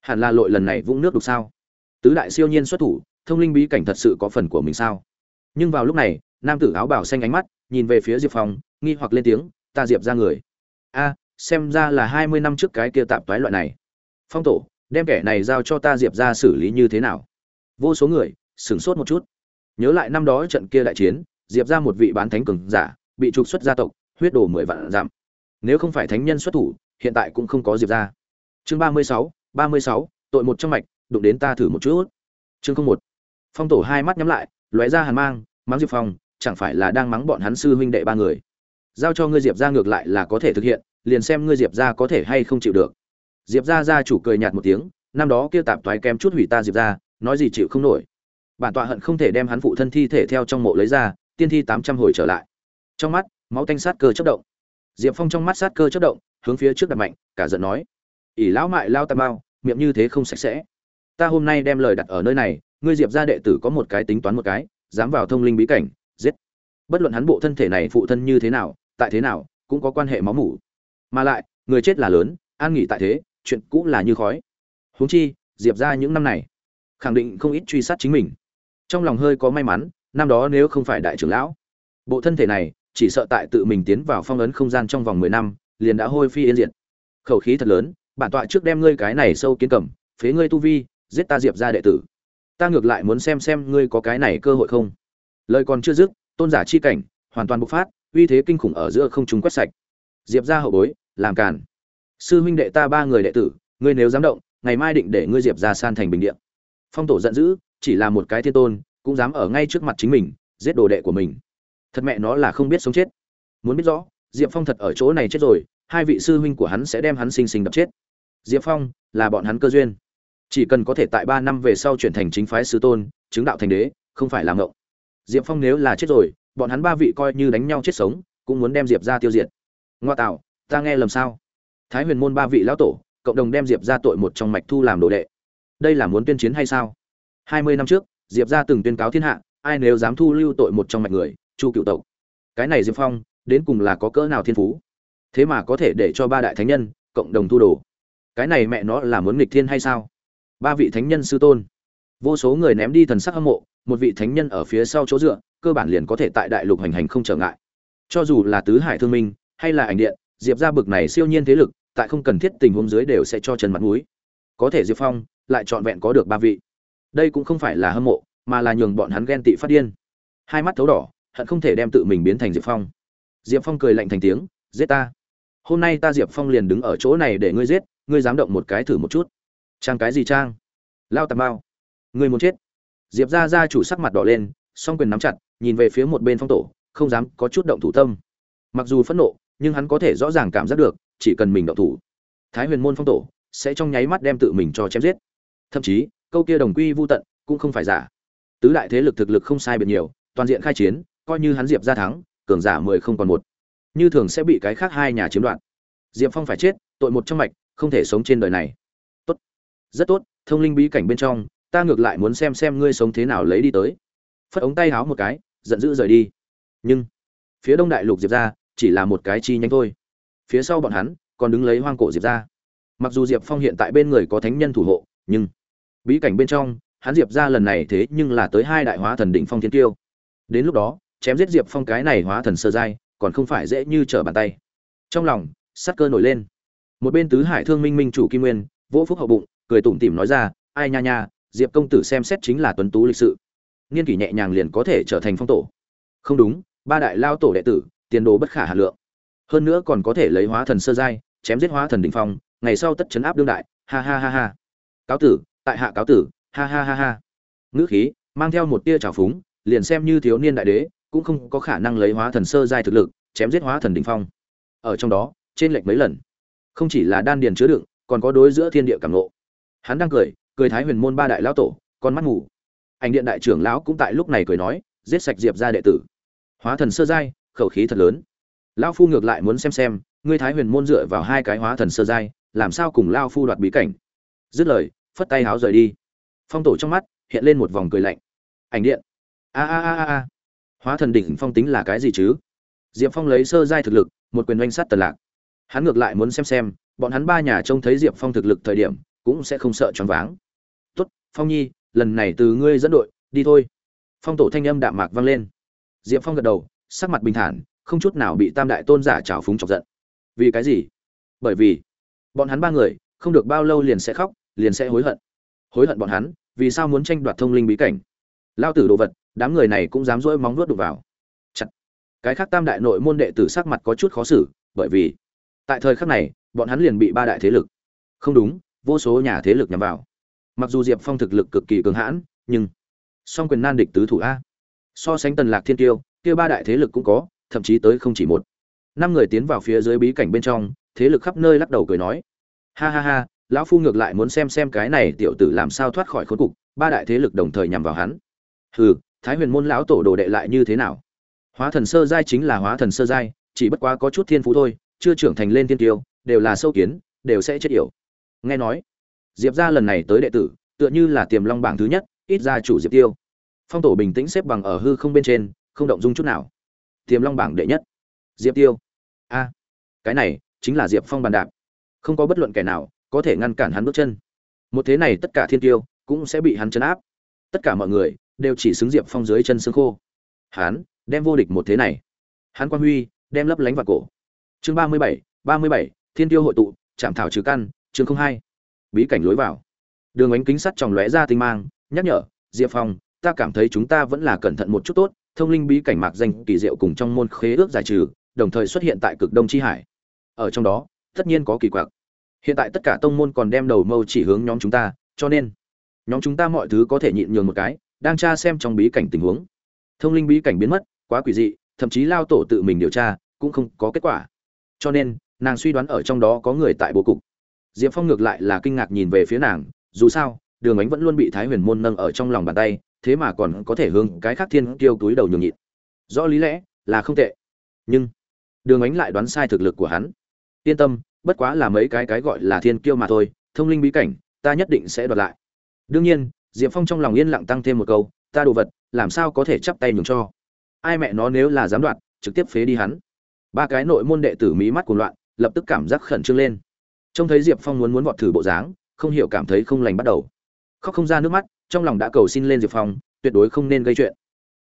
S1: hẳn là lội lần này vũng nước đục sao? Tứ đại siêu nhiên xuất thủ, thông linh bí cảnh thật sự có phần của mình sao? Nhưng vào lúc này, nam tử áo bảo xanh ánh mắt, nhìn về phía diệp phong, nghi hoặc lên tiếng, ta diệp ra người. A, xem ra là hai mươi năm trước cái kia tạp toái loại này. Phong tổ, đem kẻ này giao cho ta diệp ra xử lý như thế nào? Vô số người sửng sốt một chút. Nhớ lại năm đó trận kia đại chiến, diệp ra một vị bán thánh cường giả, bị trục xuất gia tộc, huyết đổ mười vạn giảm nếu không phải thánh nhân xuất thủ, hiện tại cũng không có diệp ra. Chương ba mươi sáu, ba mươi sáu, tội một trong mạch, đụng đến ta thử một chút. Chương không một. Phong tổ hai mắt nhắm lại, lóe ra hàn mang, mắng diệp phong, chẳng phải là đang mắng bọn hắn sư huynh đệ ba người. Giao cho ngươi diệp ra ngược lại là có thể thực hiện, liền xem ngươi diệp ra có thể hay không chịu được. Diệp ra ra chủ cười nhạt một tiếng, năm đó kia tạp thoái kém chút hủy ta diệp ra, nói gì chịu không nổi. Bản tọa hận không thể đem hắn phụ thân thi thể theo trong mộ lấy ra, tiên thi tám trăm hồi trở lại. Trong mắt, máu tanh sát cơ chất động diệp phong trong mắt sát cơ chất động hướng phía trước đặt mạnh cả giận nói ỷ lão mại lao tam mau, miệng như thế không sạch sẽ. Ta hôm nay đem lời đặt ở nơi này ngươi diệp ra đệ tử có một cái tính toán một cái dám vào thông linh bí cảnh giết. Bất luận hắn bộ thân thể này phụ thân như thế nào tại thế nào cũng có quan hệ máu mủ. Mà lại người chết là lớn an nghỉ tại thế chuyện cũng là như khói. Huống chi diệp ra những năm này khẳng định không ít truy sát chính mình. Trong lòng hơi có may mắn năm đó nếu không phải đại trưởng lão bộ thân thể này chỉ sợ tại tự mình tiến vào phong ấn không gian trong vòng mười năm, liền đã hôi phi yên diệt. Khẩu khí thật lớn, bản tọa trước đem ngươi cái này sâu kiến cầm, phế ngươi tu vi, giết ta diệp gia đệ tử. Ta ngược lại muốn xem xem ngươi có cái này cơ hội không. Lời còn chưa dứt, tôn giả chi cảnh hoàn toàn bộc phát, uy thế kinh khủng ở giữa không trung quét sạch. Diệp gia hậu bối, làm càn. Sư huynh đệ ta ba người đệ tử, ngươi nếu dám động, ngày mai định để ngươi diệp gia san thành bình điện phong tổ giận dữ, chỉ là một cái thiên tôn, cũng dám ở ngay trước mặt chính mình, giết đồ đệ của mình thật mẹ nó là không biết sống chết. Muốn biết rõ, diệp phong thật ở chỗ này chết rồi, hai vị sư huynh của hắn sẽ đem hắn sinh sinh đập chết. Diệp phong là bọn hắn cơ duyên. Chỉ cần có thể tại ba năm về sau chuyển thành chính phái sư tôn, chứng đạo thành đế, không phải là ngộng. Diệp phong nếu là chết rồi, bọn hắn ba vị coi như đánh nhau chết sống, cũng muốn đem diệp ra tiêu diệt. Ngoa tạo, ta nghe lầm sao? Thái huyền môn ba vị lão tổ, cộng đồng đem diệp ra tội một trong mạch thu làm đồ đệ. Đây là muốn tuyên chiến hay sao? Hai mươi năm trước, diệp ra từng tuyên cáo thiên hạ, ai nếu dám thu lưu tội một trong mạch người chu cựu tộc. Cái này diệp phong, đến cùng là có cỡ nào thiên phú? Thế mà có thể để cho ba đại thánh nhân, cộng đồng thu đồ. Cái này mẹ nó là muốn nghịch thiên hay sao? Ba vị thánh nhân sư tôn. Vô số người ném đi thần sắc hâm mộ, một vị thánh nhân ở phía sau chỗ dựa, cơ bản liền có thể tại đại lục hành hành không trở ngại. Cho dù là tứ hải thương minh, hay là ảnh điện, diệp ra bực này siêu nhiên thế lực, tại không cần thiết tình huống dưới đều sẽ cho trần mặt mũi. Có thể diệp phong, lại trọn vẹn có được ba vị. Đây cũng không phải là hâm mộ, mà là nhường bọn hắn ghen tị phát điên. Hai mắt thấu đỏ hận không thể đem tự mình biến thành diệp phong. Diệp phong cười lạnh thành tiếng, giết ta. Hôm nay ta diệp phong liền đứng ở chỗ này để ngươi giết, ngươi dám động một cái thử một chút. Trang cái gì trang? Lao tàm bao ngươi muốn chết. Diệp ra ra chủ sắc mặt đỏ lên, song quyền nắm chặt, nhìn về phía một bên phong tổ, không dám có chút động thủ tâm. Mặc dù phẫn nộ, nhưng hắn có thể rõ ràng cảm giác được, chỉ cần mình động thủ, thái huyền môn phong tổ sẽ trong nháy mắt đem tự mình cho chém giết. Thậm chí, câu kia đồng quy vô tận cũng không phải giả. Tứ đại thế lực thực lực không sai biệt nhiều, toàn diện khai chiến coi như hắn diệp ra thắng, cường giả mười không còn một. Như thường sẽ bị cái khác hai nhà chiếm đoạt. Diệp phong phải chết, tội một trong mạch, không thể sống trên đời này. Tốt. Rất tốt, thông linh bí cảnh bên trong, ta ngược lại muốn xem xem ngươi sống thế nào lấy đi tới. Phất ống tay háo một cái, giận dữ rời đi. Nhưng, phía đông đại lục diệp ra chỉ là một cái chi nhánh thôi. Phía sau bọn hắn, còn đứng lấy hoang cổ diệp ra mặc dù diệp phong hiện tại bên người có thánh nhân thủ hộ, nhưng, bí cảnh bên trong, hắn diệp ra lần này thế nhưng là tới hai đại hóa thần đỉnh phong thiên tiêu. Đến lúc đó chém giết diệp phong cái này hóa thần sơ giai, còn không phải dễ như trở bàn tay. Trong lòng, sắc cơ nổi lên. Một bên tứ hải thương minh minh chủ kim nguyên, vỗ phúc hậu bụng, cười tủm tỉm nói ra, ai nha nha, diệp công tử xem xét chính là tuấn tú lịch sự. Nghiên kỷ nhẹ nhàng liền có thể trở thành phong tổ. Không đúng, ba đại lao tổ đệ tử, tiền đồ bất khả hà lượng. Hơn nữa còn có thể lấy hóa thần sơ giai, chém giết hóa thần đỉnh phong, ngày sau tất chấn áp đương đại, ha ha ha ha. Cáo tử, tại hạ cáo tử, ha ha ha ha. Ngữ khí, mang theo một tia trào phúng, liền xem như thiếu niên đại đế cũng không có khả năng lấy hóa thần sơ giai thực lực, chém giết hóa thần đỉnh phong. Ở trong đó, trên lệch mấy lần. Không chỉ là đan điền chứa đựng, còn có đối giữa thiên địa cảm ngộ. Hắn đang cười cười thái huyền môn ba đại lão tổ, con mắt ngủ ảnh điện đại trưởng lão cũng tại lúc này cười nói, giết sạch diệp gia đệ tử. Hóa thần sơ giai, khẩu khí thật lớn. Lão phu ngược lại muốn xem xem, ngươi thái huyền môn dựa vào hai cái hóa thần sơ giai, làm sao cùng lão phu đoạt bí cảnh. Dứt lời, phất tay háo rời đi. Phong tổ trong mắt, hiện lên một vòng cười lạnh. Ảnh điện. A a a a hóa thần đỉnh phong tính là cái gì chứ? Diệp phong lấy sơ giai thực lực, một quyền oanh sát tần lạc. Hắn ngược lại muốn xem xem, bọn hắn ba nhà trông thấy diệp phong thực lực thời điểm, cũng sẽ không sợ choáng váng. T phong nhi, lần này từ ngươi dẫn đội, đi thôi. Phong tổ thanh âm đạm mạc vang lên. Diệp phong gật đầu, sắc mặt bình thản, không chút nào bị tam đại tôn giả trào phúng chọc giận. Vì cái gì? Bởi vì, bọn hắn ba người, không được bao lâu liền sẽ khóc, liền sẽ hối hận. Hối hận bọn hắn, vì sao muốn tranh đoạt thông linh bí cảnh? Lao tử đồ vật đám người này cũng dám dỗi móng vuốt đục vào. Chặt. cái khác tam đại nội môn đệ tử sắc mặt có chút khó xử, bởi vì tại thời khắc này, bọn hắn liền bị ba đại thế lực, không đúng, vô số nhà thế lực nhằm vào. Mặc dù diệp phong thực lực cực kỳ cường hãn, nhưng song quyền nan địch tứ thủ a. So sánh tần lạc thiên tiêu kia ba đại thế lực cũng có, thậm chí tới không chỉ một. Năm người tiến vào phía dưới bí cảnh bên trong, thế lực khắp nơi lắc đầu cười nói. Ha ha ha, lão phu ngược lại muốn xem xem cái này tiểu tử làm sao thoát khỏi khốn cục, ba đại thế lực đồng thời nhằm vào hắn. Hừ thái huyền môn lão tổ đồ đệ lại như thế nào? Hóa thần sơ giai chính là hóa thần sơ giai, chỉ bất quá có chút thiên phú thôi, chưa trưởng thành lên thiên tiêu, đều là sâu kiến, đều sẽ chết yểu. Nghe nói, diệp ra lần này tới đệ tử, tựa như là tiềm long bảng thứ nhất, ít ra chủ diệp tiêu. Phong tổ bình tĩnh xếp bằng ở hư không bên trên, không động dung chút nào. Tiềm long bảng đệ nhất, diệp tiêu. A, cái này chính là diệp phong bàn đạp. Không có bất luận kẻ nào có thể ngăn cản hắn bước chân. Một thế này tất cả thiên tiêu cũng sẽ bị hắn chấn áp. Tất cả mọi người đều chỉ xứng diệp phong dưới chân xương khô. Hán, đem vô địch một thế này. Hán quan huy đem lấp lánh vào cổ. Chương ba mươi bảy ba mươi bảy thiên tiêu hội tụ chạm thảo trừ căn chương không hai. Bí cảnh lối vào. Đường ánh kính sắt tròng lóe ra tinh mang nhắc nhở diệp phong ta cảm thấy chúng ta vẫn là cẩn thận một chút tốt thông linh bí cảnh mạc danh kỳ diệu cùng trong môn khế ước giải trừ đồng thời xuất hiện tại cực đông chi hải. Ở trong đó tất nhiên có kỳ quặc. Hiện tại tất cả tông môn còn đem đầu mâu chỉ hướng nhóm chúng ta cho nên nhóm chúng ta mọi thứ có thể nhịn nhường một cái đang tra xem trong bí cảnh tình huống. Thông linh bí cảnh biến mất, quá quỷ dị, thậm chí lao tổ tự mình điều tra, cũng không có kết quả. Cho nên, nàng suy đoán ở trong đó có người tại bố cục. Diệp phong ngược lại là kinh ngạc nhìn về phía nàng, dù sao, đường ánh vẫn luôn bị thái huyền môn nâng ở trong lòng bàn tay, thế mà còn có thể hướng cái khác thiên kiêu túi đầu nhường nhịn. Rõ lý lẽ, là không tệ. Nhưng, đường ánh lại đoán sai thực lực của hắn. Yên tâm, bất quá là mấy cái cái gọi là thiên kiêu mà thôi, thông linh bí cảnh, ta nhất định sẽ đoạt lại. Đương nhiên diệp phong trong lòng yên lặng tăng thêm một câu, ta đồ vật, làm sao có thể chắp tay nhường cho? Ai mẹ nó nếu là dám đoạt, trực tiếp phế đi hắn. Ba cái nội môn đệ tử mí mắt cuồng loạn, lập tức cảm giác khẩn trương lên. Trông thấy diệp phong muốn muốn vọt thử bộ dáng, không hiểu cảm thấy không lành bắt đầu. Khóc không ra nước mắt, trong lòng đã cầu xin lên diệp phong, tuyệt đối không nên gây chuyện.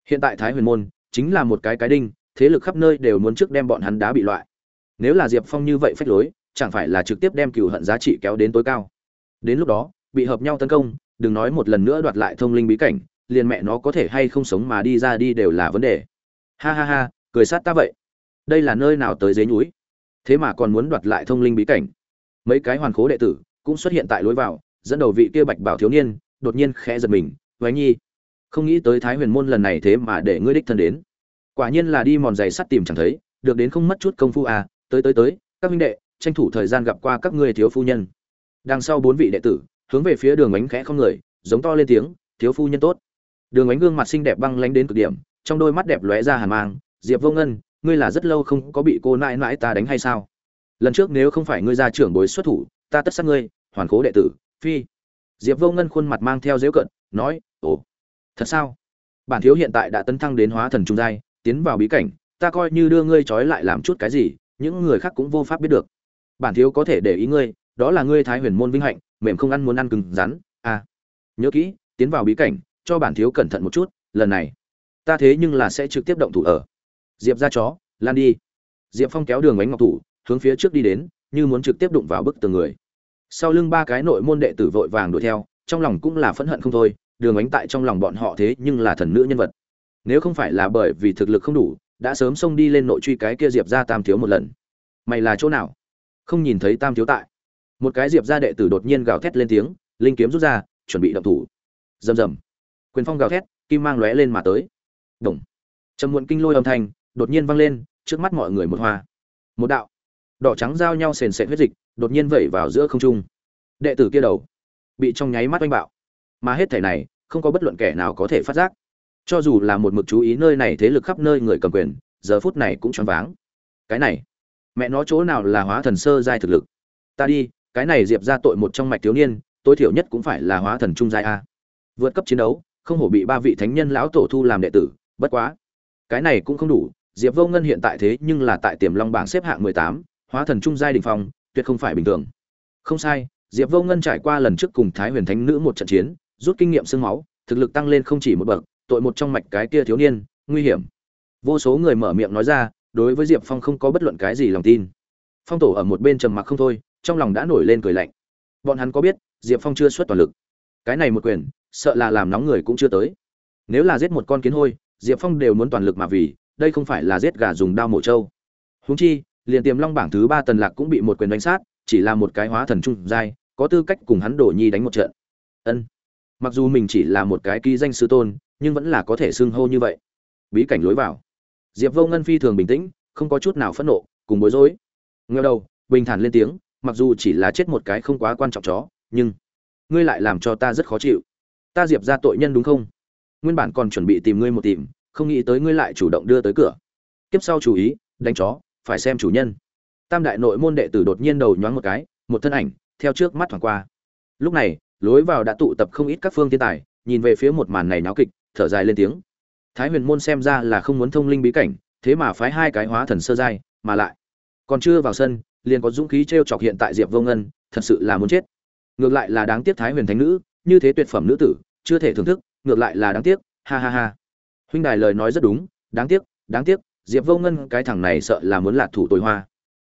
S1: Hiện tại thái huyền môn chính là một cái cái đinh, thế lực khắp nơi đều muốn trước đem bọn hắn đá bị loại. Nếu là diệp phong như vậy phách lối, chẳng phải là trực tiếp đem cừu hận giá trị kéo đến tối cao. Đến lúc đó, bị hợp nhau tấn công đừng nói một lần nữa đoạt lại thông linh bí cảnh, liền mẹ nó có thể hay không sống mà đi ra đi đều là vấn đề. Ha ha ha, cười sát ta vậy. Đây là nơi nào tới dế núi thế mà còn muốn đoạt lại thông linh bí cảnh. Mấy cái hoàn khố đệ tử cũng xuất hiện tại lối vào, dẫn đầu vị kia bạch bảo thiếu niên đột nhiên khẽ giật mình vánh nhi, không nghĩ tới thái huyền môn lần này thế mà để ngươi đích thân đến. Quả nhiên là đi mòn giày sắt tìm chẳng thấy, được đến không mất chút công phu à tới tới tới, các huynh đệ, tranh thủ thời gian gặp qua các ngươi thiếu phu nhân. Đằng sau bốn vị đệ tử hướng về phía đường ánh khẽ không người, giống to lên tiếng, thiếu phu nhân tốt. Đường ánh gương mặt xinh đẹp băng lánh đến cực điểm, trong đôi mắt đẹp lóe ra hàn mang, diệp vô ngân, ngươi là rất lâu không có bị cô nãi nãi ta đánh hay sao? Lần trước nếu không phải ngươi ra trưởng bối xuất thủ, ta tất sát ngươi, hoàn cố đệ tử, phi. Diệp vô ngân khuôn mặt mang theo dễu cận nói, ồ, thật sao? Bản thiếu hiện tại đã tấn thăng đến hóa thần trung giai, tiến vào bí cảnh, ta coi như đưa ngươi trói lại làm chút cái gì, những người khác cũng vô pháp biết được. Bản thiếu có thể để ý ngươi đó là ngươi thái huyền môn vinh hạnh, mềm không ăn muốn ăn cứng rắn à. Nhớ kỹ, tiến vào bí cảnh, cho bản thiếu cẩn thận một chút, lần này, ta thế nhưng là sẽ trực tiếp động thủ ở. Diệp ra chó, lan đi. Diệp phong kéo đường bánh ngọc thủ, hướng phía trước đi đến, như muốn trực tiếp đụng vào bức tường người. Sau lưng ba cái nội môn đệ tử vội vàng đuổi theo, trong lòng cũng là phẫn hận không thôi, đường ánh tại trong lòng bọn họ thế nhưng là thần nữ nhân vật. Nếu không phải là bởi vì thực lực không đủ, đã sớm xông đi lên nội truy cái kia diệp ra tam thiếu một lần. Mày là chỗ nào? Không nhìn thấy tam thiếu tại một cái diệp ra đệ tử đột nhiên gào thét lên tiếng, linh kiếm rút ra, chuẩn bị động thủ. Rầm rầm. Quyền phong gào thét, kim mang lóe lên mà tới. Đồng trầm muộn kinh lôi âm thanh đột nhiên vang lên, trước mắt mọi người một hoa một đạo đỏ trắng giao nhau sền sệt huyết dịch đột nhiên vẩy vào giữa không trung. Đệ tử kia đầu bị trong nháy mắt oanh bạo. Mà hết thể này, không có bất luận kẻ nào có thể phát giác. Cho dù là một mực chú ý nơi này thế lực khắp nơi người cầm quyền, giờ phút này cũng choáng váng. Cái này, mẹ nó chỗ nào là hóa thần sơ giai thực lực? Ta đi cái này diệp ra tội một trong mạch thiếu niên, tối thiểu nhất cũng phải là hóa thần trung giai a. Vượt cấp chiến đấu, không hổ bị ba vị thánh nhân lão tổ thu làm đệ tử, bất quá. Cái này cũng không đủ, diệp vô ngân hiện tại thế nhưng là tại tiềm long bảng xếp hạng mười tám, hóa thần trung giai đình phong, tuyệt không phải bình thường. Không sai, diệp vô ngân trải qua lần trước cùng thái huyền thánh nữ một trận chiến, rút kinh nghiệm sương máu, thực lực tăng lên không chỉ một bậc, tội một trong mạch cái kia thiếu niên, nguy hiểm. Vô số người mở miệng nói ra, đối với diệp phong không có bất luận cái gì lòng tin. Phong tổ ở một bên trầm mặc không thôi trong lòng đã nổi lên cười lạnh. Bọn hắn có biết, diệp phong chưa xuất toàn lực. Cái này một quyền, sợ là làm nóng người cũng chưa tới. Nếu là giết một con kiến hôi, diệp phong đều muốn toàn lực mà vì, đây không phải là giết gà dùng đao mổ trâu. Húng chi, liền tiềm long bảng thứ ba tần lạc cũng bị một quyền đánh sát, chỉ là một cái hóa thần trung giai, có tư cách cùng hắn đổ nhi đánh một trận. Ân. Mặc dù mình chỉ là một cái ký danh sư tôn, nhưng vẫn là có thể xưng hô như vậy. Bí cảnh lối vào. Diệp vô ngân phi thường bình tĩnh, không có chút nào phẫn nộ, cùng bối rối. Ngheo đầu, bình thản lên tiếng mặc dù chỉ là chết một cái không quá quan trọng chó, nhưng ngươi lại làm cho ta rất khó chịu. Ta diệp ra tội nhân đúng không? Nguyên bản còn chuẩn bị tìm ngươi một tìm, không nghĩ tới ngươi lại chủ động đưa tới cửa. Kiếp sau chú ý, đánh chó, phải xem chủ nhân. Tam đại nội môn đệ tử đột nhiên đầu nhoáng một cái, một thân ảnh, theo trước mắt thoảng qua. Lúc này, lối vào đã tụ tập không ít các phương thiên tài, nhìn về phía một màn này náo kịch, thở dài lên tiếng. Thái huyền môn xem ra là không muốn thông linh bí cảnh, thế mà phái hai cái hóa thần sơ giai, mà lại còn chưa vào sân liền có dũng khí t r e o chọc hiện tại diệp vô ngân, thật sự là muốn chết. Ngược lại là đáng tiếc thái huyền thánh nữ, như thế tuyệt phẩm nữ tử, chưa thể thưởng thức, ngược lại là đáng tiếc, ha ha ha. Huynh đài lời nói rất đúng, đáng tiếc đáng tiếc, diệp vô ngân, cái thằng này sợ là muốn lạc thủ tối hoa.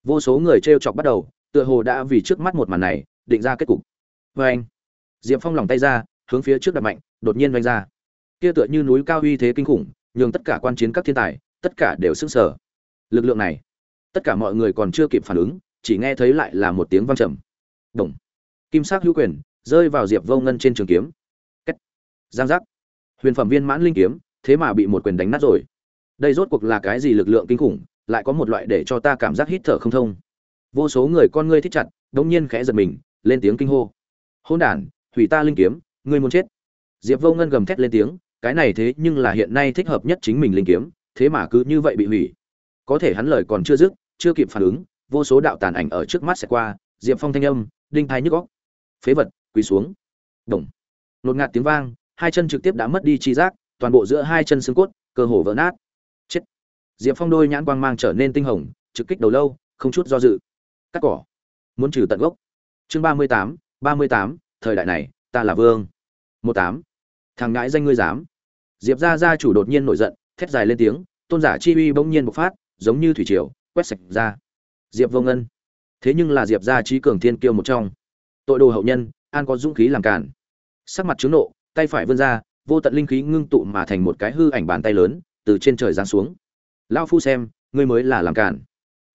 S1: Vô số người t chọc bắt đầu, tựa hồ đã vì trước mắt một màn này, định ra kết cục. Vê anh, diệp phong lòng tay ra, hướng phía trước đặt mạnh, đột nhiên vanh ra. Kia tựa như núi cao uy thế kinh khủng, nhường tất cả quan chiến các thiên tài, tất cả đều sững sở lực lượng này tất cả mọi người còn chưa kịp phản ứng, chỉ nghe thấy lại là một tiếng vang trầm. Đồng. Kim sắc hữu quyền, rơi vào diệp vô ngân trên trường kiếm. Cách giang giác. Huyền phẩm viên mãn linh kiếm, thế mà bị một quyền đánh nát rồi. Đây rốt cuộc là cái gì lực lượng kinh khủng, lại có một loại để cho ta cảm giác hít thở không thông. Vô số người con ngươi thích chặt, đống nhiên khẽ giật mình, lên tiếng kinh hô. Hôn đản, hủy ta linh kiếm, ngươi muốn chết. Diệp vô ngân gầm thét lên tiếng, cái này thế nhưng là hiện nay thích hợp nhất chính mình linh kiếm, thế mà cứ như vậy bị hủy. Có thể hắn lời còn chưa dứt chưa kịp phản ứng, vô số đạo tàn ảnh ở trước mắt sẽ qua, diệp phong thanh âm, đinh thai nhức góc phế vật, quỳ xuống. Đồng. Nột ngạt tiếng vang, hai chân trực tiếp đã mất đi chi giác, toàn bộ giữa hai chân xương cốt, cơ hồ vỡ nát. Chết. Diệp phong đôi nhãn quang mang trở nên tinh hồng, trực kích đầu lâu, không chút do dự. Cắt cỏ. Muốn trừ tận gốc. Chương ba mươi tám, ba mươi tám, thời đại này, ta là vương. Một tám. Thằng ngãi danh ngươi dám. Diệp ra ra chủ đột nhiên nổi giận, thét dài lên tiếng, tôn giả chi uy bỗng nhiên bộc phát, giống như thủy triều quét sạch ra. Diệp vô ngân. Thế nhưng là diệp gia trí cường thiên kiêu một trong. Tội đồ hậu nhân, an có dũng khí làm cản sắc mặt trướng nộ, tay phải vươn ra, vô tận linh khí ngưng tụ mà thành một cái hư ảnh bàn tay lớn, từ trên trời giáng xuống. Lao phu xem, ngươi mới là làm cản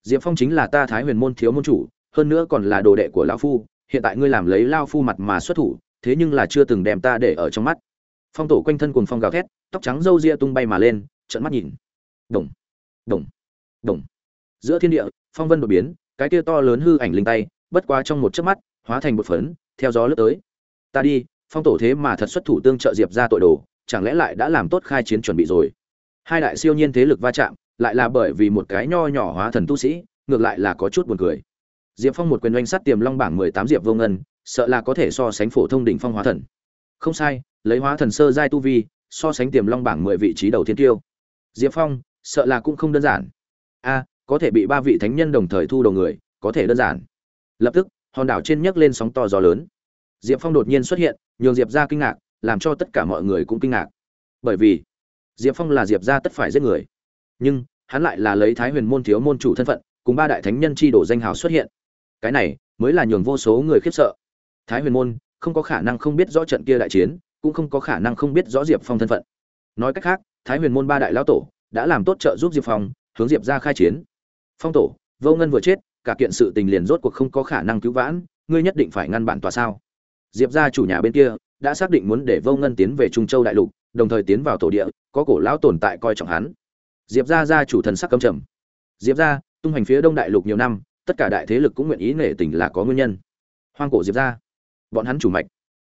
S1: diệp phong chính là ta thái huyền môn thiếu môn chủ, hơn nữa còn là đồ đệ của lão phu, hiện tại ngươi làm lấy lao phu mặt mà xuất thủ, thế nhưng là chưa từng đem ta để ở trong mắt. Phong tổ quanh thân cùng phong gào thét, tóc trắng râu ria tung bay mà lên trận mắt nhìn. Đồng. Đồng. Đồng giữa thiên địa, phong vân đột biến, cái kia to lớn hư ảnh linh tay, bất quá trong một chớp mắt, hóa thành một phấn, theo gió lướt tới. Ta đi, phong tổ thế mà thật xuất thủ tương trợ diệp ra tội đồ, chẳng lẽ lại đã làm tốt khai chiến chuẩn bị rồi? Hai đại siêu nhiên thế lực va chạm, lại là bởi vì một cái nho nhỏ hóa thần tu sĩ, ngược lại là có chút buồn cười. Diệp phong một quyền oanh sắt tiềm long bảng mười tám diệp vô ngân, sợ là có thể so sánh phổ thông đỉnh phong hóa thần. Không sai, lấy hóa thần sơ giai tu vi, so sánh tiềm long bảng mười vị trí đầu thiên tiêu. Diệp phong, sợ là cũng không đơn giản. A có thể bị ba vị thánh nhân đồng thời thu đầu người, có thể đơn giản. Lập tức, hòn đảo trên nhấc lên sóng to gió lớn. Diệp phong đột nhiên xuất hiện, nhường diệp ra kinh ngạc, làm cho tất cả mọi người cũng kinh ngạc. Bởi vì, diệp phong là diệp ra tất phải giết người. Nhưng, hắn lại là lấy thái huyền môn thiếu môn chủ thân phận, cùng ba đại thánh nhân chi đổ danh hào xuất hiện. Cái này, mới là nhường vô số người khiếp sợ. Thái huyền môn, không có khả năng không biết rõ trận kia đại chiến, cũng không có khả năng không biết rõ diệp phong thân phận. Nói cách khác, thái huyền môn ba đại lão tổ, đã làm tốt trợ giúp diệp phong, hướng diệp ra khai chiến phong tổ, vô ngân vừa chết, cả kiện sự tình liền rốt cuộc không có khả năng cứu vãn, ngươi nhất định phải ngăn bản tòa sao? Diệp ra chủ nhà bên kia đã xác định muốn để vô ngân tiến về trung châu đại lục, đồng thời tiến vào tổ địa, có cổ lão tồn tại coi trọng hắn. Diệp ra ra chủ thần sắc cấm trầm. Diệp ra tung hành phía đông đại lục nhiều năm, tất cả đại thế lực cũng nguyện ý nể tình là có nguyên nhân. Hoang cổ diệp ra bọn hắn chủ mạch.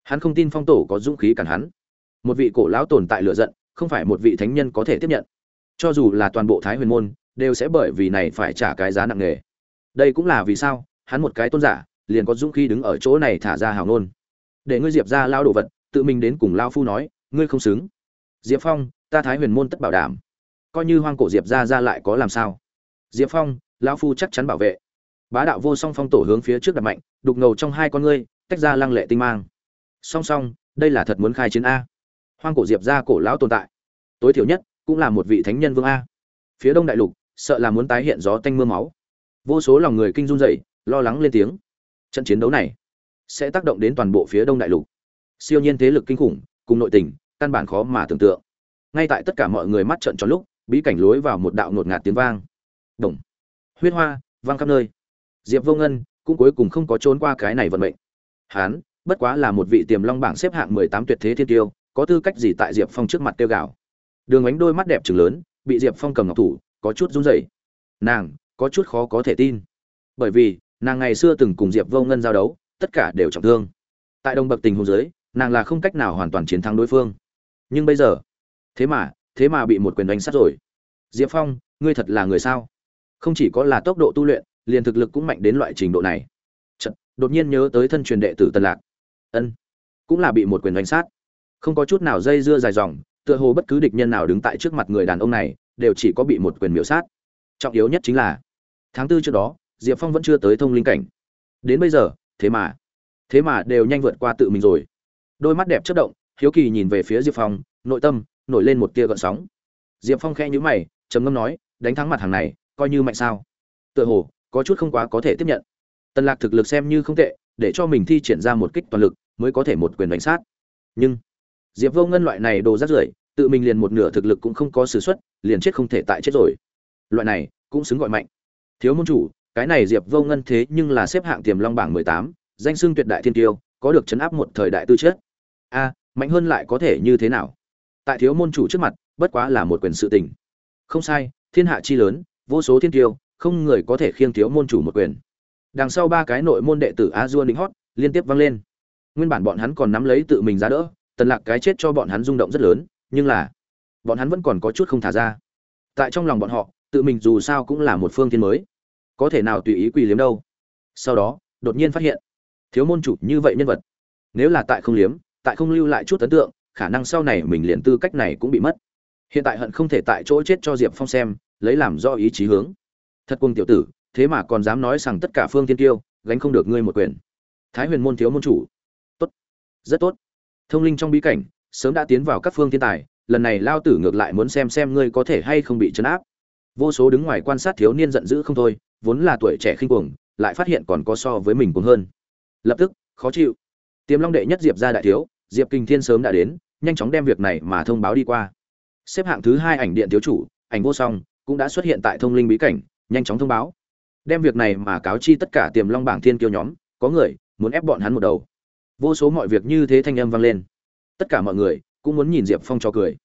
S1: Hắn không tin phong tổ có dũng khí cản hắn. Một vị cổ lão tồn tại lựa giận, không phải một vị thánh nhân có thể tiếp nhận. Cho dù là toàn bộ thái huyền môn đều sẽ bởi vì này phải trả cái giá nặng nề. Đây cũng là vì sao, hắn một cái tôn giả, liền có dũng khí đứng ở chỗ này thả ra hào ngôn. Để ngươi diệp ra lao đồ vật, tự mình đến cùng lao phu nói, ngươi không xứng. Diệp phong, ta thái huyền môn tất bảo đảm. Coi như hoang cổ diệp ra ra lại có làm sao? Diệp phong, lao phu chắc chắn bảo vệ. Bá đạo vô song phong tổ hướng phía trước đặt mạnh, đục ngầu trong hai con ngươi, tách ra lăng lệ tinh mang. Song song, đây là thật muốn khai chiến a. Hoang cổ diệp ra cổ lão tồn tại. Tối thiểu nhất, cũng là một vị thánh nhân vương a. Phía đông đại lục sợ là muốn tái hiện gió tanh mưa máu. Vô số lòng người kinh run dậy lo lắng lên tiếng. Trận chiến đấu này sẽ tác động đến toàn bộ phía đông đại lục. Siêu nhiên thế lực kinh khủng, cùng nội tình, căn bản khó mà tưởng tượng. Ngay tại tất cả mọi người mắt trận tròn lúc, bí cảnh lối vào một đạo ngột ngạt tiếng vang. Đồng. Huyết hoa, vang khắp nơi. Diệp vô ngân cũng cuối cùng không có trốn qua cái này vận mệnh. Hán, bất quá là một vị tiềm long bảng xếp hạng mười tám tuyệt thế thiên tiêu, có tư cách gì tại diệp phong trước mặt tiêu gạo đường ánh đôi mắt đẹp trừng lớn, bị diệp phong cầm ngọc thủ có chút run rẩy. Nàng có chút khó có thể tin. Bởi vì nàng ngày xưa từng cùng diệp vô ngân giao đấu tất cả đều trọng thương. Tại đồng bậc tình huống dưới nàng là không cách nào hoàn toàn chiến thắng đối phương. Nhưng bây giờ thế mà thế mà bị một quyền đánh sát rồi. Diệp phong ngươi thật là người sao? Không chỉ có là tốc độ tu luyện liền thực lực cũng mạnh đến loại trình độ này. Chật, đột nhiên nhớ tới thân truyền đệ tử tần lạc. Ân cũng là bị một quyền đánh sát. Không có chút nào dây dưa dài dòng tựa hồ bất cứ địch nhân nào đứng tại trước mặt người đàn ông này đều chỉ có bị một quyền miểu sát. Trọng yếu nhất chính là, tháng tư trước đó, diệp phong vẫn chưa tới thông linh cảnh. Đến bây giờ, thế mà thế mà đều nhanh vượt qua tự mình rồi. Đôi mắt đẹp chớp động, hiếu kỳ nhìn về phía diệp phong, nội tâm nổi lên một tia gợn sóng. Diệp phong khẽ nhíu mày, trầm ngâm nói, đánh thắng mặt hàng này, coi như mạnh sao? Tựa hồ, có chút không quá có thể tiếp nhận. Tần lạc thực lực xem như không tệ, để cho mình thi triển ra một kích toàn lực, mới có thể một quyền đánh sát. Nhưng, diệp vô ngân loại này đồ rác rưởi tự mình liền một nửa thực lực cũng không có s ử suất, liền chết không thể tại chết rồi. Loại này cũng xứng gọi mạnh. Thiếu môn chủ, cái này diệp vô ngân thế nhưng là xếp hạng tiềm long bảng mười tám, danh xưng tuyệt đại thiên tiêu, có được chấn áp một thời đại tư chất. A, mạnh hơn lại có thể như thế nào? Tại thiếu môn chủ trước mặt, bất quá là một quyền sự tình. Không sai, thiên hạ chi lớn, vô số thiên tiêu, không người có thể khiêng thiếu môn chủ một quyền. Đằng sau ba cái nội môn đệ tử a dua lính hót liên tiếp vang lên. Nguyên bản bọn hắn còn nắm lấy tự mình giá đỡ, tần lạc cái chết cho bọn hắn rung động rất lớn nhưng là bọn hắn vẫn còn có chút không thả ra. Tại trong lòng bọn họ, tự mình dù sao cũng là một phương thiên mới. Có thể nào tùy ý quỳ liếm đâu? Sau đó, đột nhiên phát hiện, thiếu môn chủ như vậy nhân vật. Nếu là tại không liếm, tại không lưu lại chút ấn tượng, khả năng sau này mình liền tư cách này cũng bị mất. Hiện tại hận không thể tại chỗ chết cho diệp phong xem, lấy làm do ý chí hướng. Thật quân tiểu tử, thế mà còn dám nói rằng tất cả phương tiên tiêu gánh không được ngươi một quyền. Thái huyền môn thiếu môn chủ. Tốt. Rất tốt. Thông linh trong bí cảnh sớm đã tiến vào các phương thiên tài, lần này lao tử ngược lại muốn xem xem ngươi có thể hay không bị chấn áp. Vô số đứng ngoài quan sát thiếu niên giận dữ không thôi, vốn là tuổi trẻ khinh cuồng, lại phát hiện còn có so với mình cuồng hơn. Lập tức, khó chịu. Tiềm long đệ nhất diệp ra đại thiếu, diệp kinh thiên sớm đã đến, nhanh chóng đem việc này mà thông báo đi qua. Xếp hạng thứ hai ảnh điện thiếu chủ, ảnh vô song, cũng đã xuất hiện tại thông linh bí cảnh, nhanh chóng thông báo. Đem việc này mà cáo chi tất cả tiềm long bảng thiên kiêu nhóm, có người muốn ép bọn hắn một đầu. Vô số mọi việc như thế thanh âm vang lên tất cả mọi người cũng muốn nhìn diệp phong cho cười.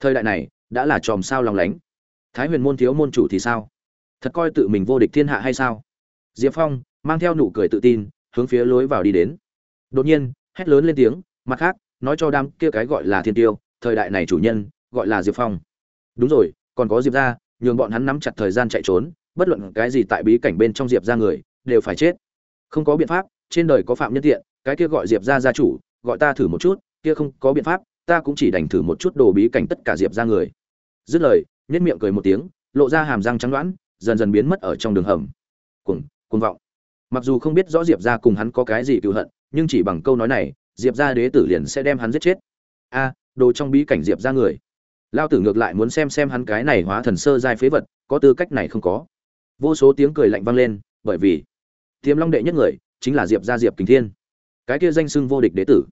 S1: Thời đại này đã là chòm sao lòng lánh. Thái huyền môn thiếu môn chủ thì sao? Thật coi tự mình vô địch thiên hạ hay sao? Diệp phong mang theo nụ cười tự tin, hướng phía lối vào đi đến. Đột nhiên, hét lớn lên tiếng, mặt khác, nói cho đám kia cái gọi là thiên tiêu, thời đại này chủ nhân, gọi là diệp phong. Đúng rồi, còn có diệp ra nhường bọn hắn nắm chặt thời gian chạy trốn, bất luận cái gì tại bí cảnh bên trong diệp ra người, đều phải chết. Không có biện pháp, trên đời có phạm nhân tiện, cái kia gọi diệp ra gia chủ, gọi ta thử một chút kia không có biện pháp, ta cũng chỉ đành thử một chút đồ bí cảnh tất cả diệp ra người. Dứt lời nhất miệng cười một tiếng, lộ ra hàm răng trắng đoãn dần dần biến mất ở trong đường hầm. Cuồng cuồng vọng. Mặc dù không biết rõ diệp ra cùng hắn có cái gì cựu hận, nhưng chỉ bằng câu nói này, diệp ra đế tử liền sẽ đem hắn giết chết. A, đồ trong bí cảnh diệp ra người. Lao tử ngược lại muốn xem xem hắn cái này hóa thần sơ giai phế vật, có tư cách này không có. Vô số tiếng cười lạnh vang lên, bởi vì tiềm long đệ nhất người chính là diệp gia diệp kính thiên. Cái kia danh xưng vô địch đế tử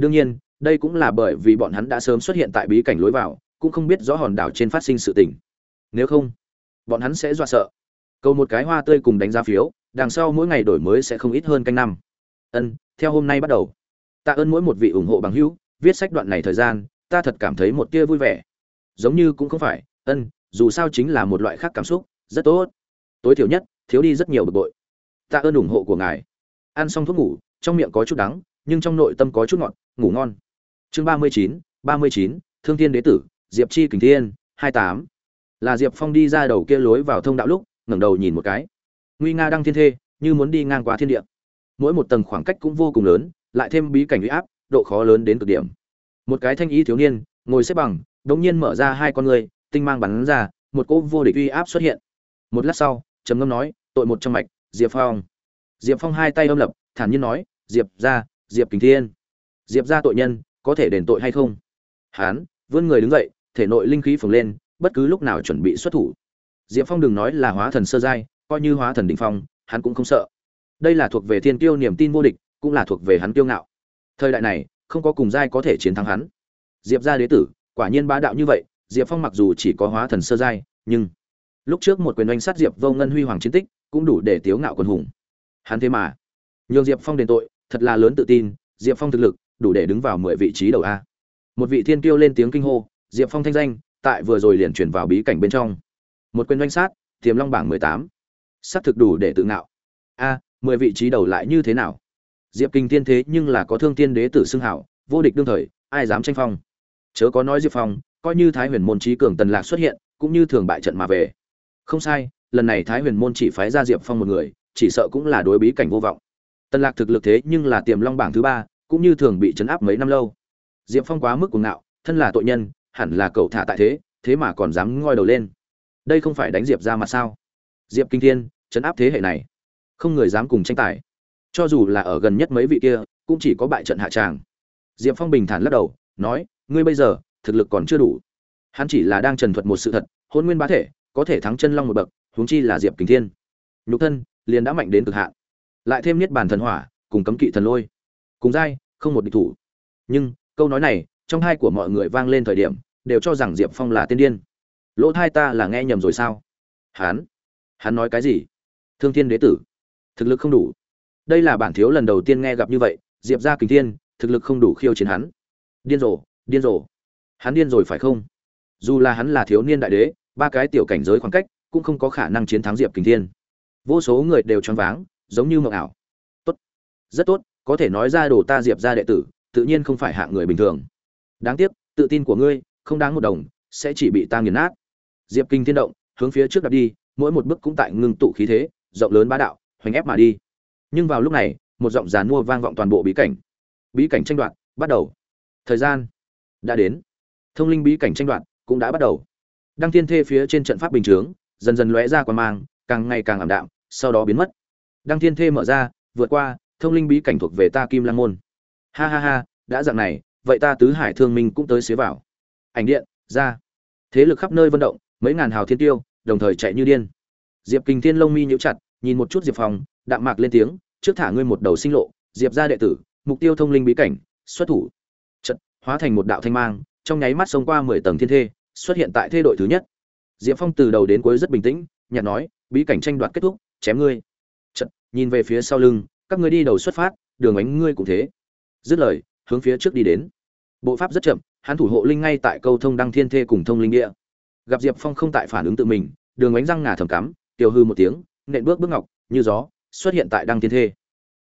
S1: đương nhiên, đây cũng là bởi vì bọn hắn đã sớm xuất hiện tại bí cảnh lối vào, cũng không biết rõ hòn đảo trên phát sinh sự tình. Nếu không, bọn hắn sẽ dọa sợ. Câu một cái hoa tươi cùng đánh giá phiếu, đằng sau mỗi ngày đổi mới sẽ không ít hơn canh năm. Ân, theo hôm nay bắt đầu. Tạ ơn mỗi một vị ủng hộ bằng hữu, viết sách đoạn này thời gian, ta thật cảm thấy một tia vui vẻ. Giống như cũng không phải, ân, dù sao chính là một loại khác cảm xúc, rất tốt. Tối thiểu nhất, thiếu đi rất nhiều bực bội. Tạ ơn ủng hộ của ngài. Ăn xong thuốc ngủ, trong miệng có chút đắng nhưng trong nội tâm có chút ngọt, ngủ ngon. Chương ba mươi chín, ba mươi chín, thương thiên đế tử, diệp chi kình thiên, hai tám. Là diệp phong đi ra đầu kia lối vào thông đạo lúc, ngẩng đầu nhìn một cái. Nguy nga đăng thiên thê, như muốn đi ngang qua thiên địa. Mỗi một tầng khoảng cách cũng vô cùng lớn, lại thêm bí cảnh uy áp, độ khó lớn đến cực điểm. Một cái thanh ý thiếu niên, ngồi xếp bằng đống nhiên mở ra hai con người, tinh mang bắn ra, một cỗ vô địch uy áp xuất hiện. Một lát sau, trầm ngâm nói, tội một trong mạch, diệp phong. Diệp phong hai tay âm lập, thản nhiên nói, diệp ra diệp kính thiên. Diệp ra tội nhân, có thể đền tội hay không? Hán, vươn người đứng dậy, thể nội linh khí phồng lên, bất cứ lúc nào chuẩn bị xuất thủ. Diệp phong đừng nói là hóa thần sơ giai, coi như hóa thần đ ỉ n h phong, hắn cũng không sợ. Đây là thuộc về thiên tiêu niềm tin vô địch, cũng là thuộc về hắn kiêu ngạo. Thời đại này, không có cùng giai có thể chiến thắng hắn. Diệp ra đế tử, quả nhiên bá đạo như vậy, diệp phong mặc dù chỉ có hóa thần sơ giai, nhưng lúc trước một quyền oanh sát diệp vô ngân huy hoàng chiến tích, cũng đủ để tiếu ngạo quần hùng. Hắn thế mà nhường diệp phong đền tội thật là lớn tự tin, diệp phong thực lực đủ để đứng vào mười vị trí đầu a. Một vị thiên kiêu lên tiếng kinh hô, diệp phong thanh danh tại vừa rồi liền chuyển vào bí cảnh bên trong. Một quyền doanh sát, tiềm long bảng mười tám. S thực đủ để tự ngạo. A, mười vị trí đầu lại như thế nào? Diệp kinh thiên thế nhưng là có thương tiên đế tử xưng hảo, vô địch đương thời, ai dám tranh phong? Chớ có nói diệp phong, coi như thái huyền môn trí cường tần lạc xuất hiện, cũng như thường bại trận mà về. Không sai, lần này thái huyền môn chỉ phái ra diệp phong một người, chỉ sợ cũng là đối bí cảnh vô vọng tân lạc thực lực thế nhưng là tiềm long bảng thứ ba, cũng như thường bị chấn áp mấy năm lâu. Diệp phong quá mức cuồng ngạo, thân là tội nhân, hẳn là cậu thả tại thế thế mà còn dám ngoi đầu lên. Đây không phải đánh diệp ra mà sao? Diệp kinh thiên, chấn áp thế hệ này, không người dám cùng tranh tài. Cho dù là ở gần nhất mấy vị kia, cũng chỉ có bại trận hạ tràng. Diệp phong bình thản lắc đầu, nói, ngươi bây giờ, thực lực còn chưa đủ. Hắn chỉ là đang trần thuật một sự thật Hỗn nguyên bá thể, có thể thắng chân long một bậc, huống chi là diệp kình thiên. Nhục thân, liền đã mạnh đến cực hạn lại thêm niết bàn thần hỏa, cùng cấm kỵ thần lôi. Cùng dai không một địch thủ. Nhưng, câu nói này, trong hai của mọi người vang lên thời điểm, đều cho rằng diệp phong là tiên điên. Lỗ thai ta là nghe nhầm rồi sao? Hắn hắn nói cái gì? Thương thiên đế tử. Thực lực không đủ. Đây là bản thiếu lần đầu tiên nghe gặp như vậy, diệp ra kình thiên, thực lực không đủ khiêu chiến hắn. Điên rồ điên rồ. Hắn điên rồi phải không? Dù là hắn là thiếu niên đại đế, ba cái tiểu cảnh giới khoảng cách, cũng không có khả năng chiến thắng diệp kình thiên. Vô số người đều choáng váng giống như mộng ảo. Tốt. Rất tốt, có thể nói ra đồ ta diệp ra đệ tử, tự nhiên không phải hạng người bình thường. Đáng tiếc, tự tin của ngươi, không đáng một đồng, sẽ chỉ bị ta nghiền nát. Diệp kinh thiên động, hướng phía trước đạp đi, mỗi một bước cũng tại ngưng tụ khí thế, rộng lớn bá đạo, hoành ép mà đi. Nhưng vào lúc này, một giọng giàn mua vang vọng toàn bộ bí cảnh. Bí cảnh tranh đoạt, bắt đầu. Thời gian đã đến. Thông linh bí cảnh tranh đoạt cũng đã bắt đầu. Đăng thiên thê phía trên trận pháp bình chướng, dần dần lóe ra qua mang, càng ngày càng ảm đạm, sau đó biến mất đăng thiên thê mở ra, vượt qua, thông linh bí cảnh thuộc về ta kim lăng môn. Ha ha ha, đã dạng này, vậy ta tứ hải thương minh cũng tới xế vào. Ảnh điện, ra. Thế lực khắp nơi vận động, mấy ngàn hào thiên tiêu, đồng thời chạy như điên. Diệp kình thiên lông mi nhíu chặt, nhìn một chút diệp phong, đạm mạc lên tiếng, trước thả ngươi một đầu sinh lộ, diệp ra đệ tử, mục tiêu thông linh bí cảnh, xuất thủ. Trận hóa thành một đạo thanh mang, trong nháy mắt xông qua mười tầng thiên thê, xuất hiện tại thê đội thứ nhất. Diệp phong từ đầu đến cuối rất bình tĩnh, nhạt nói, bí cảnh tranh đoạt kết thúc, chém ngươi nhìn về phía sau lưng, các ngươi đi đầu xuất phát, đường ánh ngươi cũng thế. Dứt lời, hướng phía trước đi đến. Bộ pháp rất chậm, hắn thủ hộ linh ngay tại câu thông đăng thiên thê cùng thông linh địa. Gặp diệp phong không tại phản ứng tự mình, đường ánh răng ngà thầm cắm tiêu hư một tiếng, nện bước bước ngọc, như gió, xuất hiện tại đăng thiên thê.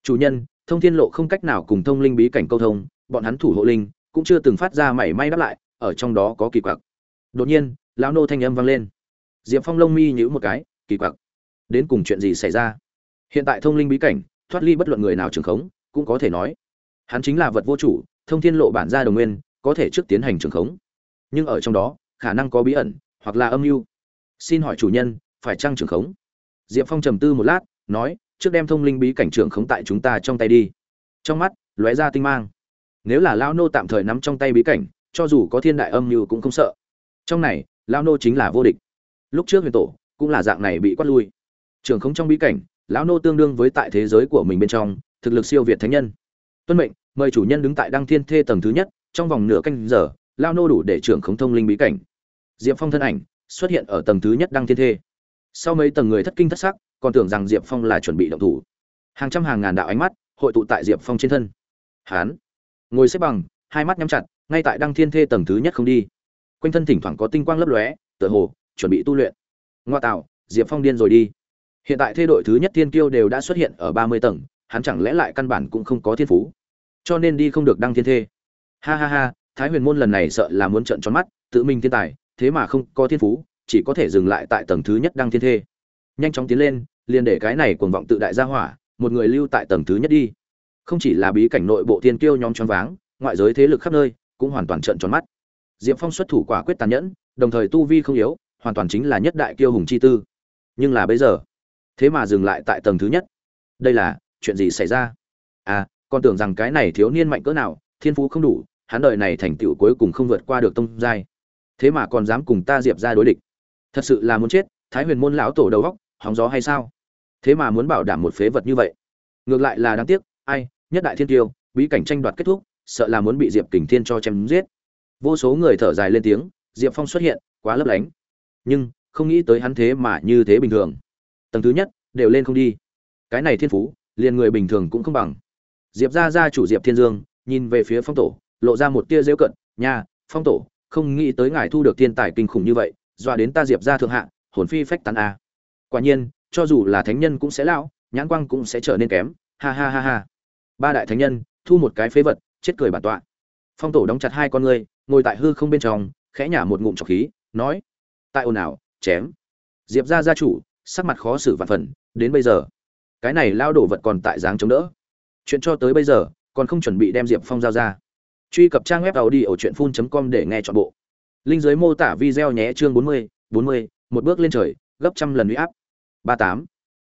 S1: Chủ nhân, thông thiên lộ không cách nào cùng thông linh bí cảnh câu thông, bọn hắn thủ hộ linh, cũng chưa từng phát ra mảy may đáp lại, ở trong đó có kỳ quặc. Đột nhiên, lão nô thanh âm vang lên. Diệp phong lông mi nhíu một cái, kỳ quặc. Đến cùng chuyện gì xảy ra? Hiện tại thông linh bí cảnh, thoát ly bất luận người nào trường khống, cũng có thể nói, hắn chính là vật vô chủ, thông thiên lộ bản gia đồng nguyên, có thể trước tiến hành trường khống. Nhưng ở trong đó, khả năng có bí ẩn, hoặc là âm mưu. Xin hỏi chủ nhân, phải chăng trường khống? Diệp phong trầm tư một lát, nói, trước đem thông linh bí cảnh trường khống tại chúng ta trong tay đi. Trong mắt, lóe ra tinh mang. Nếu là lao nô tạm thời nắm trong tay bí cảnh, cho dù có thiên đại âm mưu cũng không sợ. Trong này lao nô chính là vô địch. Lúc trước huyền tổ, cũng là dạng này bị quát lui. Trường khống trong bí cảnh lão nô tương đương với tại thế giới của mình bên trong, thực lực siêu việt thánh nhân. Tuân mệnh, mời chủ nhân đứng tại đăng thiên thê tầng thứ nhất, trong vòng nửa canh giờ lao nô đủ để trưởng khống thông linh bí cảnh. Diệp phong thân ảnh xuất hiện ở tầng thứ nhất đăng thiên thê. Sau mấy tầng người thất kinh thất sắc, còn tưởng rằng diệp phong là chuẩn bị động thủ. Hàng trăm hàng ngàn đạo ánh mắt hội tụ tại diệp phong trên thân. Hán, ngồi xếp bằng, hai mắt nhắm chặt, ngay tại đăng thiên thê tầng thứ nhất không đi. Quanh thân thỉnh thoảng có tinh quang lấp lóe, tựa hồ chuẩn bị tu luyện. Ngoa tạo, diệp phong điên rồi đi hiện tại thê đội thứ nhất thiên kiêu đều đã xuất hiện ở ba mươi tầng, hắn chẳng lẽ lại căn bản cũng không có thiên phú? Cho nên đi không được đăng thiên thê. Ha ha ha, thái huyền môn lần này sợ là muốn trận tròn mắt, tự mình thiên tài, thế mà không có thiên phú, chỉ có thể dừng lại tại tầng thứ nhất đăng thiên thê. Nhanh chóng tiến lên, liền để cái này cuồng vọng tự đại ra hỏa, một người lưu tại tầng thứ nhất đi. Không chỉ là bí cảnh nội bộ thiên kiêu nhóm choáng váng, ngoại giới thế lực khắp nơi cũng hoàn toàn trận tròn mắt. Diệp phong xuất thủ quả quyết tàn nhẫn, đồng thời tu vi không yếu, hoàn toàn chính là nhất đại kiêu hùng chi tư. Nhưng là bây giờ thế mà dừng lại tại tầng thứ nhất. Đây là, chuyện gì xảy ra? À con tưởng rằng cái này thiếu niên mạnh cỡ nào, thiên phú không đủ, hắn đời này thành tựu cuối cùng không vượt qua được tông giai. Thế mà còn dám cùng ta diệp ra đối địch. Thật sự là muốn chết, thái huyền môn lão tổ đầu góc hóng gió hay sao? Thế mà muốn bảo đảm một phế vật như vậy. Ngược lại là đáng tiếc, ai, nhất đại thiên tiêu, bí cảnh tranh đoạt kết thúc, sợ là muốn bị diệp kình thiên cho chém giết. Vô số người thở dài lên tiếng, diệp phong xuất hiện, quá lấp lánh. Nhưng, không nghĩ tới hắn thế mà như thế bình thường tầng thứ nhất, đều lên không đi. Cái này thiên phú, liền người bình thường cũng không bằng. Diệp ra ra chủ diệp thiên dương, nhìn về phía phong tổ, lộ ra một tia dễu cận nha, phong tổ, không nghĩ tới ngài thu được thiên tài kinh khủng như vậy, dọa đến ta diệp ra thượng hạ, hồn phi phách tán a. Quả nhiên, cho dù là thánh nhân cũng sẽ lão, nhãn quang cũng sẽ trở nên kém, ha ha ha ha. Ba đại thánh nhân, thu một cái phế vật, chết cười bản tọa. Phong tổ đóng chặt hai con ngươi, ngồi tại hư không bên trong, khẽ nhả một ngụm trọc khí, nói, tại ồn ào, chém. Diệp ra gia chủ sắc mặt khó xử vạn phần, đến bây giờ, cái này lao đổ vật còn tại dáng chống đỡ. Chuyện cho tới bây giờ, còn không chuẩn bị đem diệp phong giao ra. Truy cập trang web tàu đi ở truyện phun com để nghe chọn bộ. Linh giới mô tả video nhé, chương bốn mươi bốn mươi, một bước lên trời, gấp trăm lần huy áp. ba tám.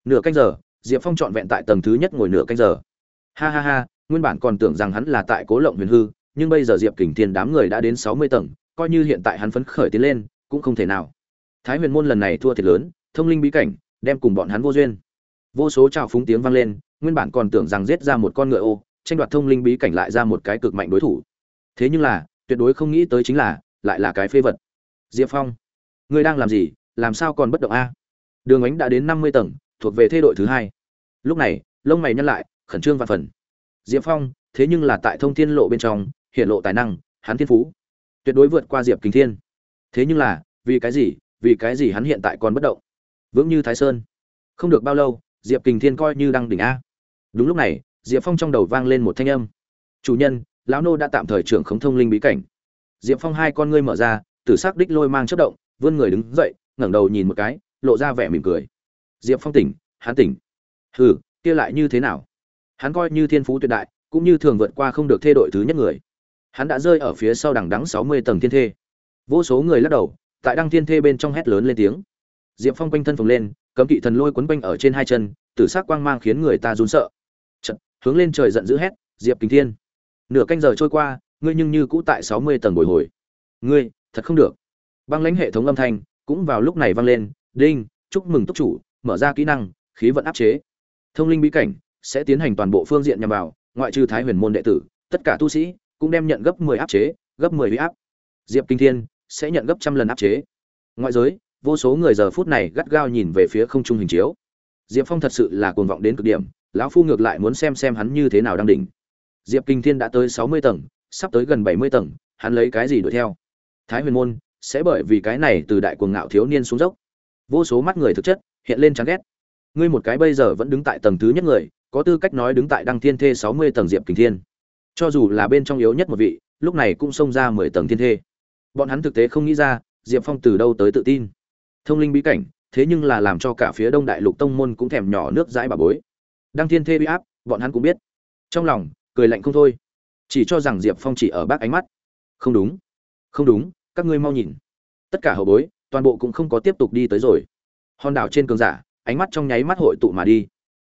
S1: Nửa canh giờ, diệp phong trọn vẹn tại tầng thứ nhất ngồi nửa canh giờ. Ha ha ha, nguyên bản còn tưởng rằng hắn là tại cố lộng huyền hư, nhưng bây giờ diệp kình thiên đám người đã đến sáu mươi tầng, coi như hiện tại hắn phấn khởi tiến lên, cũng không thể nào. Thái huyền môn lần này thua thiệt lớn thông linh bí cảnh, đem cùng bọn hắn vô duyên. Vô số trào phúng tiếng vang lên, nguyên bản còn tưởng rằng giết ra một con ngựa ô, tranh đoạt thông linh bí cảnh lại ra một cái cực mạnh đối thủ. Thế nhưng là, tuyệt đối không nghĩ tới chính là, lại là cái phế vật. Diệp phong, ngươi đang làm gì, làm sao còn bất động a? Đường ánh đã đến năm mươi tầng, thuộc về thê đội thứ hai. Lúc này, lông mày nhăn lại, khẩn trương và phần. Diệp phong, thế nhưng là tại thông thiên lộ bên trong, hiện lộ tài năng, hắn thiên phú, tuyệt đối vượt qua diệp kính thiên. Thế nhưng là, vì cái gì, vì cái gì hắn hiện tại còn bất động? Vững như thái sơn. Không được bao lâu, diệp kình thiên coi như đang đỉnh a. Đúng lúc này, diệp phong trong đầu vang lên một thanh âm. Chủ nhân, lão nô đã tạm thời trưởng khống thông linh bí cảnh. Diệp phong hai con ngươi mở ra, tử s ắ c đích lôi mang chất động, vươn người đứng dậy, ngẩng đầu nhìn một cái, lộ ra vẻ mỉm cười. Diệp phong tỉnh, hắn tỉnh. Hừ, kia lại như thế nào? Hắn coi như thiên phú tuyệt đại, cũng như thường vượt qua không được thê đội thứ nhất người. Hắn đã rơi ở phía sau đằng đắng sáu mươi tầng thiên thê. Vô số người lắc đầu, tại đăng thiên thê bên trong hét lớn lên tiếng diệp phong quanh thân phồng lên cấm kỵ thần lôi quấn quanh ở trên hai chân tử s ắ c quang mang khiến người ta run sợ. Chật, hướng lên trời giận dữ hét diệp kính thiên nửa canh giờ trôi qua ngươi nhưng như cũ tại sáu mươi tầng bồi hồi. Ngươi thật không được. Băng lãnh hệ thống âm thanh cũng vào lúc này vang lên đinh chúc mừng túc chủ mở ra kỹ năng khí vận áp chế. Thông linh bí cảnh sẽ tiến hành toàn bộ phương diện nhằm vào ngoại trừ thái huyền môn đệ tử tất cả tu sĩ cũng đem nhận gấp mười áp chế gấp mười huy áp. Diệp kinh thiên sẽ nhận gấp trăm lần áp chế. Ngoại giới vô số người giờ phút này gắt gao nhìn về phía không trung hình chiếu. Diệp phong thật sự là cuồng vọng đến cực điểm, lão phu ngược lại muốn xem xem hắn như thế nào đang đỉnh. Diệp kinh thiên đã tới sáu mươi tầng, sắp tới gần bảy mươi tầng, hắn lấy cái gì đuổi theo? Thái huyền môn, sẽ bởi vì cái này từ đại cuồng ngạo thiếu niên xuống dốc. Vô số mắt người thực chất, hiện lên chán ghét. Ngươi một cái bây giờ vẫn đứng tại tầng thứ nhất người, có tư cách nói đứng tại đăng thiên thê sáu mươi tầng diệp kinh thiên. Cho dù là bên trong yếu nhất một vị, lúc này cũng xông ra mười tầng thiên thê. Bọn hắn thực tế không nghĩ ra, diệp phong từ đâu tới tự tin thông linh bí cảnh, thế nhưng là làm cho cả phía đông đại lục tông môn cũng thèm nhỏ nước dãi bà bối. Đăng thiên thê bị áp, bọn hắn cũng biết. Trong lòng, cười lạnh không thôi. Chỉ cho rằng diệp phong chỉ ở bác ánh mắt. Không đúng. Không đúng, các ngươi mau nhìn. Tất cả hậu bối, toàn bộ cũng không có tiếp tục đi tới rồi. Hòn đảo trên cường giả, ánh mắt trong nháy mắt hội tụ mà đi.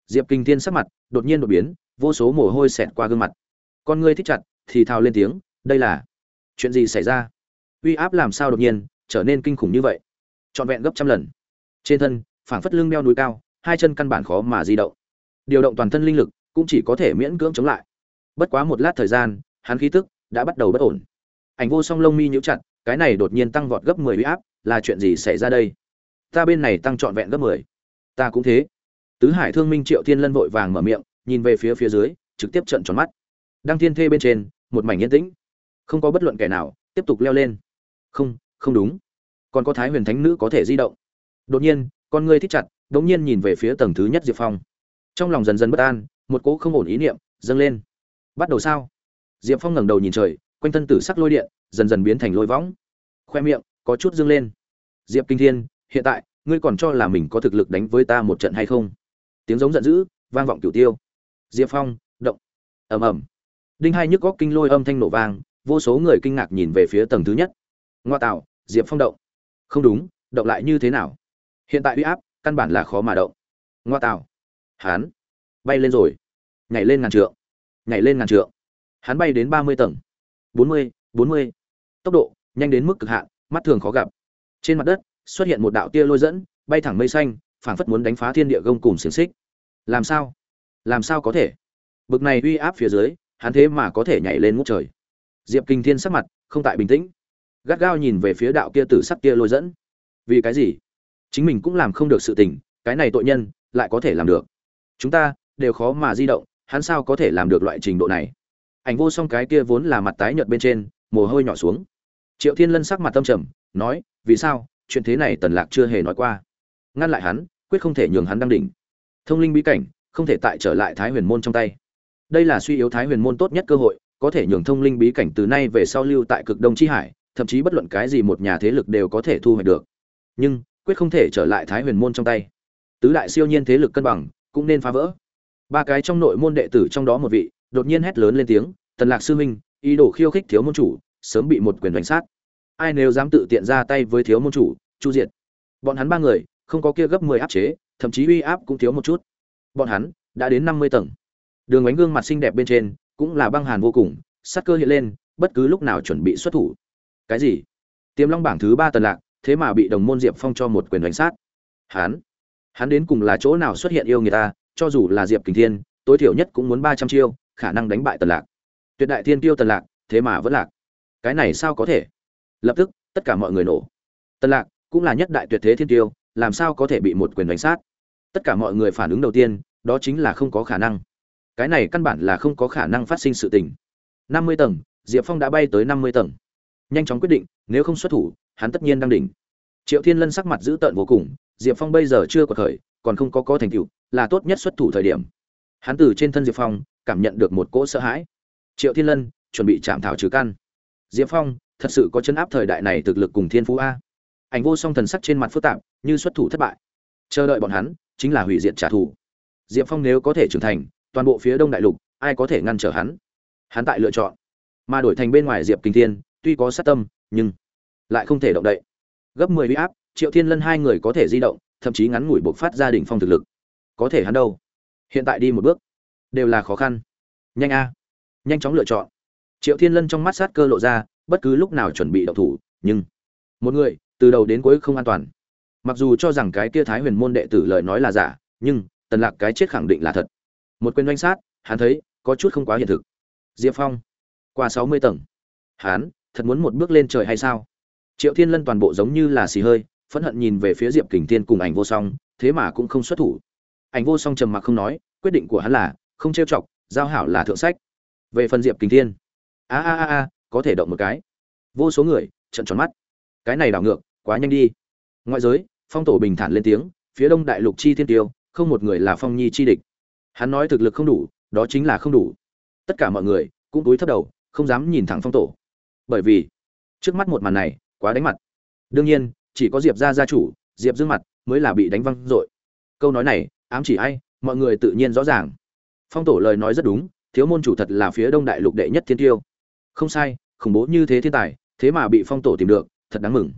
S1: Diệp kinh thiên sắc mặt đột nhiên đột biến, vô số mồ hôi xẹt qua gương mặt. Con ngươi thích chặt, thì thào lên tiếng, đây là chuyện gì xảy ra? Uy áp làm sao đột nhiên trở nên kinh khủng như vậy? Trọn vẹn gấp trăm lần. Trên thân, phảng phất lưng đeo núi cao, hai chân căn bản khó mà di động. Điều động toàn thân linh lực cũng chỉ có thể miễn cưỡng chống lại. Bất quá một lát thời gian, hắn khí tức đã bắt đầu bất ổn. Ảnh vô song lông mi nhíu chặt, cái này đột nhiên tăng vọt gấp mười huy áp, là chuyện gì xảy ra đây? Ta bên này tăng trọn vẹn gấp mười. Ta cũng thế. Tứ hải thương minh triệu thiên lân vội vàng mở miệng, nhìn về phía phía dưới, trực tiếp trận tròn mắt. Đăng thiên thê bên trên, một mảnh yên tĩnh. Không có bất luận kẻ nào, tiếp tục leo lên. Không không đúng còn có thái huyền thánh nữ có thể di động. Đột nhiên, con ngươi thích chặt đột nhiên nhìn về phía tầng thứ nhất diệp phong. Trong lòng dần dần bất an, một cỗ không ổn ý niệm dâng lên. Bắt đầu sao? Diệp phong ngẩng đầu nhìn trời, quanh thân tử sắc lôi điện dần dần biến thành lôi võng. Khoe miệng có chút dâng lên. Diệp kinh thiên, hiện tại, ngươi còn cho là mình có thực lực đánh với ta một trận hay không? Tiếng giống giận dữ, vang vọng cửu tiêu. Diệp phong, động. Ầm ầm. Đinh hai nhức góc kinh lôi âm thanh nổ vang, vô số người kinh ngạc nhìn về phía tầng thứ nhất. Ngoa tạo, diệp phong động không đúng, động lại như thế nào? Hiện tại uy áp, căn bản là khó mà động. Ngoa tạo hắn bay lên rồi. Nhảy lên ngàn trượng. Nhảy lên ngàn trượng. Hắn bay đến ba mươi tầng. bốn mươi bốn mươi. Tốc độ, nhanh đến mức cực hạn, mắt thường khó gặp. Trên mặt đất, xuất hiện một đạo tia lôi dẫn, bay thẳng mây xanh, phảng phất muốn đánh phá thiên địa gông cùng xiềng xích. Làm sao? Làm sao có thể? Bực này uy áp phía dưới, hắn thế mà có thể nhảy lên ngút trời. Diệp kinh thiên sắc mặt, không tại bình tĩnh gắt gao nhìn về phía đạo kia tử sắc kia lôi dẫn. Vì cái gì? Chính mình cũng làm không được sự tình, cái này tội nhân, lại có thể làm được. Chúng ta, đều khó mà di động, hắn sao có thể làm được loại trình độ này? Ảnh vô song cái kia vốn là mặt tái nhợt bên trên, mồ hôi nhỏ xuống. Triệu thiên lân sắc mặt tâm trầm, nói, vì sao, chuyện thế này tần lạc chưa hề nói qua. Ngăn lại hắn, quyết không thể nhường hắn đăng đỉnh. Thông linh bí cảnh, không thể tại trở lại thái huyền môn trong tay. Đây là suy yếu thái huyền môn tốt nhất cơ hội, có thể nhường thông linh bí cảnh từ nay về sau lưu tại cực đông chi hải thậm chí bất luận cái gì một nhà thế lực đều có thể thu hoạch được. Nhưng, quyết không thể trở lại thái huyền môn trong tay. Tứ đại siêu nhiên thế lực cân bằng, cũng nên phá vỡ. Ba cái trong nội môn đệ tử trong đó một vị, đột nhiên hét lớn lên tiếng, tần lạc sư minh ý đồ khiêu khích thiếu môn chủ, sớm bị một quyền đánh sát. Ai nếu dám tự tiện ra tay với thiếu môn chủ, chu diệt. Bọn hắn ba người, không có kia gấp mười áp chế, thậm chí uy áp cũng thiếu một chút. Bọn hắn đã đến năm mươi tầng. Đường ánh gương mặt xinh đẹp bên trên cũng là băng hàn vô cùng, sắc cơ hiện lên, bất cứ lúc nào chuẩn bị xuất thủ cái gì? Tiềm long bảng thứ ba tần lạc, thế mà bị đồng môn diệp phong cho một quyền đánh sát. Hắn? Hắn đến cùng là chỗ nào xuất hiện yêu người ta, cho dù là diệp kình thiên, tối thiểu nhất cũng muốn ba trăm chiêu, khả năng đánh bại tần lạc. Tuyệt đại thiên tiêu tần lạc, thế mà vẫn lạc. Cái này sao có thể? Lập tức, tất cả mọi người nổ. Tần lạc cũng là nhất đại tuyệt thế thiên tiêu, làm sao có thể bị một quyền đánh sát? Tất cả mọi người phản ứng đầu tiên, đó chính là không có khả năng. Cái này căn bản là không có khả năng phát sinh sự tình. năm mươi tầng, diệp phong đã bay tới năm mươi tầng nhanh chóng quyết định, nếu không xuất thủ, hắn tất nhiên đang đỉnh. Triệu thiên lân sắc mặt dữ tợn vô cùng, diệp phong bây giờ chưa có khởi, còn không có có thành tựu, là tốt nhất xuất thủ thời điểm. Hắn từ trên thân diệp phong, cảm nhận được một cỗ sợ hãi. Triệu thiên lân, chuẩn bị chạm thảo trừ căn. Diệp phong, thật sự có chấn áp thời đại này thực lực cùng thiên phú a. Ảnh vô song thần sắc trên mặt phức tạp, như xuất thủ thất bại. Chờ đợi bọn hắn, chính là hủy diệt trả thù. Diệp phong nếu có thể trưởng thành, toàn bộ phía đông đại lục, ai có thể ngăn trở hắn? Hắn tại lựa chọn. Mà đổi thành bên ngoài diệp kinh thiên tuy có sát tâm, nhưng lại không thể động đậy. Gấp mười huy áp, triệu thiên lân hai người có thể di động, thậm chí ngắn ngủi buộc phát gia đình phong thực lực. Có thể hắn đâu? Hiện tại đi một bước, đều là khó khăn. Nhanh a, nhanh chóng lựa chọn. Triệu thiên lân trong mắt sát cơ lộ ra, bất cứ lúc nào chuẩn bị động thủ, nhưng một người, từ đầu đến cuối không an toàn. Mặc dù cho rằng cái kia thái huyền môn đệ tử lời nói là giả, nhưng tần lạc cái chết khẳng định là thật. Một quyền doanh sát, hắn thấy có chút không quá hiện thực. Diệp phong, qua sáu mươi tầng. Hắn thật muốn một bước lên trời hay sao? Triệu thiên lân toàn bộ giống như là xì hơi, phẫn hận nhìn về phía diệp kình thiên cùng ảnh vô song, thế mà cũng không xuất thủ. Ảnh vô song trầm mặc không nói, quyết định của hắn là, không trêu chọc, giao hảo là thượng sách. Về phần diệp kình thiên, a a a a, có thể động một cái. Vô số người trận tròn mắt. Cái này đảo ngược, quá nhanh đi. Ngoại giới, phong tổ bình thản lên tiếng, phía đông đại lục chi thiên tiêu, không một người là phong nhi chi địch. Hắn nói thực lực không đủ, đó chính là không đủ. Tất cả mọi người, cũng túi thấp đầu, không dám nhìn thẳng phong tổ bởi vì trước mắt một màn này quá đánh mặt. Đương nhiên, chỉ có diệp gia gia chủ, diệp dương mặt mới là bị đánh văng dội. Câu nói này, ám chỉ ai, mọi người tự nhiên rõ ràng. Phong tổ lời nói rất đúng, thiếu môn chủ thật là phía đông đại lục đệ nhất thiên tiêu. Không sai, khủng bố như thế thiên tài, thế mà bị phong tổ tìm được, thật đáng mừng.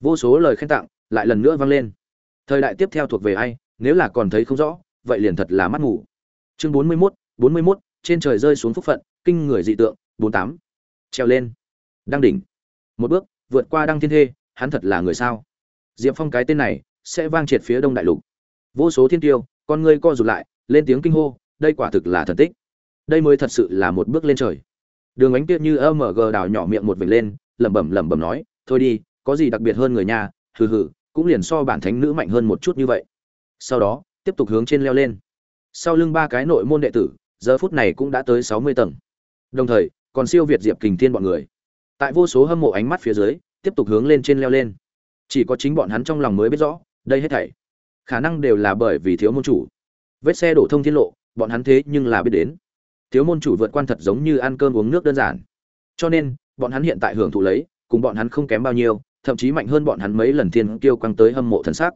S1: Vô số lời khen tặng lại lần nữa vang lên. Thời đại tiếp theo thuộc về ai, nếu là còn thấy không rõ, vậy liền thật là mắt ngủ chương bốn mươi mốt, bốn mươi mốt, trên trời rơi xuống phúc phận, kinh người dị tượng, bốn tám. Treo lên đăng đỉnh. Một bước, vượt qua đăng thiên thê, hắn thật là người sao? Diệp phong cái tên này sẽ vang triệt phía đông đại lục. Vô số thiên tiêu, con ngươi co rụt lại, lên tiếng kinh hô, đây quả thực là thần tích. Đây mới thật sự là một bước lên trời. Đường ánh tiết như âm mở gờ đào nhỏ miệng một vệt lên, lẩm bẩm lẩm bẩm nói, thôi đi, có gì đặc biệt hơn người nhà, hừ hừ, cũng liền so bản thánh nữ mạnh hơn một chút như vậy. Sau đó, tiếp tục hướng trên leo lên. Sau lưng ba cái nội môn đệ tử, giờ phút này cũng đã tới sáu mươi tầng. Đồng thời, còn siêu việt diệp kình thiên bọn người tại vô số hâm mộ ánh mắt phía dưới, tiếp tục hướng lên trên leo lên. Chỉ có chính bọn hắn trong lòng mới biết rõ, đây hết thảy khả năng đều là bởi vì thiếu môn chủ. Vết xe đổ thông thiên lộ, bọn hắn thế nhưng là biết đến. Thiếu môn chủ vượt quan thật giống như ăn cơm uống nước đơn giản. Cho nên, bọn hắn hiện tại hưởng thụ lấy, cùng bọn hắn không kém bao nhiêu, thậm chí mạnh hơn bọn hắn mấy lần thiên kiêu quăng tới hâm mộ thần sắc.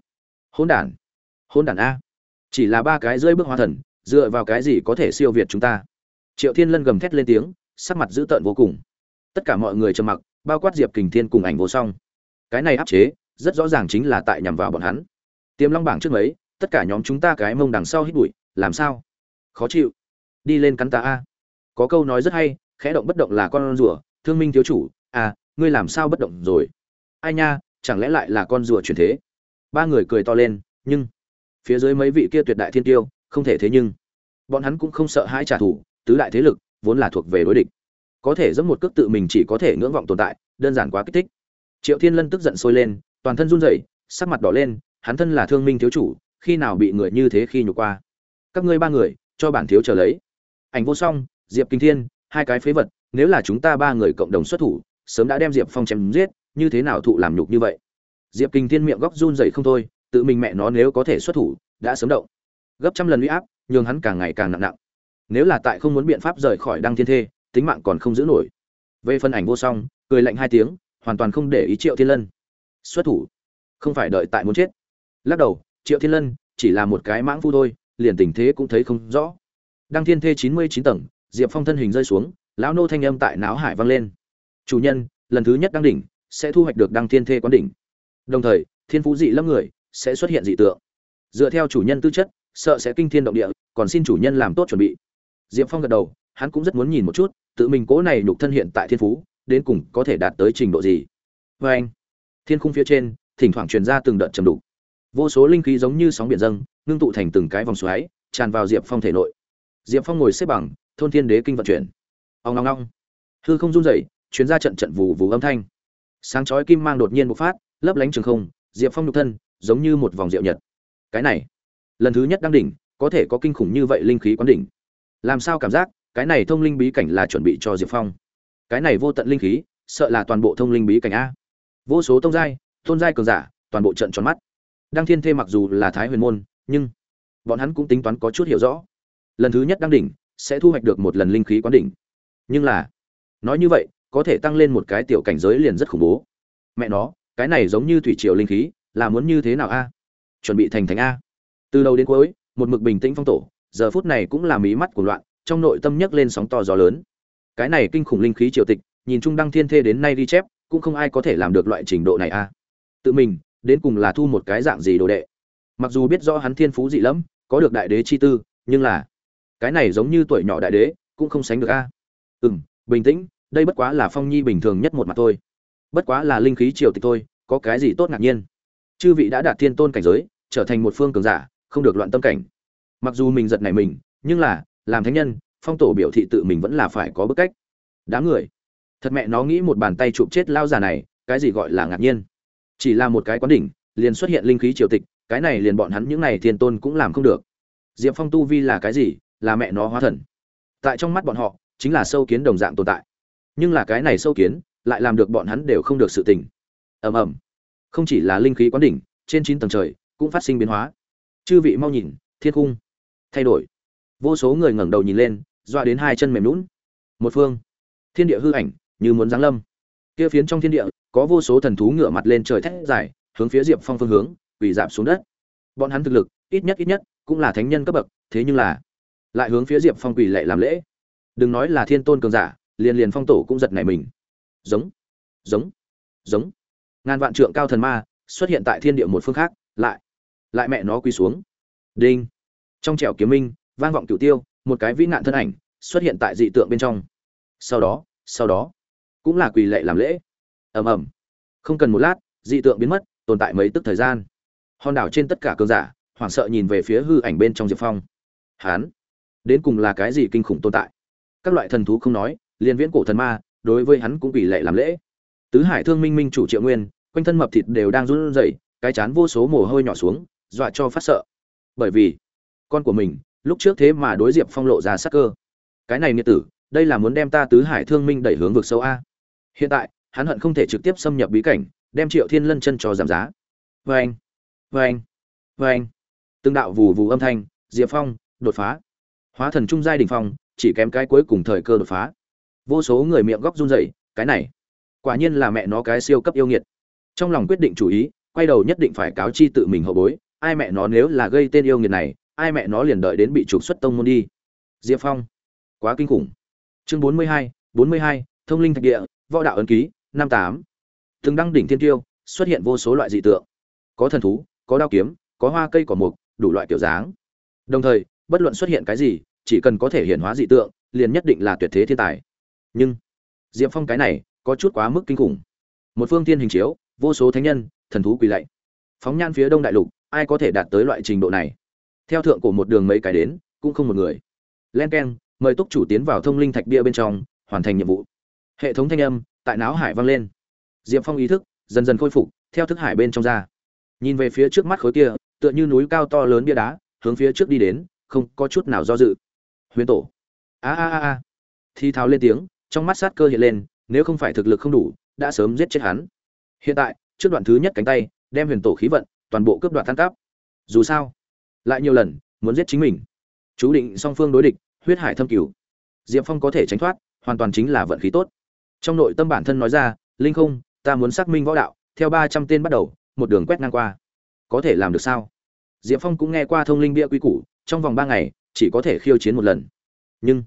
S1: Hôn đản hôn đản a. Chỉ là ba cái rơi bước hoa thần, dựa vào cái gì có thể siêu việt chúng ta? Triệu thiên lân gầm thét lên tiếng, sắc mặt dữ tợn vô cùng tất cả mọi người trầm mặc, bao quát diệp kình thiên cùng ảnh vô song. Cái này áp chế, rất rõ ràng chính là tại nhằm vào bọn hắn. Tiềm long bảng trước mấy, tất cả nhóm chúng ta cái mông đằng sau hít bụi, làm sao? Khó chịu. Đi lên cắn ta a. Có câu nói rất hay, khẽ động bất động là con rùa, thương minh thiếu chủ à ngươi làm sao bất động rồi? Ai nha, chẳng lẽ lại là con rùa truyền thế? Ba người cười to lên, nhưng phía dưới mấy vị kia tuyệt đại thiên tiêu, không thể thế nhưng. Bọn hắn cũng không sợ hãi trả thù, tứ đại thế lực vốn là thuộc về đối địch có thể giẫm một cước tự mình chỉ có thể ngưỡng vọng tồn tại, đơn giản quá kích thích. Triệu thiên lân tức giận sôi lên, toàn thân run rẩy, sắc mặt đỏ lên, hắn thân là thương minh thiếu chủ, khi nào bị người như thế khi nhục qua? Các ngươi ba người, cho bản thiếu chờ lấy. Ảnh vô song, diệp kinh thiên, hai cái phế vật, nếu là chúng ta ba người cộng đồng xuất thủ, sớm đã đem diệp phong chém giết, như thế nào thụ làm nhục như vậy? Diệp kinh thiên miệng góc run rẩy không thôi, tự mình mẹ nó nếu có thể xuất thủ, đã sớm động. Gấp trăm lần uy áp, nhường hắn càng ngày càng nặng nặng. Nếu là tại không muốn biện pháp rời khỏi đăng thiên thê tính mạng còn không giữ nổi. Về phân ảnh vô song, cười lạnh hai tiếng, hoàn toàn không để ý triệu thiên lân. Xuất thủ. Không phải đợi tại muốn chết. Lắc đầu, triệu thiên lân, chỉ là một cái mãng phu thôi, liền tình thế cũng thấy không rõ. Đăng thiên thê chín mươi chín tầng, diệp phong thân hình rơi xuống, lão nô thanh âm tại não hải vang lên. Chủ nhân, lần thứ nhất đăng đỉnh, sẽ thu hoạch được đăng thiên thê quán đỉnh. Đồng thời, thiên phú dị lâm người, sẽ xuất hiện dị tượng. Dựa theo chủ nhân tư chất, sợ sẽ kinh thiên động địa, còn xin chủ nhân làm tốt chuẩn bị. Diệp phong gật đầu, hắn cũng rất muốn nhìn một chút tự mình cố này nhục thân hiện tại thiên phú, đến cùng có thể đạt tới trình độ gì? Vê anh, thiên khung phía trên, thỉnh thoảng truyền ra từng đợt trầm đục. Vô số linh khí giống như sóng biển dâng, ngưng tụ thành từng cái vòng xoáy, tràn vào diệp phong thể nội. Diệp phong ngồi xếp bằng, thôn thiên đế kinh vận chuyển. Ông long long hư không run rẩy chuyến ra trận trận vù vù âm thanh. Sáng chói kim mang đột nhiên bộc phát, lấp lánh trường không, diệp phong nhục thân, giống như một vòng rượu nhật. Cái này, lần thứ nhất đăng đỉnh, có thể có kinh khủng như vậy linh khí quán đỉnh. Làm sao cảm giác cái này thông linh bí cảnh là chuẩn bị cho diệp phong. Cái này vô tận linh khí, sợ là toàn bộ thông linh bí cảnh a. Vô số tông giai, tôn giai cường giả, toàn bộ trận tròn mắt. Đăng thiên thê mặc dù là thái huyền môn, nhưng bọn hắn cũng tính toán có chút hiểu rõ. Lần thứ nhất đăng đỉnh, sẽ thu hoạch được một lần linh khí quán đỉnh. Nhưng là, nói như vậy, có thể tăng lên một cái tiểu cảnh giới liền rất khủng bố. Mẹ nó, cái này giống như thủy triều linh khí, là muốn như thế nào a? Chuẩn bị thành thành a. Từ đầu đến cuối, một mực bình tĩnh phong tổ, giờ phút này cũng là mí mắt của loạn trong nội tâm nhấc lên sóng to gió lớn. Cái này kinh khủng linh khí triều tịch, nhìn trung đăng thiên thê đến nay đi chép, cũng không ai có thể làm được loại trình độ này a tự mình, đến cùng là thu một cái dạng gì đồ đệ? Mặc dù biết rõ hắn thiên phú dị lắm có được đại đế chi tư, nhưng là cái này giống như tuổi nhỏ đại đế, cũng không sánh được a. Ừ m bình tĩnh, đây bất quá là phong nhi bình thường nhất một mặt thôi. Bất quá là linh khí triều tịch thôi, có cái gì tốt ngạc nhiên? Chư vị đã đạt thiên tôn cảnh giới, trở thành một phương cường giả, không được loạn tâm cảnh. Mặc dù mình giật này mình, nhưng là làm thánh nhân, phong tổ biểu thị tự mình vẫn là phải có bức cách. Đám người. Thật mẹ nó nghĩ một bàn tay chụp chết lao già này, cái gì gọi là ngạc nhiên. Chỉ là một cái quán đỉnh, liền xuất hiện linh khí triều tịch, cái này liền bọn hắn những này thiên tôn cũng làm không được. Diệp phong tu vi là cái gì? Là mẹ nó hóa thần. Tại trong mắt bọn họ, chính là sâu kiến đồng dạng tồn tại. Nhưng là cái này sâu kiến, lại làm được bọn hắn đều không được sự tình. Ầm ầm. Không chỉ là linh khí quán đỉnh, trên chín tầng trời, cũng phát sinh biến hóa. Chư vị mau nhìn, thiên cung thay đổi vô số người ngẩng đầu nhìn lên, doa đến hai chân mềm lún một phương, thiên địa hư ảnh, như muốn giáng lâm. Kia phiến trong thiên địa, có vô số thần thú ngửa mặt lên trời thét dài, hướng phía diệp phong phương hướng, quỳ giảm xuống đất. Bọn hắn thực lực, ít nhất ít nhất, cũng là thánh nhân cấp bậc, thế nhưng là lại hướng phía diệp phong quỳ lệ làm lễ. Đừng nói là thiên tôn cường giả, liền liền phong tổ cũng giật nảy mình. Giống giống giống. Ngàn vạn trượng cao thần ma xuất hiện tại thiên địa một phương khác, lại lại mẹ nó quỳ xuống. Đinh. Trong trẻo kiếm minh vang vọng cửu tiêu, một cái vĩ nạn thân ảnh xuất hiện tại dị tượng bên trong. Sau đó sau đó, cũng là quỳ lệ làm lễ. Ầm ầm. Không cần một lát, dị tượng biến mất, tồn tại mấy tức thời gian. Hòn đảo trên tất cả cơn giả, hoảng sợ nhìn về phía hư ảnh bên trong diệp phong. Hán, đến cùng là cái gì kinh khủng tồn tại? Các loại thần thú không nói liên viễn cổ thần ma, đối với hắn cũng quỷ lệ làm lễ. Tứ hải thương minh minh chủ triệu nguyên, quanh thân mập thịt đều đang run rẩy, cái chán vô số mồ hôi nhỏ xuống, dọa cho phát sợ. Bởi vì, con của mình lúc trước thế mà đối diệp phong lộ ra sắc cơ. Cái này nghĩa tử, đây là muốn đem ta tứ hải thương minh đẩy hướng vực sâu a. Hiện tại, hắn hận không thể trực tiếp xâm nhập bí cảnh, đem triệu thiên lân chân cho giảm giá. Vê anh vê anh vê anh tương đạo vù vù âm thanh, diệp phong, đột phá. Hóa thần trung giai đình phong, chỉ kém cái cuối cùng thời cơ đột phá. Vô số người miệng góc run rẩy, cái này, quả nhiên là mẹ nó cái siêu cấp yêu nghiệt. Trong lòng quyết định chủ ý, quay đầu nhất định phải cáo chi tự mình hậu bối, ai mẹ nó nếu là gây tên yêu nghiệt này ai mẹ nó liền đợi đến bị trục xuất tông môn đi. Diệp phong, quá kinh khủng. Chương bốn mươi hai, bốn mươi hai, thông linh thạch địa, võ đạo ấn ký, năm tám. Từng đăng đỉnh thiên tiêu, xuất hiện vô số loại dị tượng. Có thần thú, có đao kiếm, có hoa cây cỏ mục, đủ loại kiểu dáng. Đồng thời, bất luận xuất hiện cái gì, chỉ cần có thể hiện hóa dị tượng, liền nhất định là tuyệt thế thiên tài. Nhưng, diệp phong cái này, có chút quá mức kinh khủng. Một phương tiên hình chiếu, vô số thánh nhân, thần thú quỳ lạy. Phóng nhan phía đông đại lục, ai có thể đạt tới loại trình độ này? Theo thượng của một đường mấy cái đến, cũng không một người. Len k e n mời túc chủ tiến vào thông linh thạch bia bên trong, hoàn thành nhiệm vụ. Hệ thống thanh âm, tại não hải vang lên. Diệp phong ý thức, dần dần khôi phục, theo thức hải bên trong ra. Nhìn về phía trước mắt khối kia, tựa như núi cao to lớn bia đá, hướng phía trước đi đến, không có chút nào do dự. Huyền tổ. A a a a. Thi tháo lên tiếng, trong mắt sát cơ hiện lên, nếu không phải thực lực không đủ, đã sớm giết chết hắn. Hiện tại, trước đoạn thứ nhất cánh tay, đem huyền tổ khí vận, toàn bộ cướp đoạt thăng cấp dù sao lại nhiều lần, muốn giết chính mình. Chú định song phương đối địch, huyết hải thâm cửu. Diệp phong có thể tránh thoát, hoàn toàn chính là vận khí tốt. Trong nội tâm bản thân nói ra, linh không, ta muốn xác minh võ đạo, theo ba trăm tên bắt đầu, một đường quét ngang qua. Có thể làm được sao? Diệp phong cũng nghe qua thông linh bia quy củ, trong vòng ba ngày, chỉ có thể khiêu chiến một lần. Nhưng,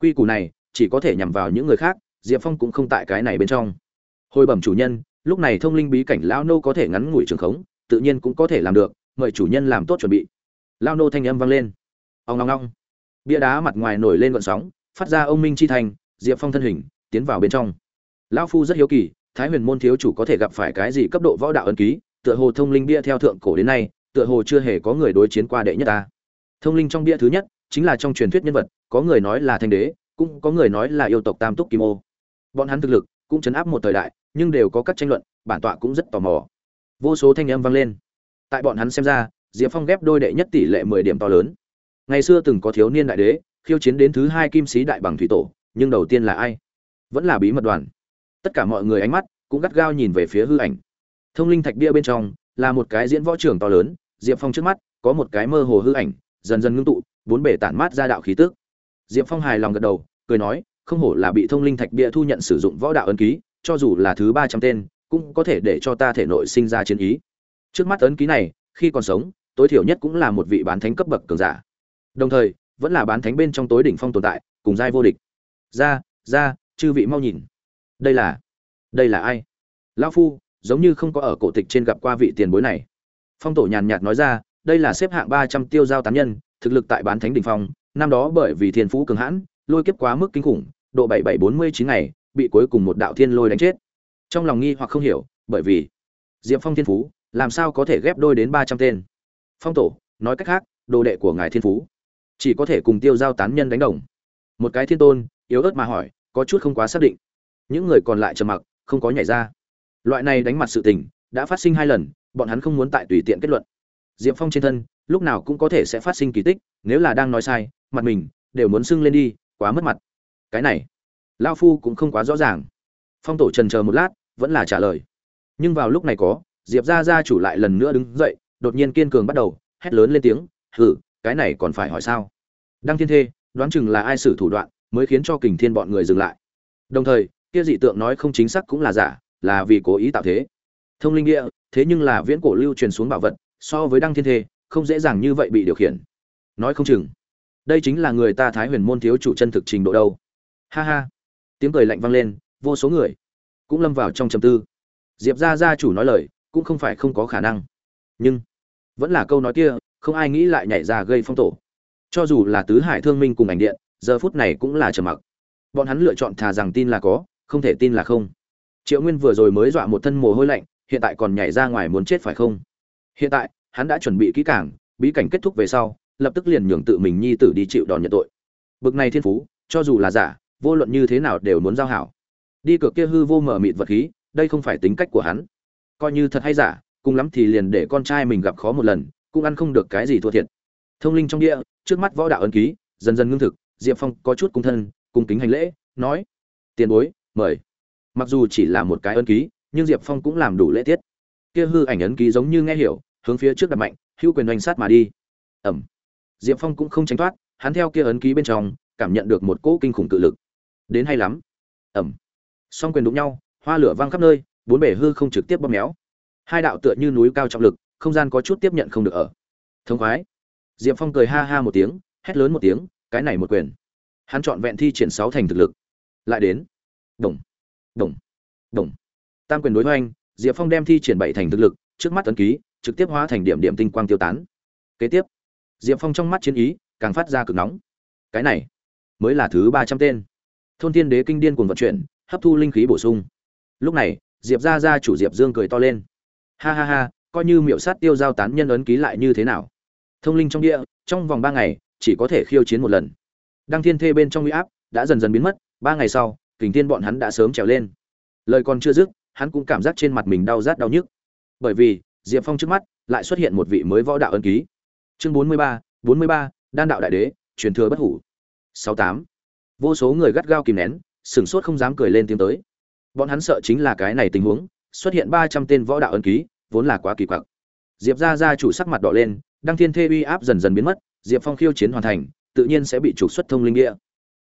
S1: quy củ này, chỉ có thể nhằm vào những người khác, diệp phong cũng không tại cái này bên trong. Hồi bẩm chủ nhân, lúc này thông linh bí cảnh lão nô có thể ngắn ngủi trường khống, tự nhiên cũng có thể làm được, mời chủ nhân làm tốt chuẩn bị lao nô thanh âm vang lên. Ông ngong ngong bia đá mặt ngoài nổi lên gọn sóng, phát ra ông minh chi thành, diệp phong thân hình, tiến vào bên trong. Lão phu rất hiếu kỳ, thái huyền môn thiếu chủ có thể gặp phải cái gì cấp độ võ đạo ân ký, tựa hồ thông linh bia theo thượng cổ đến nay, tựa hồ chưa hề có người đối chiến qua đệ nhất ta. Thông linh trong bia thứ nhất, chính là trong truyền thuyết nhân vật, có người nói là thanh đế, cũng có người nói là yêu tộc tam túc kim ô. Bọn hắn thực lực cũng chấn áp một thời đại, nhưng đều có các tranh luận, bản tọa cũng rất tò mò. Vô số thanh âm vang lên. Tại bọn hắn xem ra diệp phong ghép đôi đệ nhất tỷ lệ mười điểm to lớn. Ngày xưa từng có thiếu niên đại đế, khiêu chiến đến thứ hai kim sĩ đại bằng thủy tổ, nhưng đầu tiên là ai? Vẫn là bí mật đoàn. Tất cả mọi người ánh mắt cũng gắt gao nhìn về phía hư ảnh. Thông linh thạch bia bên trong là một cái diễn võ trường to lớn, diệp phong trước mắt có một cái mơ hồ hư ảnh, dần dần ngưng tụ, bốn bể tản mát ra đạo khí tức. Diệp phong hài lòng gật đầu, cười nói, không hổ là bị thông linh thạch bia thu nhận sử dụng võ đạo ấn ký, cho dù là thứ ba trăm tên, cũng có thể để cho ta thể nội sinh ra chiến ý. Trước mắt ấn ký này, khi còn sống tối thiểu nhất cũng là một vị bán thánh cấp bậc cường giả. Đồng thời, vẫn là bán thánh bên trong tối đỉnh phong tồn tại, cùng giai vô địch. Ra ra, chư vị mau nhìn. Đây là đây là ai? Lão phu, giống như không có ở cổ tịch trên gặp qua vị tiền bối này. Phong tổ nhàn nhạt nói ra, đây là xếp hạng ba trăm tiêu giao tán nhân, thực lực tại bán thánh đỉnh phong, năm đó bởi vì thiên phú cường hãn, lôi kiếp quá mức kinh khủng, độ bảy bảy bốn mươi chín ngày, bị cuối cùng một đạo thiên lôi đánh chết. Trong lòng nghi hoặc không hiểu, bởi vì diệp phong thiên phú, làm sao có thể ghép đôi đến ba trăm tên? Phong tổ, nói cách khác, đồ đệ của ngài thiên phú. Chỉ có thể cùng tiêu giao tán nhân đánh đồng. Một cái thiên tôn, yếu ớt mà hỏi, có chút không quá xác định. Những người còn lại trầm mặc, không có nhảy ra. Loại này đánh mặt sự tình, đã phát sinh hai lần, bọn hắn không muốn tại tùy tiện kết luận. Diệp phong trên thân, lúc nào cũng có thể sẽ phát sinh kỳ tích, nếu là đang nói sai, mặt mình, đều muốn sưng lên đi, quá mất mặt. Cái này, lao phu cũng không quá rõ ràng. Phong tổ trần chờ một lát, vẫn là trả lời. Nhưng vào lúc này có, diệp ra ra chủ lại lần nữa đứng dậy đột nhiên kiên cường bắt đầu, hét lớn lên tiếng, hử, cái này còn phải hỏi sao? Đăng thiên thê, đoán chừng là ai xử thủ đoạn mới khiến cho kình thiên bọn người dừng lại. Đồng thời, kia dị tượng nói không chính xác cũng là giả, là vì cố ý tạo thế. Thông linh địa, thế nhưng là viễn cổ lưu truyền xuống bảo vật, so với đăng thiên thê, không dễ dàng như vậy bị điều khiển. Nói không chừng, đây chính là người ta thái huyền môn thiếu chủ chân thực trình độ đâu. Ha ha. Tiếng cười lạnh vang lên, vô số người cũng lâm vào trong trầm tư. Diệp gia gia chủ nói lời, cũng không phải không có khả năng. Nhưng vẫn là câu nói kia, không ai nghĩ lại nhảy ra gây phong tổ. Cho dù là tứ hải thương minh cùng ảnh điện, giờ phút này cũng là trầm mặc. Bọn hắn lựa chọn thà rằng tin là có, không thể tin là không. Triệu nguyên vừa rồi mới dọa một thân mồ hôi lạnh, hiện tại còn nhảy ra ngoài muốn chết phải không? Hiện tại, hắn đã chuẩn bị kỹ càng, bí cảnh kết thúc về sau, lập tức liền nhường tự mình nhi tử đi chịu đòn nhận tội. Bực này thiên phú, cho dù là giả, vô luận như thế nào đều muốn giao hảo. Đi cược kia hư vô mở mịt vật khí, đây không phải tính cách của hắn. Coi như thật hay giả cùng lắm thì liền để con trai mình gặp khó một lần, cũng ăn không được cái gì thua thiệt. Thông linh trong địa, trước mắt võ đạo ấn ký, dần dần ngưng thực, diệp phong có chút cung thân, cung kính hành lễ, nói, tiền bối, mời. Mặc dù chỉ là một cái ấn ký, nhưng diệp phong cũng làm đủ lễ tiết. Kia hư ảnh ấn ký giống như nghe hiểu, hướng phía trước đặt mạnh, hữu quyền oanh sát mà đi. Ẩm. Diệp phong cũng không tránh thoát, hắn theo kia ấn ký bên trong, cảm nhận được một cỗ kinh khủng tự lực. Đến hay lắm. Ẩm. Song quyền đụng nhau, hoa lửa văng khắp nơi, bốn bể hư không trực tiếp bóp méo hai đạo tựa như núi cao trọng lực, không gian có chút tiếp nhận không được ở. Thông khoái. Diệp phong cười ha ha một tiếng, hét lớn một tiếng, cái này một quyền. Hắn chọn vẹn thi triển sáu thành thực lực. Lại đến. Đồng. Đồng. Đồng. Tam quyền đối hoành diệp phong đem thi triển bảy thành thực lực, trước mắt tấn ký, trực tiếp hóa thành điểm điểm tinh quang tiêu tán. Kế tiếp, diệp phong trong mắt chiến ý, càng phát ra cực nóng. Cái này, mới là thứ ba trăm tên. Thôn thiên đế kinh điên cuồng vận chuyển, hấp thu linh khí bổ sung. Lúc này, diệp ra ra chủ diệp dương cười to lên ha ha ha, coi như miệu sát tiêu giao tán nhân ấn ký lại như thế nào. Thông linh trong địa, trong vòng ba ngày, chỉ có thể khiêu chiến một lần. Đăng thiên thê bên trong huy áp đã dần dần biến mất, ba ngày sau, kình thiên bọn hắn đã sớm trèo lên. Lời còn chưa dứt, hắn cũng cảm giác trên mặt mình đau rát đau nhức. Bởi vì, diệp phong trước mắt lại xuất hiện một vị mới võ đạo ân ký. Chương bốn mươi ba, bốn mươi ba, đan đạo đại đế, truyền thừa bất hủ. sáu tám. Vô số người gắt gao kìm nén, sửng sốt không dám cười lên tiếng tới. Bọn hắn sợ chính là cái này tình huống, xuất hiện ba trăm tên võ đạo ân ký vốn là quá kỳ quặc. Diệp ra ra chủ sắc mặt đỏ lên, đăng thiên thê uy áp dần dần biến mất, diệp phong khiêu chiến hoàn thành, tự nhiên sẽ bị trục xuất thông linh địa.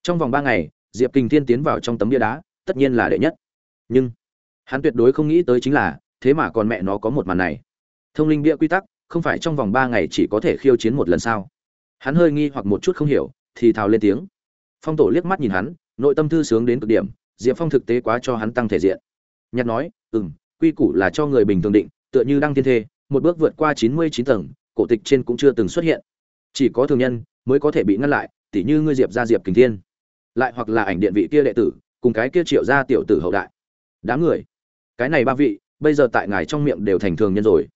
S1: Trong vòng ba ngày, diệp kình thiên tiến vào trong tấm bia đá, tất nhiên là đệ nhất. Nhưng, hắn tuyệt đối không nghĩ tới chính là, thế mà còn mẹ nó có một màn này. Thông linh bia quy tắc, không phải trong vòng ba ngày chỉ có thể khiêu chiến một lần sao? Hắn hơi nghi hoặc một chút không hiểu, thì thào lên tiếng. Phong tổ liếc mắt nhìn hắn, nội tâm thư sướng đến cực điểm, diệp phong thực tế quá cho hắn tăng thể diện. Nhặt nói ừ m quy củ là cho người bình thường định tựa như đăng thiên thê, một bước vượt qua chín mươi chín tầng, cổ tịch trên cũng chưa từng xuất hiện. Chỉ có thường nhân mới có thể bị ngăn lại, tỉ như ngươi diệp gia diệp kình thiên. Lại hoặc là ảnh điện vị kia đệ tử, cùng cái kia triệu gia tiểu tử hậu đại. Đám người, cái này ba vị, bây giờ tại ngài trong miệng đều thành thường nhân rồi.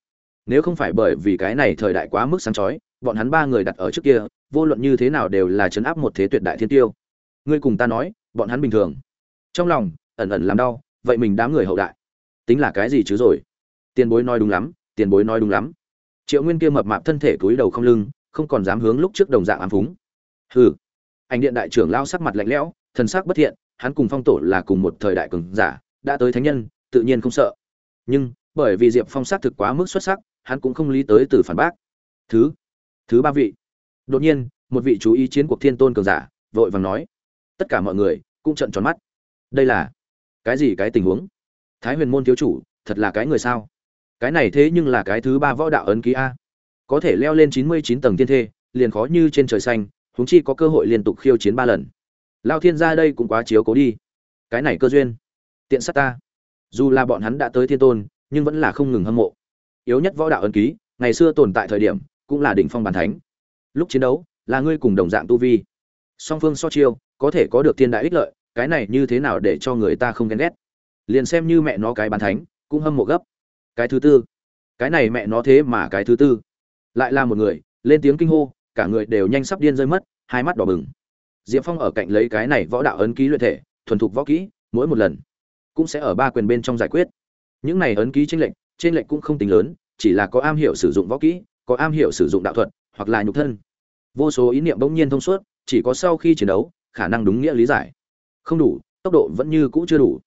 S1: Nếu không phải bởi vì cái này thời đại quá mức sáng chói, bọn hắn ba người đặt ở trước kia, vô luận như thế nào đều là chấn áp một thế tuyệt đại thiên tiêu. Ngươi cùng ta nói, bọn hắn bình thường. Trong lòng, ẩn ẩn làm đau, vậy mình đám người hậu đại. Tính là cái gì chứ rồi? Tiền bối nói đúng lắm, tiền bối nói đúng lắm. Triệu nguyên kia mập mạp thân thể cúi đầu không lưng, không còn dám hướng lúc trước đồng dạng ám phúng. Hừ. Ảnh điện đại trưởng lao sắc mặt lạnh lẽo, thần sắc bất thiện, hắn cùng phong tổ là cùng một thời đại cường giả, đã tới thánh nhân, tự nhiên không sợ. Nhưng, bởi vì diệp phong xác thực quá mức xuất sắc, hắn cũng không lý tới từ phản bác. Thứ thứ ba vị. Đột nhiên, một vị chú ý chiến cuộc thiên tôn cường giả, vội vàng nói. Tất cả mọi người, cũng trận tròn mắt. Đây là cái gì cái tình huống? Thái huyền môn thiếu chủ, thật là cái người sao? Cái này thế nhưng là cái thứ ba võ đạo ấn ký a. Có thể leo lên chín mươi chín tầng thiên thê, liền khó như trên trời xanh, huống chi có cơ hội liên tục khiêu chiến ba lần. Lao thiên gia đây cũng quá chiếu cố đi. Cái này cơ duyên, tiện sát ta. Dù là bọn hắn đã tới thiên tôn, nhưng vẫn là không ngừng hâm mộ. Yếu nhất võ đạo ấn ký, ngày xưa tồn tại thời điểm, cũng là đỉnh phong bàn thánh. Lúc chiến đấu, là ngươi cùng đồng dạng tu vi. Song phương so chiêu, có thể có được thiên đại ích lợi, cái này như thế nào để cho người ta không ghen ghét? Liền xem như mẹ nó cái bàn thánh, cũng hâm mộ gấp cái thứ tư. Cái này mẹ nó thế mà cái thứ tư. Lại là một người, lên tiếng kinh hô, cả người đều nhanh sắp điên rơi mất, hai mắt đỏ bừng. Diệp phong ở cạnh lấy cái này võ đạo ấn ký luyện thể, thuần thục võ kỹ, mỗi một lần cũng sẽ ở ba quyền bên trong giải quyết. Những này ấn ký tranh lệnh trên lệnh cũng không tính lớn, chỉ là có am hiểu sử dụng võ kỹ, có am hiểu sử dụng đạo thuật, hoặc là nhục thân. Vô số ý niệm bỗng nhiên thông suốt, chỉ có sau khi chiến đấu, khả năng đúng nghĩa lý giải. Không đủ, tốc độ vẫn như cũ chưa đủ.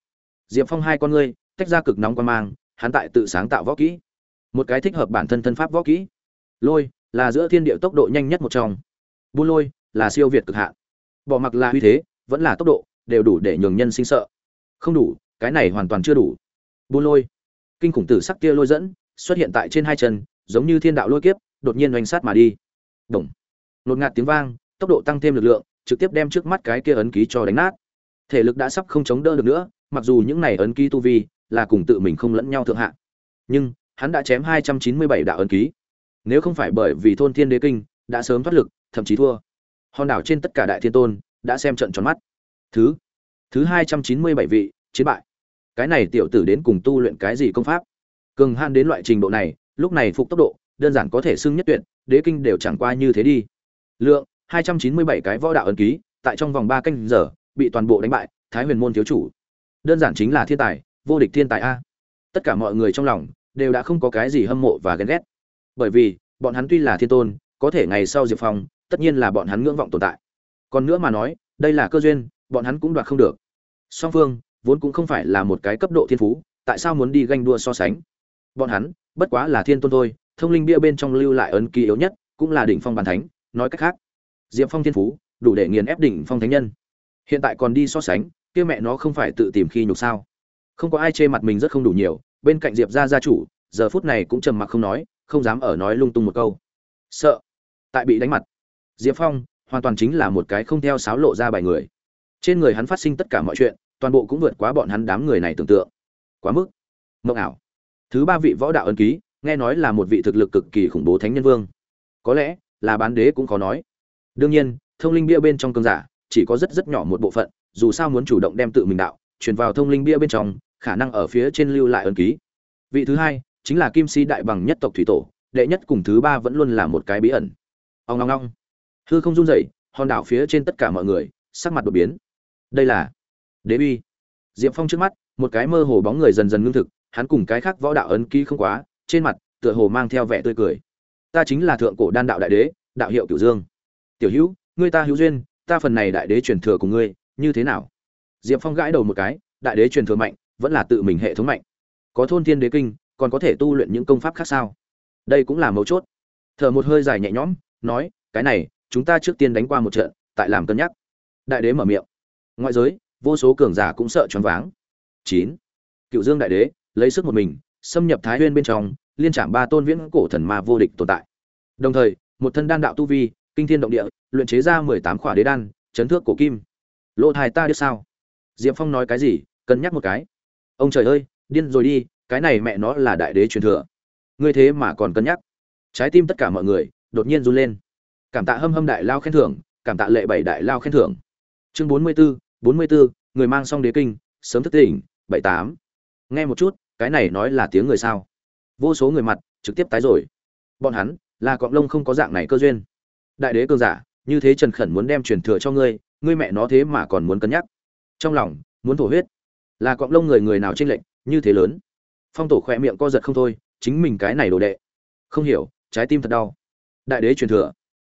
S1: Diệp phong hai con ngươi, tách ra cực nóng quan mang hắn tại tự sáng tạo võ kỹ. Một cái thích hợp bản thân thân pháp võ kỹ. Lôi, là giữa thiên địa tốc độ nhanh nhất một trong. Buôn lôi, là siêu việt cực hạn. Bỏ mặc là uy thế, vẫn là tốc độ, đều đủ để nhường nhân sinh sợ. Không đủ, cái này hoàn toàn chưa đủ. Buôn lôi. Kinh khủng tử sắc tia lôi dẫn, xuất hiện tại trên hai chân, giống như thiên đạo lôi kiếp, đột nhiên oanh sát mà đi. Đồng nột ngạt tiếng vang, tốc độ tăng thêm lực lượng, trực tiếp đem trước mắt cái kia ấn ký cho đánh nát. Thể lực đã sắp không chống đỡ được nữa, mặc dù những này ấn ký tu vi là cùng tự mình không lẫn nhau thượng hạ. Nhưng, hắn đã chém hai trăm chín mươi bảy đạo ấn ký. Nếu không phải bởi vì thôn thiên đế kinh, đã sớm thoát lực, thậm chí thua. Hòn đảo trên tất cả đại thiên tôn đã xem trận tròn mắt. Thứ thứ hai trăm chín mươi bảy vị, chiến bại. Cái này tiểu tử đến cùng tu luyện cái gì công pháp? Cường han đến loại trình độ này, lúc này phục tốc độ, đơn giản có thể xưng nhất tuyệt, đế kinh đều chẳng qua như thế đi. Lượng, hai trăm chín mươi bảy cái võ đạo ấn ký, tại trong vòng ba canh giờ, bị toàn bộ đánh bại, thái huyền môn thiếu chủ. Đơn giản chính là thiên tài vô địch thiên tài a. Tất cả mọi người trong lòng đều đã không có cái gì hâm mộ và ghen ghét. Bởi vì, bọn hắn tuy là thiên tôn, có thể ngày sau diệp phong, tất nhiên là bọn hắn ngưỡng vọng tồn tại. Còn nữa mà nói, đây là cơ duyên, bọn hắn cũng đoạt không được. Song phương vốn cũng không phải là một cái cấp độ thiên phú, tại sao muốn đi ganh đua so sánh? Bọn hắn, bất quá là thiên tôn thôi, thông linh bia bên trong lưu lại ấn ký yếu nhất, cũng là đỉnh phong bàn thánh, nói cách khác, diệp phong thiên phú đủ để nghiền ép đỉnh phong thánh nhân. Hiện tại còn đi so sánh, kia mẹ nó không phải tự tìm khi nhục sao? Không có ai chê mặt mình rất không đủ nhiều, bên cạnh diệp gia gia chủ, giờ phút này cũng trầm mặc không nói, không dám ở nói lung tung một câu. Sợ. Tại bị đánh mặt. Diệp phong hoàn toàn chính là một cái không theo sáo lộ ra bài người. Trên người hắn phát sinh tất cả mọi chuyện, toàn bộ cũng vượt quá bọn hắn đám người này tưởng tượng. Quá mức. Mộng ảo. Thứ ba vị võ đạo ân ký, nghe nói là một vị thực lực cực kỳ khủng bố thánh nhân vương. Có lẽ là bán đế cũng khó nói. Đương nhiên, thông linh bia bên trong cơn giả chỉ có rất rất nhỏ một bộ phận, dù sao muốn chủ động đem tự mình đạo chuyển vào thông linh bia bên trong, khả năng ở phía trên lưu lại ân ký. Vị thứ hai, chính là kim si đại bằng nhất tộc thủy tổ, đệ nhất cùng thứ ba vẫn luôn là một cái bí ẩn. Ông ngong ngong hư không run rẩy, hòn đảo phía trên tất cả mọi người, sắc mặt đột biến. Đây là đế uy. Diệp phong trước mắt, một cái mơ hồ bóng người dần dần ngưng thực, hắn cùng cái khác võ đạo ấn ký không quá, trên mặt, tựa hồ mang theo vẻ tươi cười. Ta chính là thượng cổ đan đạo đại đế, đạo hiệu cửu dương. Tiểu hữu, ngươi ta hữu duyên, ta phần này đại đế truyền thừa của ngươi, như thế nào? Diệp phong gãi đầu một cái, đại đế truyền thừa mạnh, vẫn là tự mình hệ thống mạnh. Có thôn thiên đế kinh, còn có thể tu luyện những công pháp khác sao? Đây cũng là mấu chốt. Thở một hơi dài nhẹ nhõm, nói, cái này, chúng ta trước tiên đánh qua một trận, tại làm cân nhắc. Đại đế mở miệng. Ngoại giới, vô số cường giả cũng sợ choáng váng. Chín. Cựu dương đại đế, lấy sức một mình, xâm nhập thái Huyên bên trong, liên trảm ba tôn viễn cổ thần ma vô địch tồn tại. Đồng thời, một thân đan đạo tu vi, kinh thiên động địa, luyện chế ra mười tám khỏa đế đan, chấn thước cổ kim. Lộ thai ta biết sao? Diệp phong nói cái gì cân nhắc một cái. Ông trời ơi điên rồi đi cái này mẹ nó là đại đế truyền thừa. Ngươi thế mà còn cân nhắc. Trái tim tất cả mọi người đột nhiên run lên. Cảm tạ hâm hâm đại lao khen thưởng cảm tạ lệ bảy đại lao khen thưởng. Chương bốn mươi 44, 44, người mang xong đế kinh sớm thức tỉnh bảy tám. Nghe một chút cái này nói là tiếng người sao? Vô số người mặt trực tiếp tái rồi. Bọn hắn là cọng lông không có dạng này cơ duyên. Đại đế cơn giả như thế trần khẩn muốn đem truyền thừa cho ngươi ngươi mẹ nó thế mà còn muốn cân nhắc trong lòng, muốn thổ huyết. Là cọng lông người người nào trên lệnh như thế lớn. Phong tổ khỏe miệng co giật không thôi, chính mình cái này đồ đệ. Không hiểu, trái tim thật đau. Đại đế truyền thừa.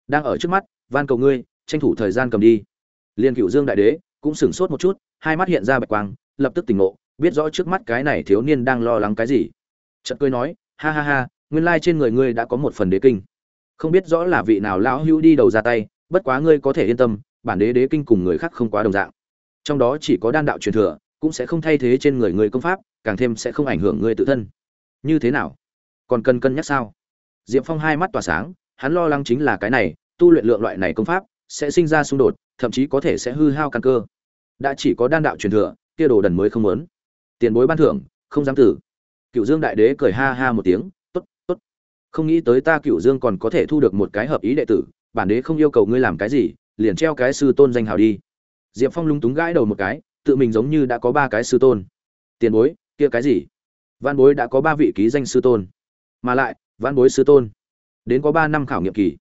S1: Đang ở trước mắt, van cầu ngươi, tranh thủ thời gian cầm đi. Liên cựu dương đại đế cũng sửng sốt một chút, hai mắt hiện ra bạch quang, lập tức tỉnh ngộ, biết rõ trước mắt cái này thiếu niên đang lo lắng cái gì. Chợt cười nói, ha ha ha, nguyên lai trên người ngươi đã có một phần đế kinh. Không biết rõ là vị nào lão hữu đi đầu ra tay, bất quá ngươi có thể yên tâm, bản đế đế kinh cùng người khác không quá đồng dạng trong đó chỉ có đan đạo truyền thừa, cũng sẽ không thay thế trên người người công pháp, càng thêm sẽ không ảnh hưởng người tự thân. Như thế nào? Còn cần cân nhắc sao? Diệp phong hai mắt tỏa sáng, hắn lo lắng chính là cái này, tu luyện lượng loại này công pháp, sẽ sinh ra xung đột, thậm chí có thể sẽ hư hao căn cơ. Đã chỉ có đan đạo truyền thừa, kia đồ đần mới không muốn. Tiền bối ban thưởng, không dám tử. Cựu dương đại đế cười ha ha một tiếng t ố t t ố t không nghĩ tới ta cựu dương còn có thể thu được một cái hợp ý đệ tử, bản đế không yêu cầu ngươi làm cái gì, liền treo cái sư tôn danh hào đi diệp phong lúng túng gãi đầu một cái, tự mình giống như đã có ba cái sư tôn. Tiền bối, kia cái gì? Văn bối đã có ba vị ký danh sư tôn. Mà lại, văn bối sư tôn, đến có ba năm khảo nghiệm kỳ.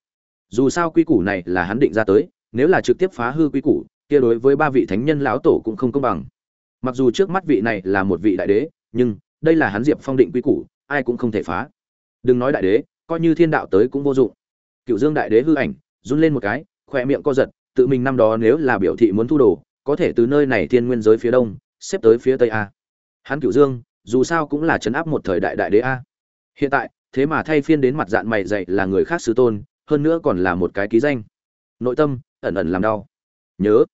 S1: Dù sao quy củ này là hắn định ra tới, nếu là trực tiếp phá hư quy củ, kia đối với ba vị thánh nhân lão tổ cũng không công bằng. Mặc dù trước mắt vị này là một vị đại đế, nhưng đây là hắn diệp phong định quy củ, ai cũng không thể phá. Đừng nói đại đế, coi như thiên đạo tới cũng vô dụng. Cựu dương đại đế hư ảnh, run lên một cái khoe miệng co giật tự mình năm đó nếu là biểu thị muốn thu đồ, có thể từ nơi này thiên nguyên giới phía đông, xếp tới phía tây a. Hắn cửu dương, dù sao cũng là chấn áp một thời đại đại đế a. Hiện tại, thế mà thay phiên đến mặt dạng mày dạy là người khác sư tôn, hơn nữa còn là một cái ký danh. Nội tâm, ẩn ẩn làm đau. Nhớ,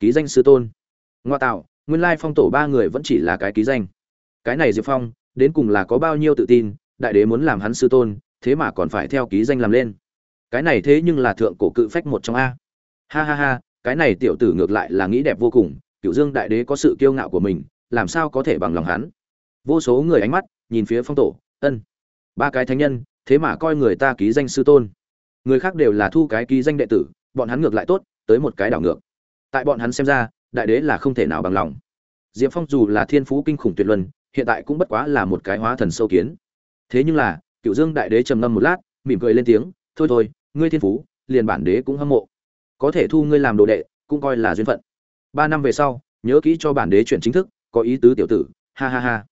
S1: ký danh sư tôn. Ngoa tạo, nguyên lai phong tổ ba người vẫn chỉ là cái ký danh. Cái này diệp phong, đến cùng là có bao nhiêu tự tin, đại đế muốn làm hắn sư tôn, thế mà còn phải theo ký danh làm lên. Cái này thế nhưng là thượng cổ cự phách một trong a ha ha ha, cái này tiểu tử ngược lại là nghĩ đẹp vô cùng cựu dương đại đế có sự kiêu ngạo của mình, làm sao có thể bằng lòng hắn? Vô số người ánh mắt, nhìn phía phong tổ, ân. Ba cái thánh nhân, thế mà coi người ta ký danh sư tôn. Người khác đều là thu cái ký danh đệ tử, bọn hắn ngược lại tốt, tới một cái đảo ngược. Tại bọn hắn xem ra, đại đế là không thể nào bằng lòng. Diệp phong dù là thiên phú kinh khủng tuyệt luân, hiện tại cũng bất quá là một cái hóa thần sâu kiến. Thế nhưng là cựu dương đại đế trầm ngâm một lát, mỉm cười lên tiếng, thôi thôi, ngươi thiên phú, liền bản đế cũng hâm mộ có thể thu ngươi làm đồ đệ, cũng coi là duyên phận. Ba năm về sau, nhớ kỹ cho bản đế chuyện chính thức, có ý tứ tiểu tử, ha ha ha.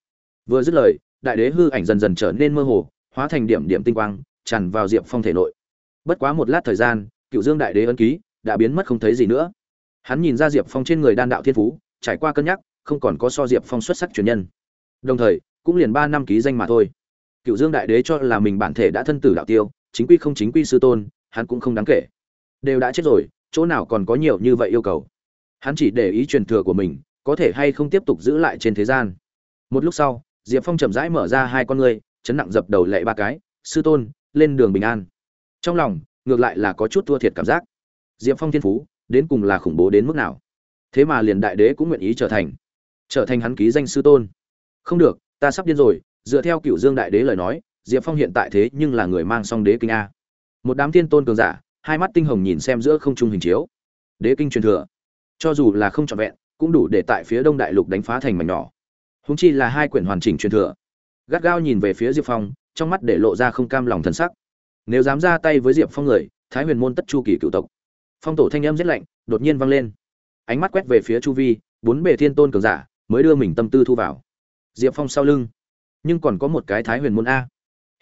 S1: Vừa dứt lời, đại đế hư ảnh dần dần trở nên mơ hồ, hóa thành điểm điểm tinh quang, tràn vào diệp phong thể nội. Bất quá một lát thời gian, cựu dương đại đế ân ký đã biến mất không thấy gì nữa. Hắn nhìn ra diệp phong trên người đan đạo thiên phú, trải qua cân nhắc, không còn có so diệp phong xuất sắc truyền nhân. Đồng thời, cũng liền ba năm ký danh mà thôi. Cựu dương đại đế cho là mình bản thể đã thân tử đạo tiêu, chính quy không chính quy sư tôn, hắn cũng không đáng kể đều đã chết rồi, chỗ nào còn có nhiều như vậy yêu cầu. Hắn chỉ để ý truyền thừa của mình, có thể hay không tiếp tục giữ lại trên thế gian. Một lúc sau, diệp phong chậm rãi mở ra hai con ngươi, chấn nặng dập đầu lệ ba cái, sư tôn, lên đường bình an. Trong lòng, ngược lại là có chút thua thiệt cảm giác. Diệp phong thiên phú, đến cùng là khủng bố đến mức nào? Thế mà liền đại đế cũng nguyện ý trở thành trở thành hắn ký danh sư tôn. Không được, ta sắp điên rồi. Dựa theo cựu dương đại đế lời nói, diệp phong hiện tại thế nhưng là người mang song đế kinh a. Một đám thiên tôn cường giả hai mắt tinh hồng nhìn xem giữa không trung hình chiếu. Đế kinh truyền thừa. Cho dù là không trọn vẹn, cũng đủ để tại phía đông đại lục đánh phá thành mảnh nhỏ. Húng chi là hai quyển hoàn chỉnh truyền thừa. Gắt gao nhìn về phía diệp phong, trong mắt để lộ ra không cam lòng thần sắc. Nếu dám ra tay với diệp phong người, thái huyền môn tất chu kỳ cựu tộc. Phong tổ thanh âm giết lạnh, đột nhiên vang lên. Ánh mắt quét về phía chu vi, bốn bề thiên tôn cường giả, mới đưa mình tâm tư thu vào. Diệp phong sau lưng. Nhưng còn có một cái thái huyền môn a.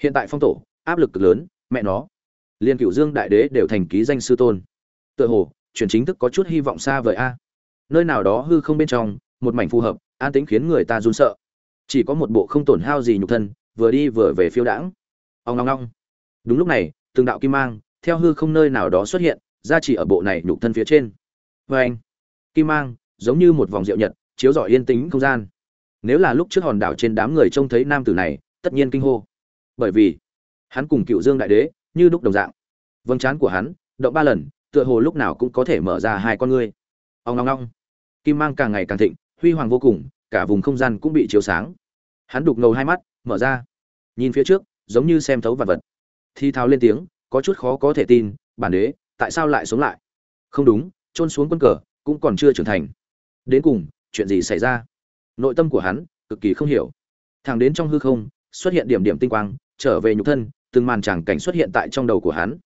S1: Hiện tại phong tổ, áp lực cực lớn, mẹ nó liên cựu dương đại đế đều thành ký danh sư tôn. Tựa hồ chuyển chính thức có chút hy vọng xa vời a. Nơi nào đó hư không bên trong, một mảnh phù hợp, an tính khiến người ta run sợ. Chỉ có một bộ không tổn hao gì nhục thân, vừa đi vừa về phiêu đãng. Ông ngong ngong đúng lúc này, từng đạo kim mang, theo hư không nơi nào đó xuất hiện, ra chỉ ở bộ này nhục thân phía trên. Vê anh, kim mang, giống như một vòng rượu nhật, chiếu rọi yên tĩnh không gian. Nếu là lúc trước hòn đảo trên đám người trông thấy nam tử này, tất nhiên kinh hô. Bởi vì, hắn cùng cựu dương đại đế như đúc đồng dạng. Vâng chán của hắn, động ba lần, tựa hồ lúc nào cũng có thể mở ra hai con ngươi. Ông ngong ngong kim mang càng ngày càng thịnh, huy hoàng vô cùng, cả vùng không gian cũng bị chiếu sáng. Hắn đục ngầu hai mắt, mở ra. Nhìn phía trước, giống như xem thấu vật vật. Thi thao lên tiếng, có chút khó có thể tin, bản đế, tại sao lại sống lại? Không đúng trôn xuống quân cờ, cũng còn chưa trưởng thành. Đến cùng, chuyện gì xảy ra? Nội tâm của hắn, cực kỳ không hiểu. Thẳng đến trong hư không, xuất hiện điểm điểm tinh quang, trở về nhục thân từng màn tràng cảnh xuất hiện tại trong đầu của hắn.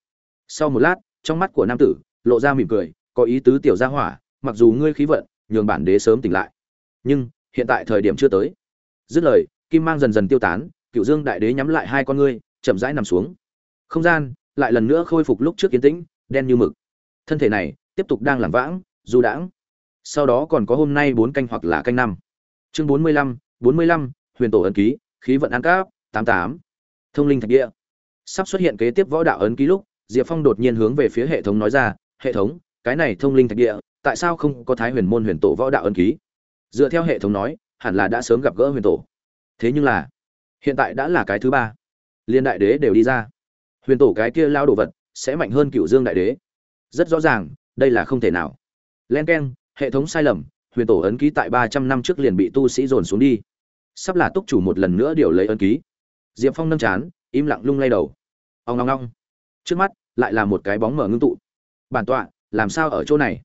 S1: Sau một lát, trong mắt của nam tử, lộ ra mỉm cười, có ý tứ tiểu gia hỏa, mặc dù ngươi khí vận, nhường bản đế sớm tỉnh lại. Nhưng, hiện tại thời điểm chưa tới. Dứt lời, kim mang dần dần tiêu tán, cựu dương đại đế nhắm lại hai con ngươi, chậm rãi nằm xuống. Không gian, lại lần nữa khôi phục lúc trước kiến tĩnh, đen như mực. Thân thể này, tiếp tục đang làm vãng, du đãng. Sau đó còn có hôm nay bốn canh hoặc là canh năm. Chương bốn mươi lăm, bốn mươi lăm, huyền tổ ấn ký, khí vận an cáp, tám tám. Thông linh thạch địa sắp xuất hiện kế tiếp võ đạo ấn ký lúc, diệp phong đột nhiên hướng về phía hệ thống nói ra, hệ thống, cái này thông linh thạch địa, tại sao không có thái huyền môn huyền tổ võ đạo ấn ký? Dựa theo hệ thống nói, hẳn là đã sớm gặp gỡ huyền tổ. Thế nhưng là, hiện tại đã là cái thứ ba. Liên đại đế đều đi ra. Huyền tổ cái kia lao đồ vật, sẽ mạnh hơn cựu dương đại đế. Rất rõ ràng, đây là không thể nào. Len k e n hệ thống sai lầm, huyền tổ ấn ký tại ba trăm năm trước liền bị tu sĩ dồn xuống đi. Sắp là túc chủ một lần nữa điều lấy ấn ký. Diệp phong nâng chán im lặng lung lay đầu. Ông ngong ngong trước mắt, lại là một cái bóng mở ngưng tụ. Bản tọa, làm sao ở chỗ này?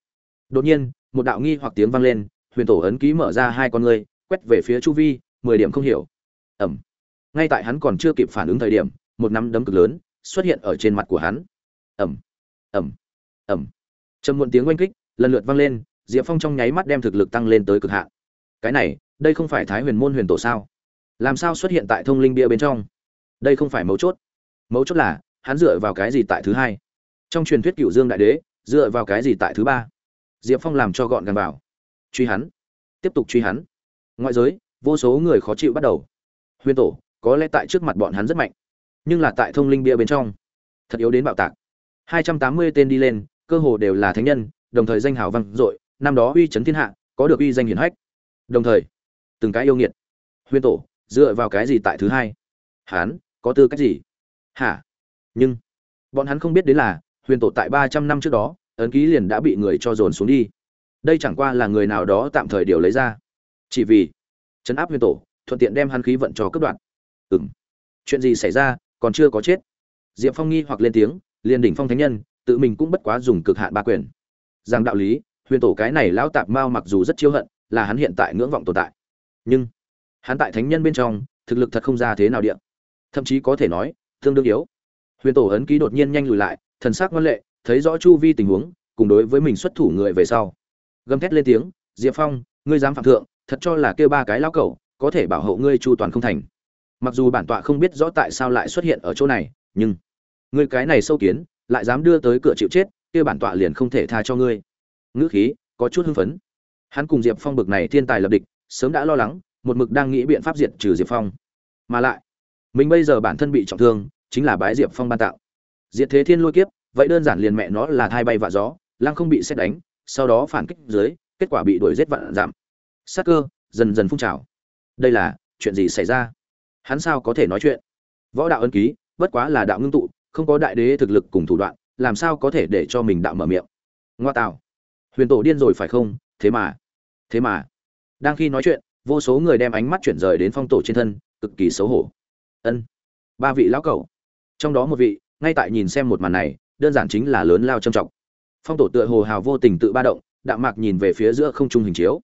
S1: Đột nhiên, một đạo nghi hoặc tiếng vang lên, huyền tổ ấn ký mở ra hai con ngươi, quét về phía chu vi, mười điểm không hiểu. Ẩm. Ngay tại hắn còn chưa kịp phản ứng thời điểm, một nắm đấm cực lớn xuất hiện ở trên mặt của hắn. Ẩm. Ẩm. Ẩm. Trầm muộn tiếng oanh kích, lần lượt vang lên, diệp phong trong nháy mắt đem thực lực tăng lên tới cực hạn. Cái này, đây không phải thái huyền môn huyền tổ sao? Làm sao xuất hiện tại thông linh bia bên trong? Đây không phải mấu chốt. Mấu chốt là, hắn dựa vào cái gì tại thứ hai? Trong truyền thuyết cựu dương đại đế, dựa vào cái gì tại thứ ba? Diệp phong làm cho gọn gàng vào. Truy hắn. Tiếp tục truy hắn. Ngoại giới, vô số người khó chịu bắt đầu. Huyền tổ, có lẽ tại trước mặt bọn hắn rất mạnh, nhưng là tại thông linh bia bên trong, thật yếu đến bạo tạc. Hai trăm tám mươi tên đi lên, cơ hồ đều là thánh nhân, đồng thời danh hào vang dội, năm đó uy chấn thiên hạ, có được uy danh hiển hách. Đồng thời, từng cái yêu nghiệt. Huyền tổ, dựa vào cái gì tại thứ hai? Hán có tư cách gì? Hả? Nhưng, bọn hắn không biết đến là, huyền tổ tại ba trăm năm trước đó, ấn ký liền đã bị người cho dồn xuống đi. Đây chẳng qua là người nào đó tạm thời điều lấy ra. Chỉ vì chấn áp huyền tổ, thuận tiện đem hắn khí vận cho cướp đoạn ừng chuyện gì xảy ra, còn chưa có chết. Diệp phong nghi hoặc lên tiếng, liền đỉnh phong thánh nhân, tự mình cũng bất quá dùng cực hạn ba quyền. Rằng đạo lý, huyền tổ cái này lão tạp mao mặc dù rất chiêu hận, là hắn hiện tại ngưỡng vọng tồn tại. Nhưng, hắn tại thánh nhân bên trong, thực lực thật không ra thế nào điện thậm chí có thể nói, tương đương yếu. Huyền tổ ấn ký đột nhiên nhanh lùi lại, thần sắc ngoan lệ, thấy rõ chu vi tình huống, cùng đối với mình xuất thủ người về sau. Gầm thét lên tiếng, diệp phong, ngươi dám phạm thượng, thật cho là kêu ba cái lao cẩu, có thể bảo hộ ngươi chu toàn không thành. Mặc dù bản tọa không biết rõ tại sao lại xuất hiện ở chỗ này, nhưng ngươi cái này sâu kiến, lại dám đưa tới cửa chịu chết, kêu bản tọa liền không thể tha cho ngươi. Ngữ khí có chút hưng phấn. Hắn cùng diệp phong bực này thiên tài lập địch, sớm đã lo lắng, một mực đang nghĩ biện pháp diệt trừ diệp phong. Mà lại mình bây giờ bản thân bị trọng thương, chính là bái diệp phong ban tạo. Diệt thế thiên lôi kiếp, vậy đơn giản liền mẹ nó là thai bay vạ gió, lăng không bị xét đánh, sau đó phản kích dưới, kết quả bị đuổi giết vạn giảm sát cơ, dần dần phun trào. Đây là, chuyện gì xảy ra? Hắn sao có thể nói chuyện? Võ đạo ân ký, bất quá là đạo ngưng tụ, không có đại đế thực lực cùng thủ đoạn, làm sao có thể để cho mình đạo mở miệng? Ngoa tạo. Huyền tổ điên rồi phải không? Thế mà. Thế mà. Đang khi nói chuyện, vô số người đem ánh mắt chuyển rời đến phong tổ trên thân, cực kỳ xấu hổ ân. Ba vị lão cẩu. Trong đó một vị, ngay tại nhìn xem một màn này, đơn giản chính là lớn lao trầm trọng. Phong tổ tựa hồ hào vô tình tự ba động, đạm mạc nhìn về phía giữa không trung hình chiếu.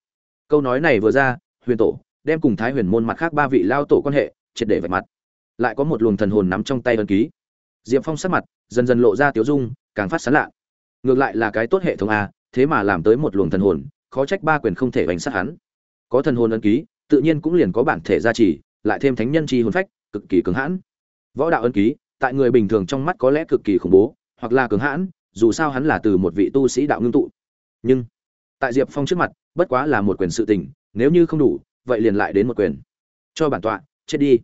S1: Câu nói này vừa ra, huyền tổ đem cùng thái huyền môn mặt khác ba vị lao tổ quan hệ, triệt để vạch mặt. Lại có một luồng thần hồn nắm trong tay ân ký. Diệp phong sắc mặt dần dần lộ ra tiếu dung, càng phát sán lạ. Ngược lại là cái tốt hệ thống a, thế mà làm tới một luồng thần hồn, khó trách ba quyền không thể bánh sát hắn. Có thần hồn ân ký, tự nhiên cũng liền có bản thể gia trì, lại thêm thánh nhân chi hồn phách cực kỳ cứng hãn. Võ đạo ân ký, tại người bình thường trong mắt có lẽ cực kỳ khủng bố, hoặc là cứng hãn, dù sao hắn là từ một vị tu sĩ đạo ngưng tụ. Nhưng, tại diệp phong trước mặt, bất quá là một quyền sự tình, nếu như không đủ, vậy liền lại đến một quyền. Cho bản tọa, chết đi.